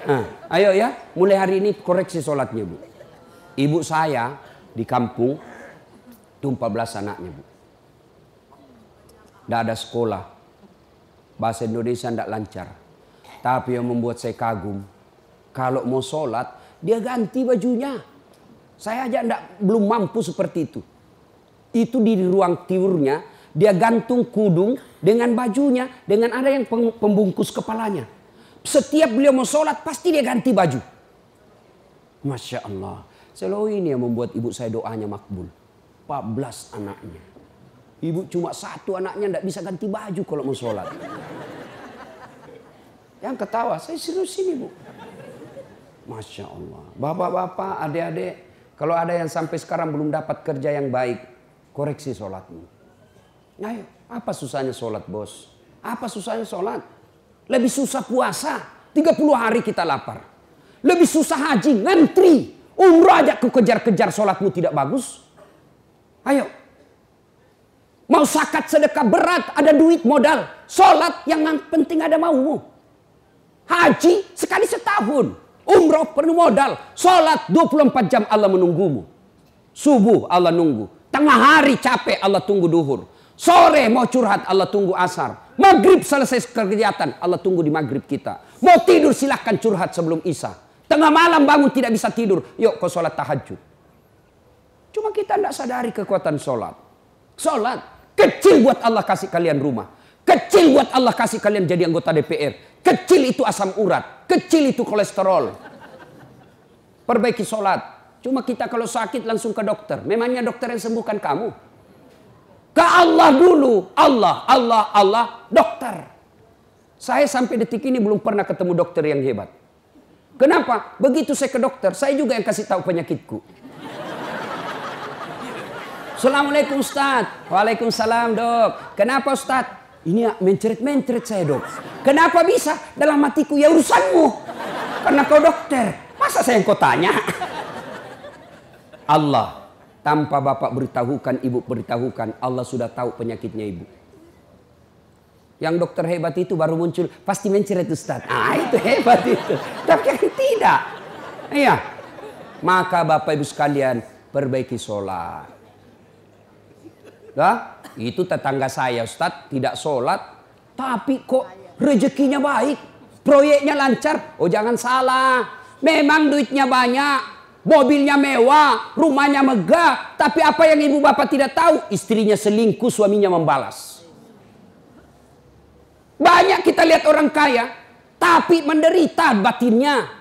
Nah, ayo ya, mulai hari ini koreksi sholatnya bu. Ibu saya di kampung itu 14 anaknya bu. Tidak ada sekolah. Bahasa Indonesia tidak lancar. Tapi yang membuat saya kagum. Kalau mau sholat, dia ganti bajunya. Saya aja enggak, belum mampu seperti itu. Itu di ruang tiurnya, dia gantung kudung dengan bajunya, dengan ada yang pembungkus kepalanya. Setiap beliau mau sholat, pasti dia ganti baju. Masya Allah. Selalu ini yang membuat ibu saya doanya makbul. 14 anaknya. Ibu cuma satu anaknya tidak bisa ganti baju kalau mau sholat. Yang ketawa, saya serius ini bu. Masya Allah. Bapak-bapak, adik-adik, kalau ada yang sampai sekarang belum dapat kerja yang baik, koreksi sholatmu. Ayo, apa susahnya sholat bos? Apa susahnya sholat? Lebih susah puasa, 30 hari kita lapar. Lebih susah haji, ngantri. Umroh aja ku kejar-kejar sholatmu tidak bagus. Ayo. Mau sakat sedekah berat, ada duit modal. Sholat yang penting ada maumu. Haji sekali setahun. Umroh penuh modal. Sholat 24 jam Allah menunggumu. Subuh Allah nunggu. Tengah hari capek Allah tunggu duhur. Sore mau curhat Allah tunggu asar. Maghrib selesai kegiatan Allah tunggu di maghrib kita. Mau tidur silahkan curhat sebelum isya. Tengah malam bangun tidak bisa tidur. Yuk kau sholat tahajud. Cuma kita tidak sadari kekuatan sholat. Sholat. Kecil buat Allah kasih kalian rumah. Kecil buat Allah kasih kalian jadi anggota DPR. Kecil itu asam urat. Kecil itu kolesterol. Perbaiki sholat. Cuma kita kalau sakit langsung ke dokter. Memangnya dokter yang sembuhkan kamu. Ke Allah dulu. Allah, Allah, Allah, dokter. Saya sampai detik ini belum pernah ketemu dokter yang hebat. Kenapa? Begitu saya ke dokter, saya juga yang kasih tahu penyakitku. Assalamualaikum Ustaz. Waalaikumsalam dok. Kenapa Ustaz? Ini mencret-mencret saya dok. Kenapa bisa? Dalam hatiku ya urusanmu. Karena kau dokter. Masa saya yang kau tanya? Allah. Tanpa bapak beritahukan, ibu beritahukan. Allah sudah tahu penyakitnya ibu. Yang dokter hebat itu baru muncul. Pasti mencret Ustaz. Ah itu hebat itu. Tapi yang tidak. Iya. Maka bapak ibu sekalian perbaiki sholat. Nah, itu tetangga saya Ustaz tidak sholat. Tapi kok rezekinya baik. Proyeknya lancar. Oh jangan salah. Memang duitnya banyak. Mobilnya mewah. Rumahnya megah. Tapi apa yang ibu bapak tidak tahu. Istrinya selingkuh suaminya membalas. Banyak kita lihat orang kaya. Tapi menderita batinnya.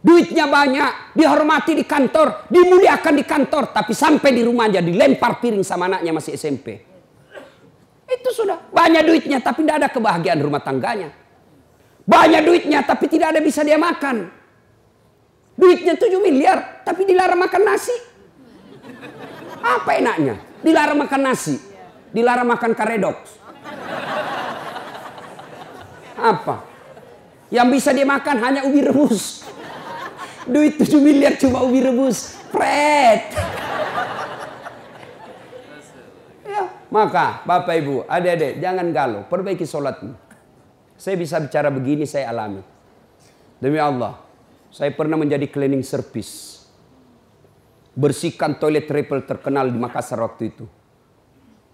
Duitnya banyak, dihormati di kantor, dimuliakan di kantor, tapi sampai di rumahnya dilempar piring sama anaknya masih SMP. Itu sudah banyak duitnya tapi tidak ada kebahagiaan rumah tangganya. Banyak duitnya tapi tidak ada bisa dia makan. Duitnya 7 miliar tapi dilarang makan nasi. Apa enaknya? Dilarang makan nasi. Dilarang makan karedok. Apa? Yang bisa dia makan hanya ubi rebus. Duit 7 miliar cuma ubi rebus. Pret. Ya, maka Bapak Ibu, adik-adik, jangan galau, perbaiki sholatmu. Saya bisa bicara begini, saya alami. Demi Allah, saya pernah menjadi cleaning service. Bersihkan toilet triple terkenal di Makassar waktu itu.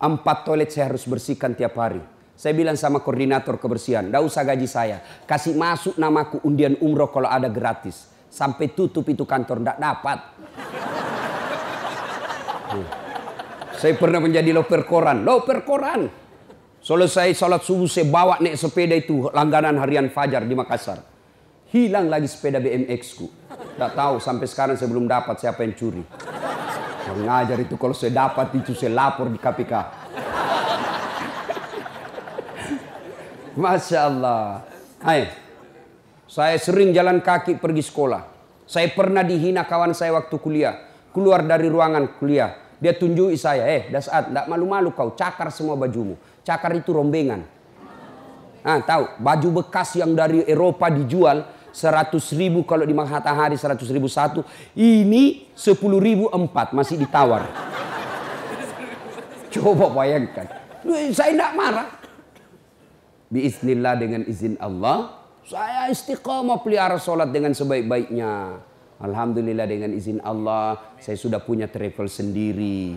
Empat toilet saya harus bersihkan tiap hari. Saya bilang sama koordinator kebersihan, tidak usah gaji saya. Kasih masuk namaku undian umroh kalau ada gratis. Sampai tutup itu kantor, tidak dapat. Saya pernah menjadi loper koran. Loper koran. Selesai sholat subuh saya bawa naik sepeda itu langganan harian Fajar di Makassar. Hilang lagi sepeda BMX ku. Tidak tahu sampai sekarang saya belum dapat siapa yang curi. Yang ngajar itu kalau saya dapat itu saya lapor di KPK. Masya Allah. Hai. Saya sering jalan kaki pergi sekolah. Saya pernah dihina kawan saya waktu kuliah. Keluar dari ruangan kuliah. Dia tunjuki saya, eh Dasat, tidak malu-malu kau, cakar semua bajumu. Cakar itu rombengan. Nah, tahu, baju bekas yang dari Eropa dijual 100 ribu kalau di Matahari 100 ribu satu. Ini 10 ribu empat, masih ditawar. Coba bayangkan. Saya tidak marah. Biiznillah dengan izin Allah. Saya istiqomah pelihara sholat dengan sebaik-baiknya. Alhamdulillah dengan izin Allah. Saya sudah punya travel sendiri.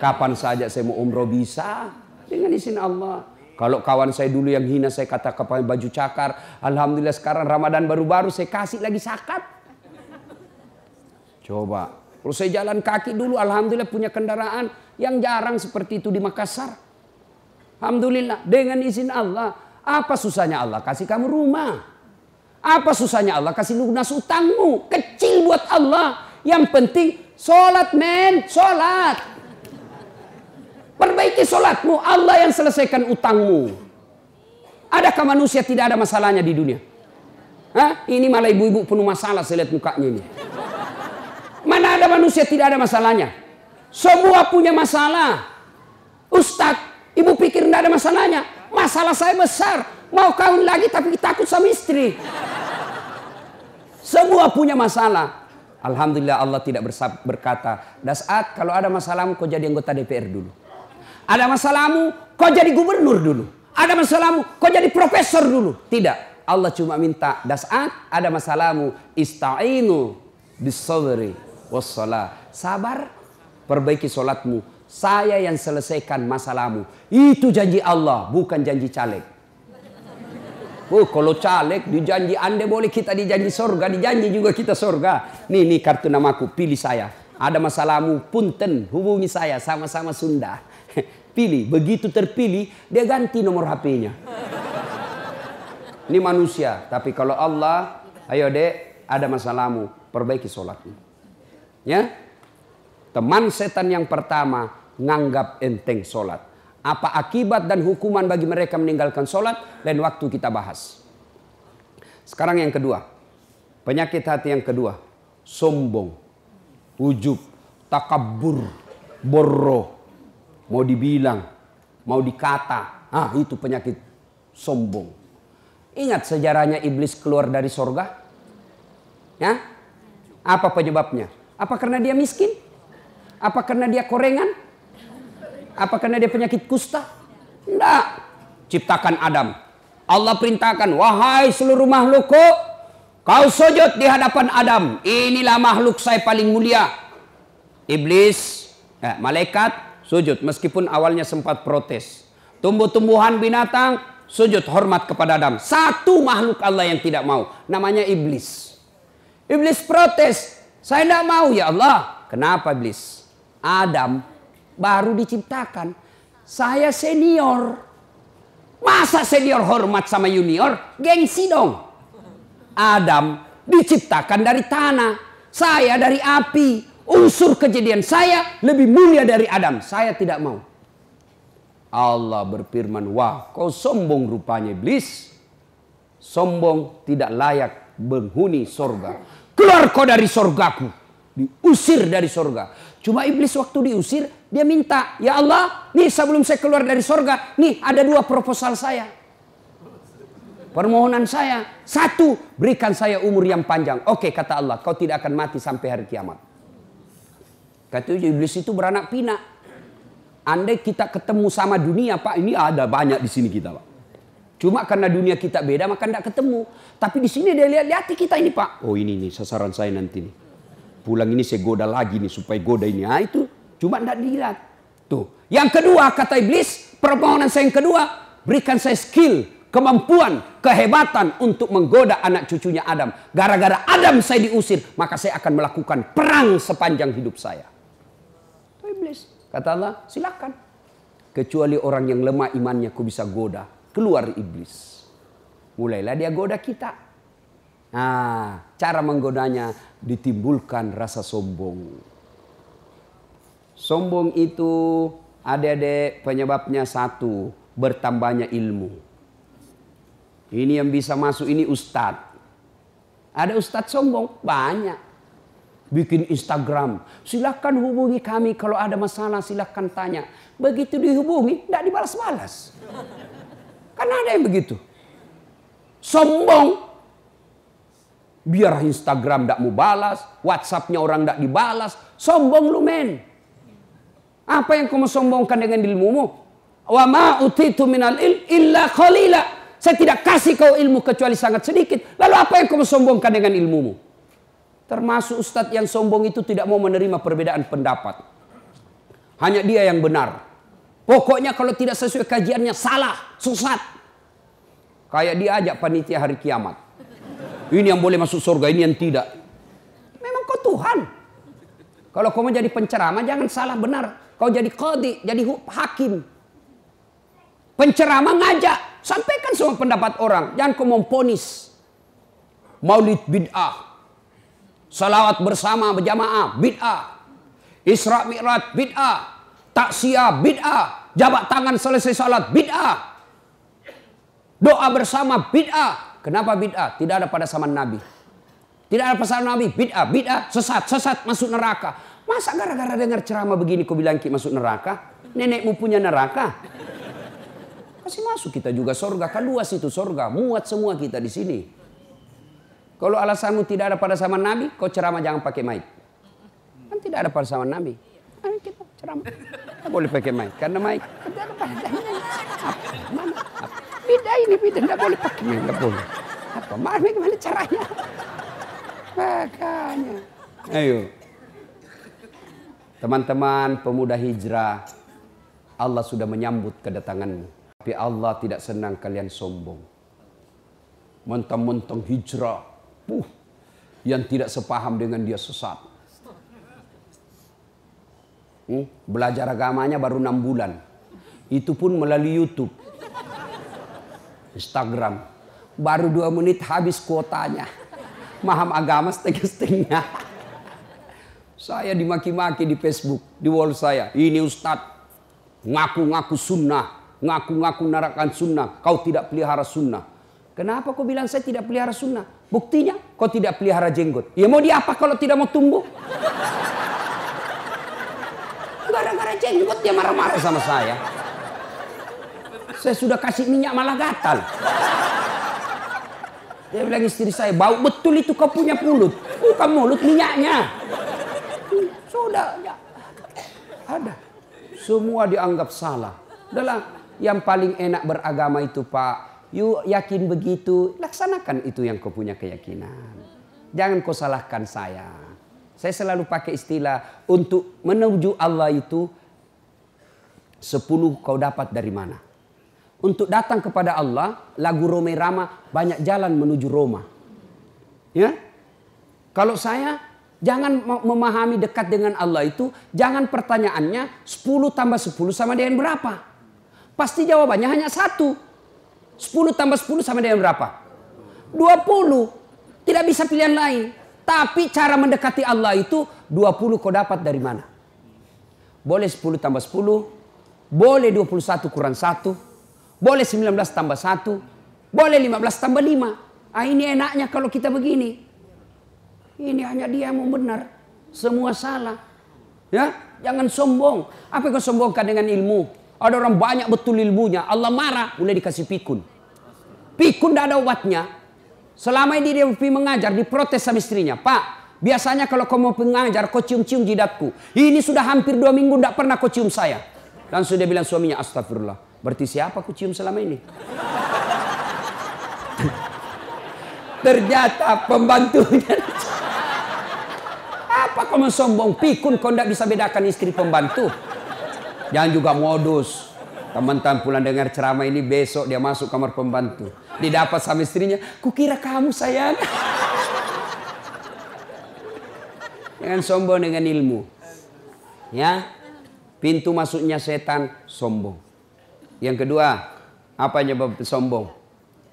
Kapan saja saya mau umroh bisa. Dengan izin Allah. Kalau kawan saya dulu yang hina saya kata pakai baju cakar. Alhamdulillah sekarang Ramadan baru-baru saya kasih lagi sakat. Coba. Kalau saya jalan kaki dulu, alhamdulillah punya kendaraan yang jarang seperti itu di Makassar. Alhamdulillah, dengan izin Allah. Apa susahnya Allah kasih kamu rumah? Apa susahnya Allah kasih lunas utangmu? Kecil buat Allah. Yang penting sholat men, sholat. Perbaiki sholatmu, Allah yang selesaikan utangmu. Adakah manusia tidak ada masalahnya di dunia? Hah? Ini malah ibu-ibu penuh masalah saya lihat mukanya ini. Mana ada manusia tidak ada masalahnya? Semua punya masalah. Ustadz, ibu pikir tidak ada masalahnya? Masalah saya besar. Mau kawin lagi tapi takut sama istri. Semua punya masalah. Alhamdulillah Allah tidak berkata, Dasat kalau ada masalahmu kau jadi anggota DPR dulu. Ada masalahmu kau jadi gubernur dulu. Ada masalahmu kau jadi profesor dulu. Tidak. Allah cuma minta Dasat ada masalahmu ista'inu bisabri wassalah. Sabar, perbaiki solatmu. Saya yang selesaikan masalahmu. Itu janji Allah, bukan janji caleg. Oh, kalau caleg dijanji anda boleh kita dijanji sorga, dijanji juga kita sorga. Nih, nih kartu namaku, pilih saya. Ada masalahmu, punten, hubungi saya, sama-sama Sunda. Pilih, begitu terpilih, dia ganti nomor HP-nya. Ini manusia, tapi kalau Allah, ayo dek, ada masalahmu, perbaiki sholatmu. Ya, teman setan yang pertama nganggap enteng sholat. Apa akibat dan hukuman bagi mereka meninggalkan sholat? Lain waktu kita bahas. Sekarang yang kedua. Penyakit hati yang kedua. Sombong. Ujub. Takabur. Borro. Mau dibilang. Mau dikata. Ah itu penyakit sombong. Ingat sejarahnya iblis keluar dari sorga? Ya? Apa penyebabnya? Apa karena dia miskin? Apa karena dia korengan? Apa karena dia penyakit kusta? Tidak. Ciptakan Adam. Allah perintahkan, wahai seluruh makhlukku, kau sujud di hadapan Adam. Inilah makhluk saya paling mulia. Iblis, eh, malaikat, sujud. Meskipun awalnya sempat protes. Tumbuh-tumbuhan binatang, sujud hormat kepada Adam. Satu makhluk Allah yang tidak mau. Namanya iblis. Iblis protes. Saya tidak mau ya Allah. Kenapa iblis? Adam baru diciptakan. Saya senior. Masa senior hormat sama junior? Gengsi dong. Adam diciptakan dari tanah. Saya dari api. Unsur kejadian saya lebih mulia dari Adam. Saya tidak mau. Allah berfirman, wah kau sombong rupanya iblis. Sombong tidak layak menghuni sorga. Keluar kau dari sorgaku. Diusir dari sorga. Cuma iblis waktu diusir, dia minta, ya Allah, nih sebelum saya keluar dari sorga, nih ada dua proposal saya. Permohonan saya, satu, berikan saya umur yang panjang. Oke, kata Allah, kau tidak akan mati sampai hari kiamat. Kata iblis itu beranak pinak. Andai kita ketemu sama dunia, Pak, ini ada banyak di sini kita, Pak. Cuma karena dunia kita beda, maka tidak ketemu. Tapi di sini dia lihat-lihat kita ini, Pak. Oh ini nih sasaran saya nanti nih pulang ini saya goda lagi nih supaya goda ini. Nah itu cuma tidak dilihat. Tuh. Yang kedua kata iblis, permohonan saya yang kedua, berikan saya skill, kemampuan, kehebatan untuk menggoda anak cucunya Adam. Gara-gara Adam saya diusir, maka saya akan melakukan perang sepanjang hidup saya. Kata Allah, silakan. Kecuali orang yang lemah imannya ku bisa goda. Keluar iblis. Mulailah dia goda kita. Nah, cara menggodanya ditimbulkan rasa sombong. Sombong itu adik-adik penyebabnya satu, bertambahnya ilmu. Ini yang bisa masuk ini ustadz. Ada ustadz sombong? Banyak. Bikin Instagram. Silahkan hubungi kami kalau ada masalah silahkan tanya. Begitu dihubungi, tidak dibalas-balas. Kan ada yang begitu. Sombong, Biar Instagram tidak mau balas, Whatsappnya orang tidak dibalas. Sombong lu men. Apa yang kamu sombongkan dengan ilmumu? Wa ma utitu minal il illa qalila. Saya tidak kasih kau ilmu kecuali sangat sedikit. Lalu apa yang kamu sombongkan dengan ilmumu? Termasuk ustadz yang sombong itu tidak mau menerima perbedaan pendapat. Hanya dia yang benar. Pokoknya kalau tidak sesuai kajiannya salah, sesat. Kayak dia ajak panitia hari kiamat. Ini yang boleh masuk surga, ini yang tidak. Memang kau Tuhan. Kalau kau mau jadi penceramah jangan salah benar. Kau jadi qadi, jadi hakim. Penceramah ngajak, sampaikan semua pendapat orang, jangan kau memponis. Maulid bid'ah. Salawat bersama berjamaah bid'ah. Isra Mi'raj bid'ah. Taksiyah bid'ah. Jabat tangan selesai salat bid'ah. Doa bersama bid'ah. Kenapa bid'ah? Tidak ada pada zaman Nabi. Tidak ada zaman Nabi. Bid'ah, bid'ah, sesat, sesat masuk neraka. Masa gara-gara dengar ceramah begini kau bilang masuk neraka? Nenekmu punya neraka? Kasih masuk kita juga sorga. Kan luas itu sorga. Muat semua kita di sini. Kalau alasanmu tidak ada pada zaman Nabi, kau ceramah jangan pakai mic. Kan tidak ada pada zaman Nabi. Ayo kita ceramah. Boleh pakai mic. Karena mic? Beda ini, beda. Tidak boleh pakai mic. Tidak boleh. Apa? Mana bagaimana caranya? Makanya. Ayo. Teman-teman pemuda hijrah. Allah sudah menyambut kedatanganmu. Tapi Allah tidak senang kalian sombong. Mentang-mentang hijrah. Uh, yang tidak sepaham dengan dia sesat. Hmm, belajar agamanya baru enam bulan. Itu pun melalui YouTube. Instagram. Baru dua menit habis kuotanya. Maham agama setengah-setengah. Saya dimaki-maki di Facebook, di wall saya. Ini Ustadz, ngaku-ngaku sunnah. Ngaku-ngaku narakan sunnah. Kau tidak pelihara sunnah. Kenapa kau bilang saya tidak pelihara sunnah? Buktinya kau tidak pelihara jenggot. Ya mau diapa kalau tidak mau tumbuh? Gara-gara jenggot dia marah-marah sama saya. Saya sudah kasih minyak malah gatal. Dia bilang istri saya, bau betul itu kau punya mulut. Bukan mulut minyaknya. Sudah, ya. ada. Semua dianggap salah. Adalah yang paling enak beragama itu Pak. Yuk yakin begitu, laksanakan itu yang kau punya keyakinan. Jangan kau salahkan saya. Saya selalu pakai istilah untuk menuju Allah itu sepuluh kau dapat dari mana. Untuk datang kepada Allah, lagu Roma Rama banyak jalan menuju Roma. Ya, kalau saya jangan memahami dekat dengan Allah itu, jangan pertanyaannya 10 tambah 10 sama dengan berapa. Pasti jawabannya hanya satu. 10 tambah 10 sama dengan berapa? 20. Tidak bisa pilihan lain. Tapi cara mendekati Allah itu 20 kau dapat dari mana? Boleh 10 tambah 10. Boleh 21 kurang 1. Boleh 19 tambah 1. Boleh 15 tambah 5. Ah ini enaknya kalau kita begini. Ini hanya dia yang mau benar. Semua salah. Ya, jangan sombong. Apa yang kau sombongkan dengan ilmu? Ada orang banyak betul ilmunya. Allah marah, mulai dikasih pikun. Pikun tidak ada obatnya. Selama ini dia pergi mengajar, diprotes sama istrinya. Pak, biasanya kalau kau mau mengajar, kau cium-cium jidatku. Ini sudah hampir dua minggu tidak pernah kau cium saya. Langsung dia bilang suaminya, astagfirullah. Berarti siapa kau cium selama ini? Ternyata pembantunya. Apa kau mau sombong? Pikun kau tidak bisa bedakan istri pembantu. Jangan juga modus. Teman-teman pulang dengar ceramah ini besok dia masuk kamar pembantu. Didapat sama istrinya, kukira kamu sayang. Jangan sombong dengan ilmu. Ya, pintu masuknya setan sombong. Yang kedua, apa penyebab sombong?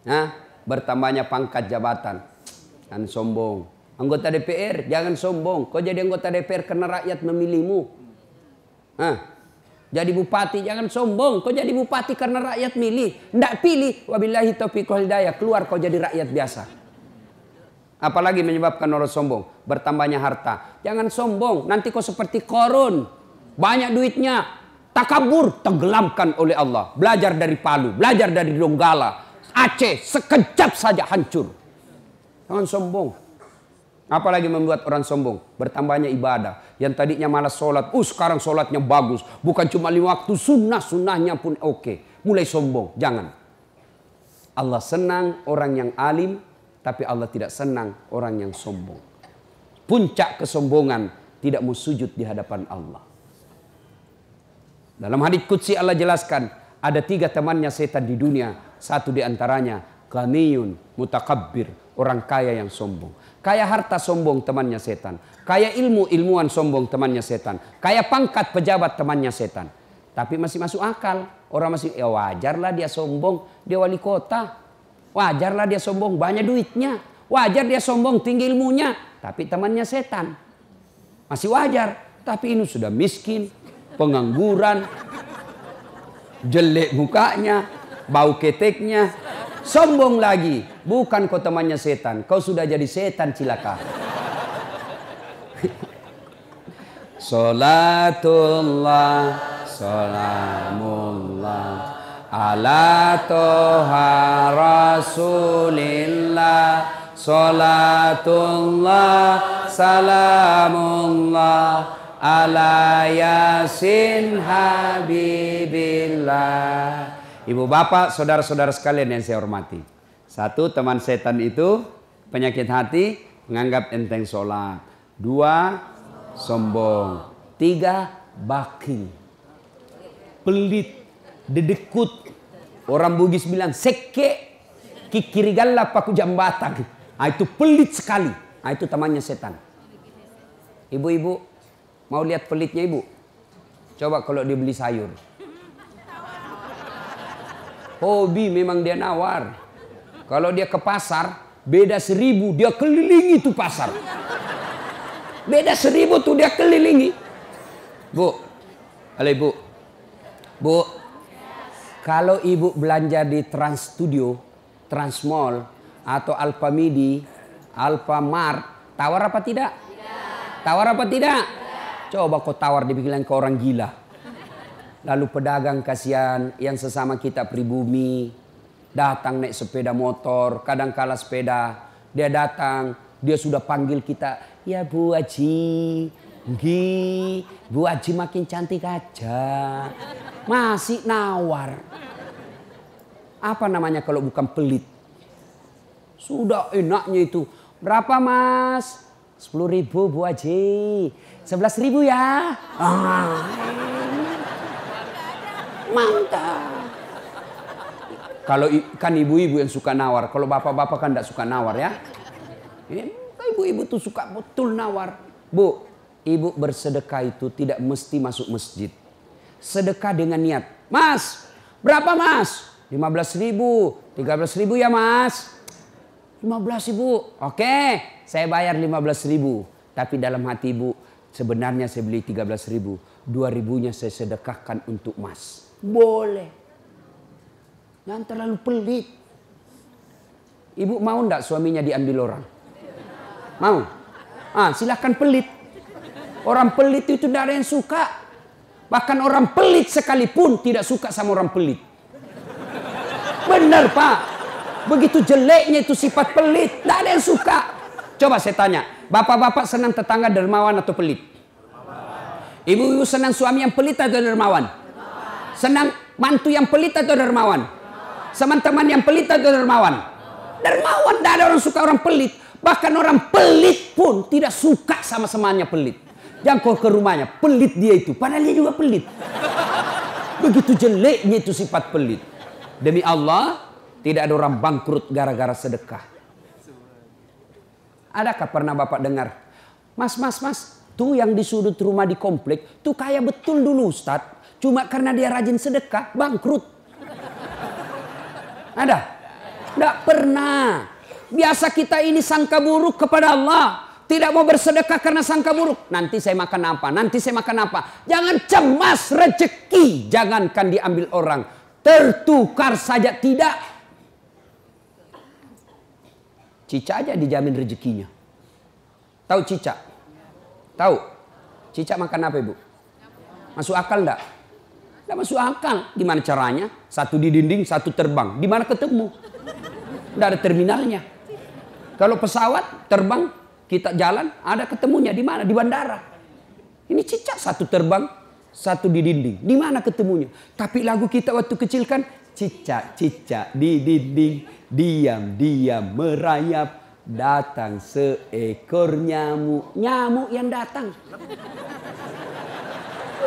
Hah? Bertambahnya pangkat jabatan. Kan sombong. Anggota DPR, jangan sombong. Kau jadi anggota DPR karena rakyat memilihmu. Hah? Jadi bupati jangan sombong. Kau jadi bupati karena rakyat milih. Tidak pilih. Wabillahi taufiq hidayah. Keluar kau jadi rakyat biasa. Apalagi menyebabkan orang sombong. Bertambahnya harta. Jangan sombong. Nanti kau seperti korun. Banyak duitnya. Takabur. Tenggelamkan oleh Allah. Belajar dari Palu. Belajar dari Donggala. Aceh. Sekejap saja hancur. Jangan sombong. Apalagi membuat orang sombong. Bertambahnya ibadah. Yang tadinya malas sholat. Uh sekarang sholatnya bagus. Bukan cuma lima waktu. Sunnah. Sunnahnya pun oke. Okay. Mulai sombong. Jangan. Allah senang orang yang alim. Tapi Allah tidak senang orang yang sombong. Puncak kesombongan. Tidak mau sujud di hadapan Allah. Dalam hadits Qudsi Allah jelaskan. Ada tiga temannya setan di dunia. Satu di antaranya. Ghaniyun. Mutakabbir orang kaya yang sombong. Kaya harta sombong temannya setan. Kaya ilmu ilmuwan sombong temannya setan. Kaya pangkat pejabat temannya setan. Tapi masih masuk akal. Orang masih ya wajarlah dia sombong, dia wali kota. Wajarlah dia sombong, banyak duitnya. Wajar dia sombong, tinggi ilmunya. Tapi temannya setan. Masih wajar. Tapi ini sudah miskin, pengangguran, jelek mukanya, bau keteknya, sombong lagi. Bukan kau temannya setan, kau sudah jadi setan cilaka. Salatullah, salamullah ala toha rasulillah Salatullah, salamullah ala yasin habibillah. Ibu bapak, saudara-saudara sekalian yang saya hormati. Satu, teman setan itu penyakit hati, menganggap enteng sholat. Dua, sombong. Tiga, bakil. Pelit, dedekut. Orang Bugis bilang, seke, kikirigalla paku jambatan. Nah, itu pelit sekali. Nah, itu temannya setan. Ibu-ibu, Mau lihat pelitnya ibu? Coba kalau dia beli sayur. Hobi memang dia nawar. Kalau dia ke pasar, beda seribu, dia kelilingi tuh pasar. Beda seribu tuh dia kelilingi. Bu, halo ibu. Bu, kalau ibu belanja di Trans Studio, Trans Mall, atau Alfamidi, Alfamart, tawar apa tidak? Tawar apa tidak? Coba kau tawar dibilang ke orang gila. Lalu pedagang kasihan yang sesama kita pribumi. Datang naik sepeda motor, kadang kala sepeda. Dia datang, dia sudah panggil kita. Ya Bu Haji, Gi, Bu Haji makin cantik aja. Masih nawar. Apa namanya kalau bukan pelit? Sudah enaknya itu. Berapa mas? Sepuluh ribu Bu Haji. Sebelas ribu ya. Ah. Mantap. Kalau kan ibu-ibu yang suka nawar. Kalau bapak-bapak kan tidak suka nawar ya. Ibu-ibu tuh suka betul nawar. Bu, ibu bersedekah itu tidak mesti masuk masjid. Sedekah dengan niat. Mas, berapa mas? 15 ribu. 13 ribu ya mas. 15 ribu. Oke, saya bayar 15 ribu. Tapi dalam hati ibu, Sebenarnya saya beli 13 ribu. 2 ribunya saya sedekahkan untuk mas. Boleh. Jangan terlalu pelit. Ibu mau ndak suaminya diambil orang? Mau? Ah, silahkan pelit. Orang pelit itu tidak ada yang suka. Bahkan orang pelit sekalipun tidak suka sama orang pelit. Benar pak. Begitu jeleknya itu sifat pelit. Tidak ada yang suka. Coba saya tanya. Bapak-bapak senang tetangga dermawan atau pelit? Ibu-ibu senang suami yang pelit atau dermawan? Senang mantu yang pelit atau dermawan? Senang teman yang pelit atau dermawan? Dermawan, tidak ada orang suka orang pelit. Bahkan orang pelit pun tidak suka sama semuanya pelit. Jangan kau ke rumahnya, pelit dia itu. Padahal dia juga pelit. Begitu jeleknya itu sifat pelit. Demi Allah, tidak ada orang bangkrut gara-gara sedekah. Adakah pernah Bapak dengar? Mas, mas, mas, tuh yang di sudut rumah di komplek, tuh kaya betul dulu Ustaz. Cuma karena dia rajin sedekah, bangkrut. Ada? Tidak pernah. Biasa kita ini sangka buruk kepada Allah. Tidak mau bersedekah karena sangka buruk. Nanti saya makan apa? Nanti saya makan apa? Jangan cemas rezeki. Jangankan diambil orang. Tertukar saja tidak Cica aja dijamin rezekinya. Tahu cica? Tahu? Cica makan apa ibu? Masuk akal enggak? Enggak masuk akal. Gimana caranya? Satu di dinding, satu terbang. Di mana ketemu? Enggak ada terminalnya. Kalau pesawat terbang, kita jalan, ada ketemunya di mana? Di bandara. Ini cicak satu terbang, satu di dinding. Di mana ketemunya? Tapi lagu kita waktu kecil kan cicak cicak di dinding diam-diam merayap datang seekor nyamuk nyamuk yang datang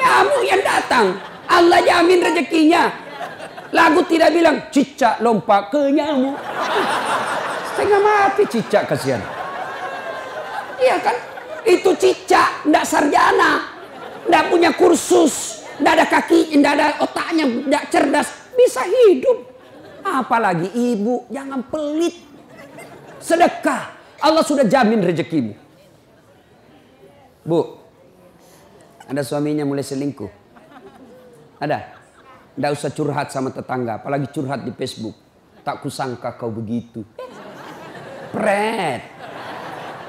nyamuk yang datang Allah jamin rezekinya lagu tidak bilang cicak lompat ke nyamuk Setengah mati cicak kasihan. Iya kan? Itu cicak, ndak sarjana. Ndak punya kursus, ndak ada kaki, ndak ada otaknya, ndak cerdas, bisa hidup. Apalagi ibu, jangan pelit. Sedekah. Allah sudah jamin rezekimu. Bu, ada suaminya mulai selingkuh. Ada? Nggak usah curhat sama tetangga, apalagi curhat di Facebook. Tak kusangka kau begitu. Pret.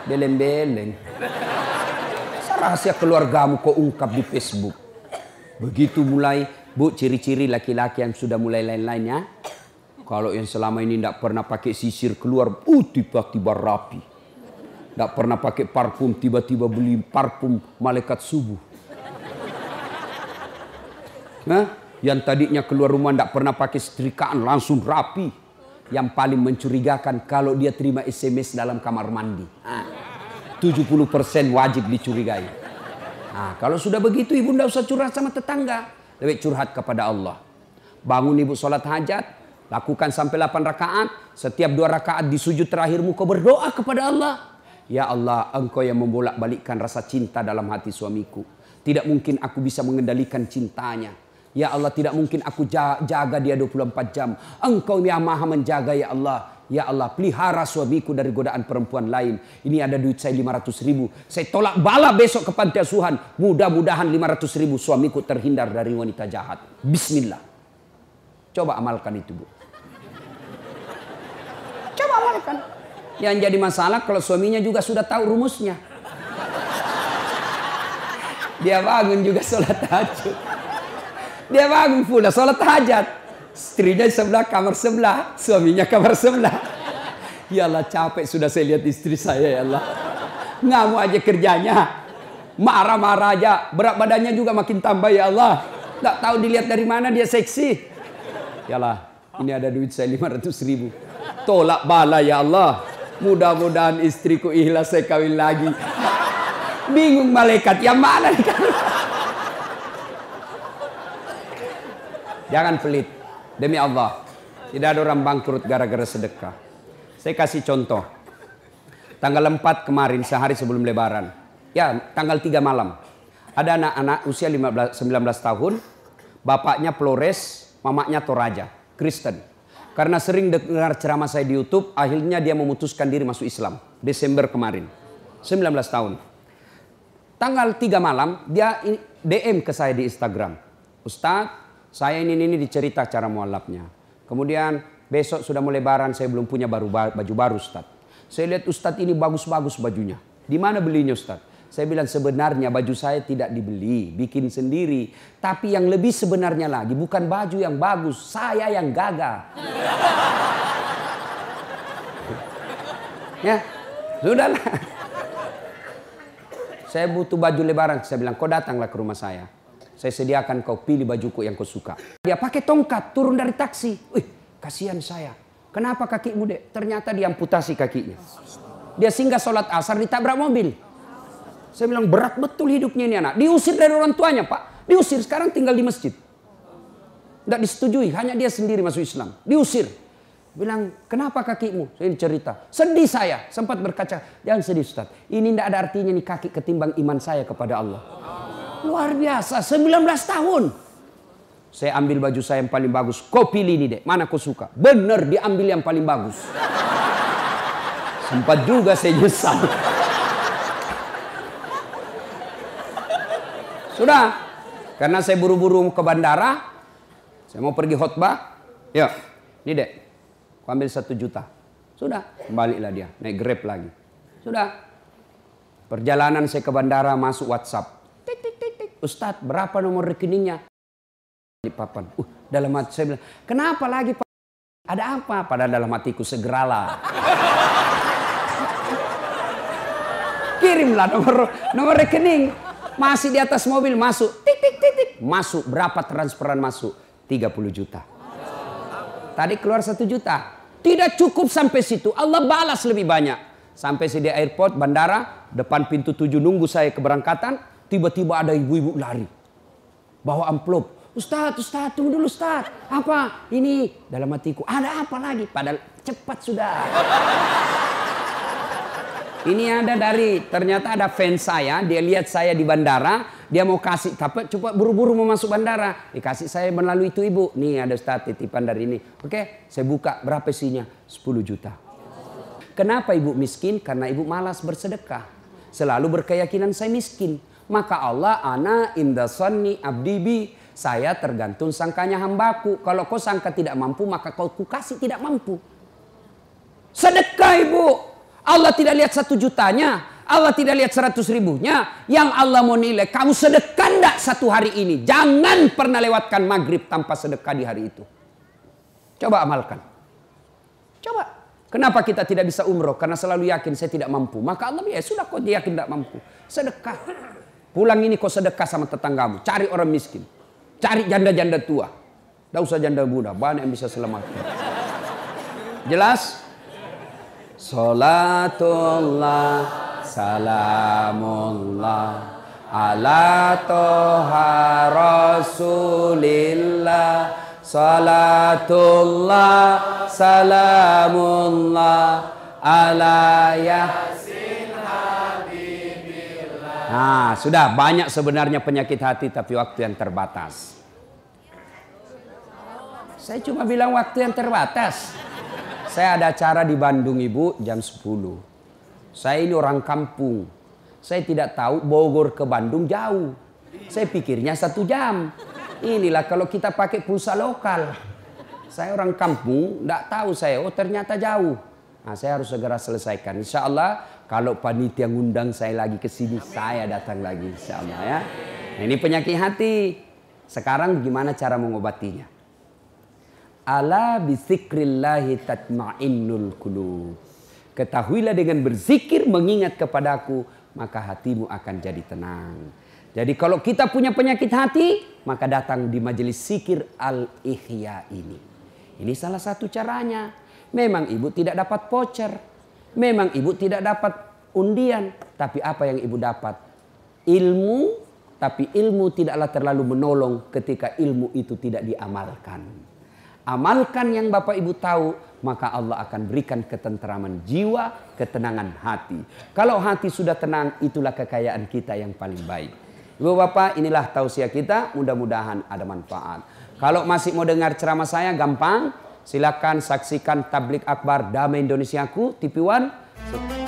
Beleng-beleng. Rahasia keluargamu kau ungkap di Facebook. Begitu mulai, bu ciri-ciri laki-laki yang sudah mulai lain-lainnya. Kalau yang selama ini tidak pernah pakai sisir keluar, uh tiba-tiba rapi. Tidak pernah pakai parfum, tiba-tiba beli parfum malaikat subuh. Nah, yang tadinya keluar rumah tidak pernah pakai setrikaan, langsung rapi. Yang paling mencurigakan kalau dia terima SMS dalam kamar mandi. Nah, 70% wajib dicurigai. Nah, kalau sudah begitu ibu tidak usah curhat sama tetangga. Lebih curhat kepada Allah. Bangun ibu sholat hajat. Lakukan sampai 8 rakaat. Setiap dua rakaat di sujud terakhirmu kau berdoa kepada Allah. Ya Allah, engkau yang membolak balikkan rasa cinta dalam hati suamiku. Tidak mungkin aku bisa mengendalikan cintanya. Ya Allah, tidak mungkin aku jaga dia 24 jam. Engkau yang maha menjaga ya Allah. Ya Allah, pelihara suamiku dari godaan perempuan lain. Ini ada duit saya 500 ribu. Saya tolak bala besok ke panti asuhan. Mudah-mudahan 500 ribu suamiku terhindar dari wanita jahat. Bismillah. Coba amalkan itu bu. Coba amalkan. Yang jadi masalah kalau suaminya juga sudah tahu rumusnya. Dia bangun juga sholat tahajud. Dia bangun pula sholat tahajud. Istrinya sebelah kamar sebelah, suaminya kamar sebelah. Ya Allah capek sudah saya lihat istri saya ya Allah. Ngamuk aja kerjanya. Marah-marah aja. Berat badannya juga makin tambah ya Allah. Tak tahu dilihat dari mana dia seksi. Ya Allah, ini ada duit saya 500 ribu. Tolak bala ya Allah. Mudah-mudahan istriku ikhlas saya kawin lagi. Bingung malaikat yang mana nih Jangan pelit. Demi Allah. Tidak ada orang bangkrut gara-gara sedekah. Saya kasih contoh. Tanggal 4 kemarin sehari sebelum lebaran. Ya tanggal 3 malam. Ada anak-anak usia 15, 19 tahun. Bapaknya Flores, mamanya Toraja. Kristen. Karena sering dengar ceramah saya di Youtube. Akhirnya dia memutuskan diri masuk Islam. Desember kemarin. 19 tahun. Tanggal 3 malam dia DM ke saya di Instagram. Ustadz saya ini ini dicerita cara mualafnya. Kemudian besok sudah mulai lebaran saya belum punya baru baju baru Ustaz. Saya lihat Ustadz ini bagus-bagus bajunya. Di mana belinya Ustadz? Saya bilang sebenarnya baju saya tidak dibeli, bikin sendiri. Tapi yang lebih sebenarnya lagi bukan baju yang bagus, saya yang gagal. ya, sudahlah. Saya butuh baju lebaran. Saya bilang, kau datanglah ke rumah saya. Saya sediakan kau pilih bajuku yang kau suka. Dia pakai tongkat turun dari taksi. Wih, kasihan saya. Kenapa kakimu dek? Ternyata diamputasi kakinya. Dia singgah sholat asar ditabrak mobil. Saya bilang berat betul hidupnya ini anak. Diusir dari orang tuanya pak. Diusir sekarang tinggal di masjid. Tidak disetujui. Hanya dia sendiri masuk Islam. Diusir. Bilang kenapa kakimu? Saya cerita. Sedih saya. Sempat berkaca. Jangan sedih Ustaz. Ini tidak ada artinya nih kaki ketimbang iman saya kepada Allah. Luar biasa, 19 tahun. Saya ambil baju saya yang paling bagus. Kau pilih ini deh, mana kau suka. Bener diambil yang paling bagus. Sempat juga saya nyesal. Sudah, karena saya buru-buru ke bandara, saya mau pergi khotbah. Ya, ini dek, kau ambil satu juta. Sudah, kembalilah dia, naik grab lagi. Sudah, perjalanan saya ke bandara masuk WhatsApp. Ustadz berapa nomor rekeningnya? Di papan. Uh, dalam hati saya bilang, kenapa lagi Pak? Ada apa? Padahal dalam hatiku segeralah. Kirimlah nomor nomor rekening. Masih di atas mobil masuk. Tik tik tik tik. Masuk. Berapa transferan masuk? 30 juta. Tadi keluar satu juta. Tidak cukup sampai situ. Allah balas lebih banyak. Sampai di airport, bandara, depan pintu tujuh nunggu saya keberangkatan. Tiba-tiba ada ibu-ibu lari. Bawa amplop. Ustadz, Ustadz, tunggu dulu Ustadz. Apa? Ini dalam hatiku. Ada apa lagi? Padahal cepat sudah. Ini ada dari, ternyata ada fans saya, dia lihat saya di bandara, dia mau kasih, tapi coba buru-buru mau masuk bandara. Dikasih saya melalui itu ibu, nih ada Ustaz titipan dari ini. Oke, saya buka, berapa isinya? 10 juta. Kenapa ibu miskin? Karena ibu malas bersedekah. Selalu berkeyakinan saya miskin. Maka Allah, ana indasani abdibi. Saya tergantung sangkanya hambaku. Kalau kau sangka tidak mampu, maka kau kukasih tidak mampu. Sedekah ibu. Allah tidak lihat satu jutanya. Allah tidak lihat seratus ribunya. Yang Allah mau nilai, kamu sedekah enggak satu hari ini. Jangan pernah lewatkan maghrib tanpa sedekah di hari itu. Coba amalkan. Coba. Kenapa kita tidak bisa umroh? Karena selalu yakin saya tidak mampu. Maka Allah ya sudah kau yakin tidak mampu. Sedekah. Pulang ini kau sedekah sama tetanggamu. Cari orang miskin. Cari janda-janda tua. Tidak usah janda muda. Banyak yang bisa selamatkan. Jelas? Salatullah salamullah ala toha rasulillah Salatullah salamullah ala habibillah Nah sudah banyak sebenarnya penyakit hati tapi waktu yang terbatas Saya cuma bilang waktu yang terbatas saya ada acara di Bandung ibu jam 10. Saya ini orang kampung. Saya tidak tahu Bogor ke Bandung jauh. Saya pikirnya satu jam. Inilah kalau kita pakai pulsa lokal. Saya orang kampung, tidak tahu saya. Oh ternyata jauh. Nah, saya harus segera selesaikan. Insya Allah kalau panitia ngundang saya lagi ke sini, saya datang lagi. Allah ya. Nah, ini penyakit hati. Sekarang gimana cara mengobatinya? Ala bisikrillahi tatma'innul qulub. Ketahuilah dengan berzikir mengingat kepadaku maka hatimu akan jadi tenang. Jadi kalau kita punya penyakit hati maka datang di majelis zikir al-ihya ini. Ini salah satu caranya. Memang ibu tidak dapat voucher. Memang ibu tidak dapat undian. Tapi apa yang ibu dapat? Ilmu. Tapi ilmu tidaklah terlalu menolong ketika ilmu itu tidak diamalkan. Amalkan yang Bapak Ibu tahu, maka Allah akan berikan ketenteraman jiwa, ketenangan hati. Kalau hati sudah tenang, itulah kekayaan kita yang paling baik. Ibu Bapak, inilah tausiah kita, mudah-mudahan ada manfaat. Kalau masih mau dengar ceramah saya, gampang. Silakan saksikan tablik akbar Damai Indonesiaku, TV One.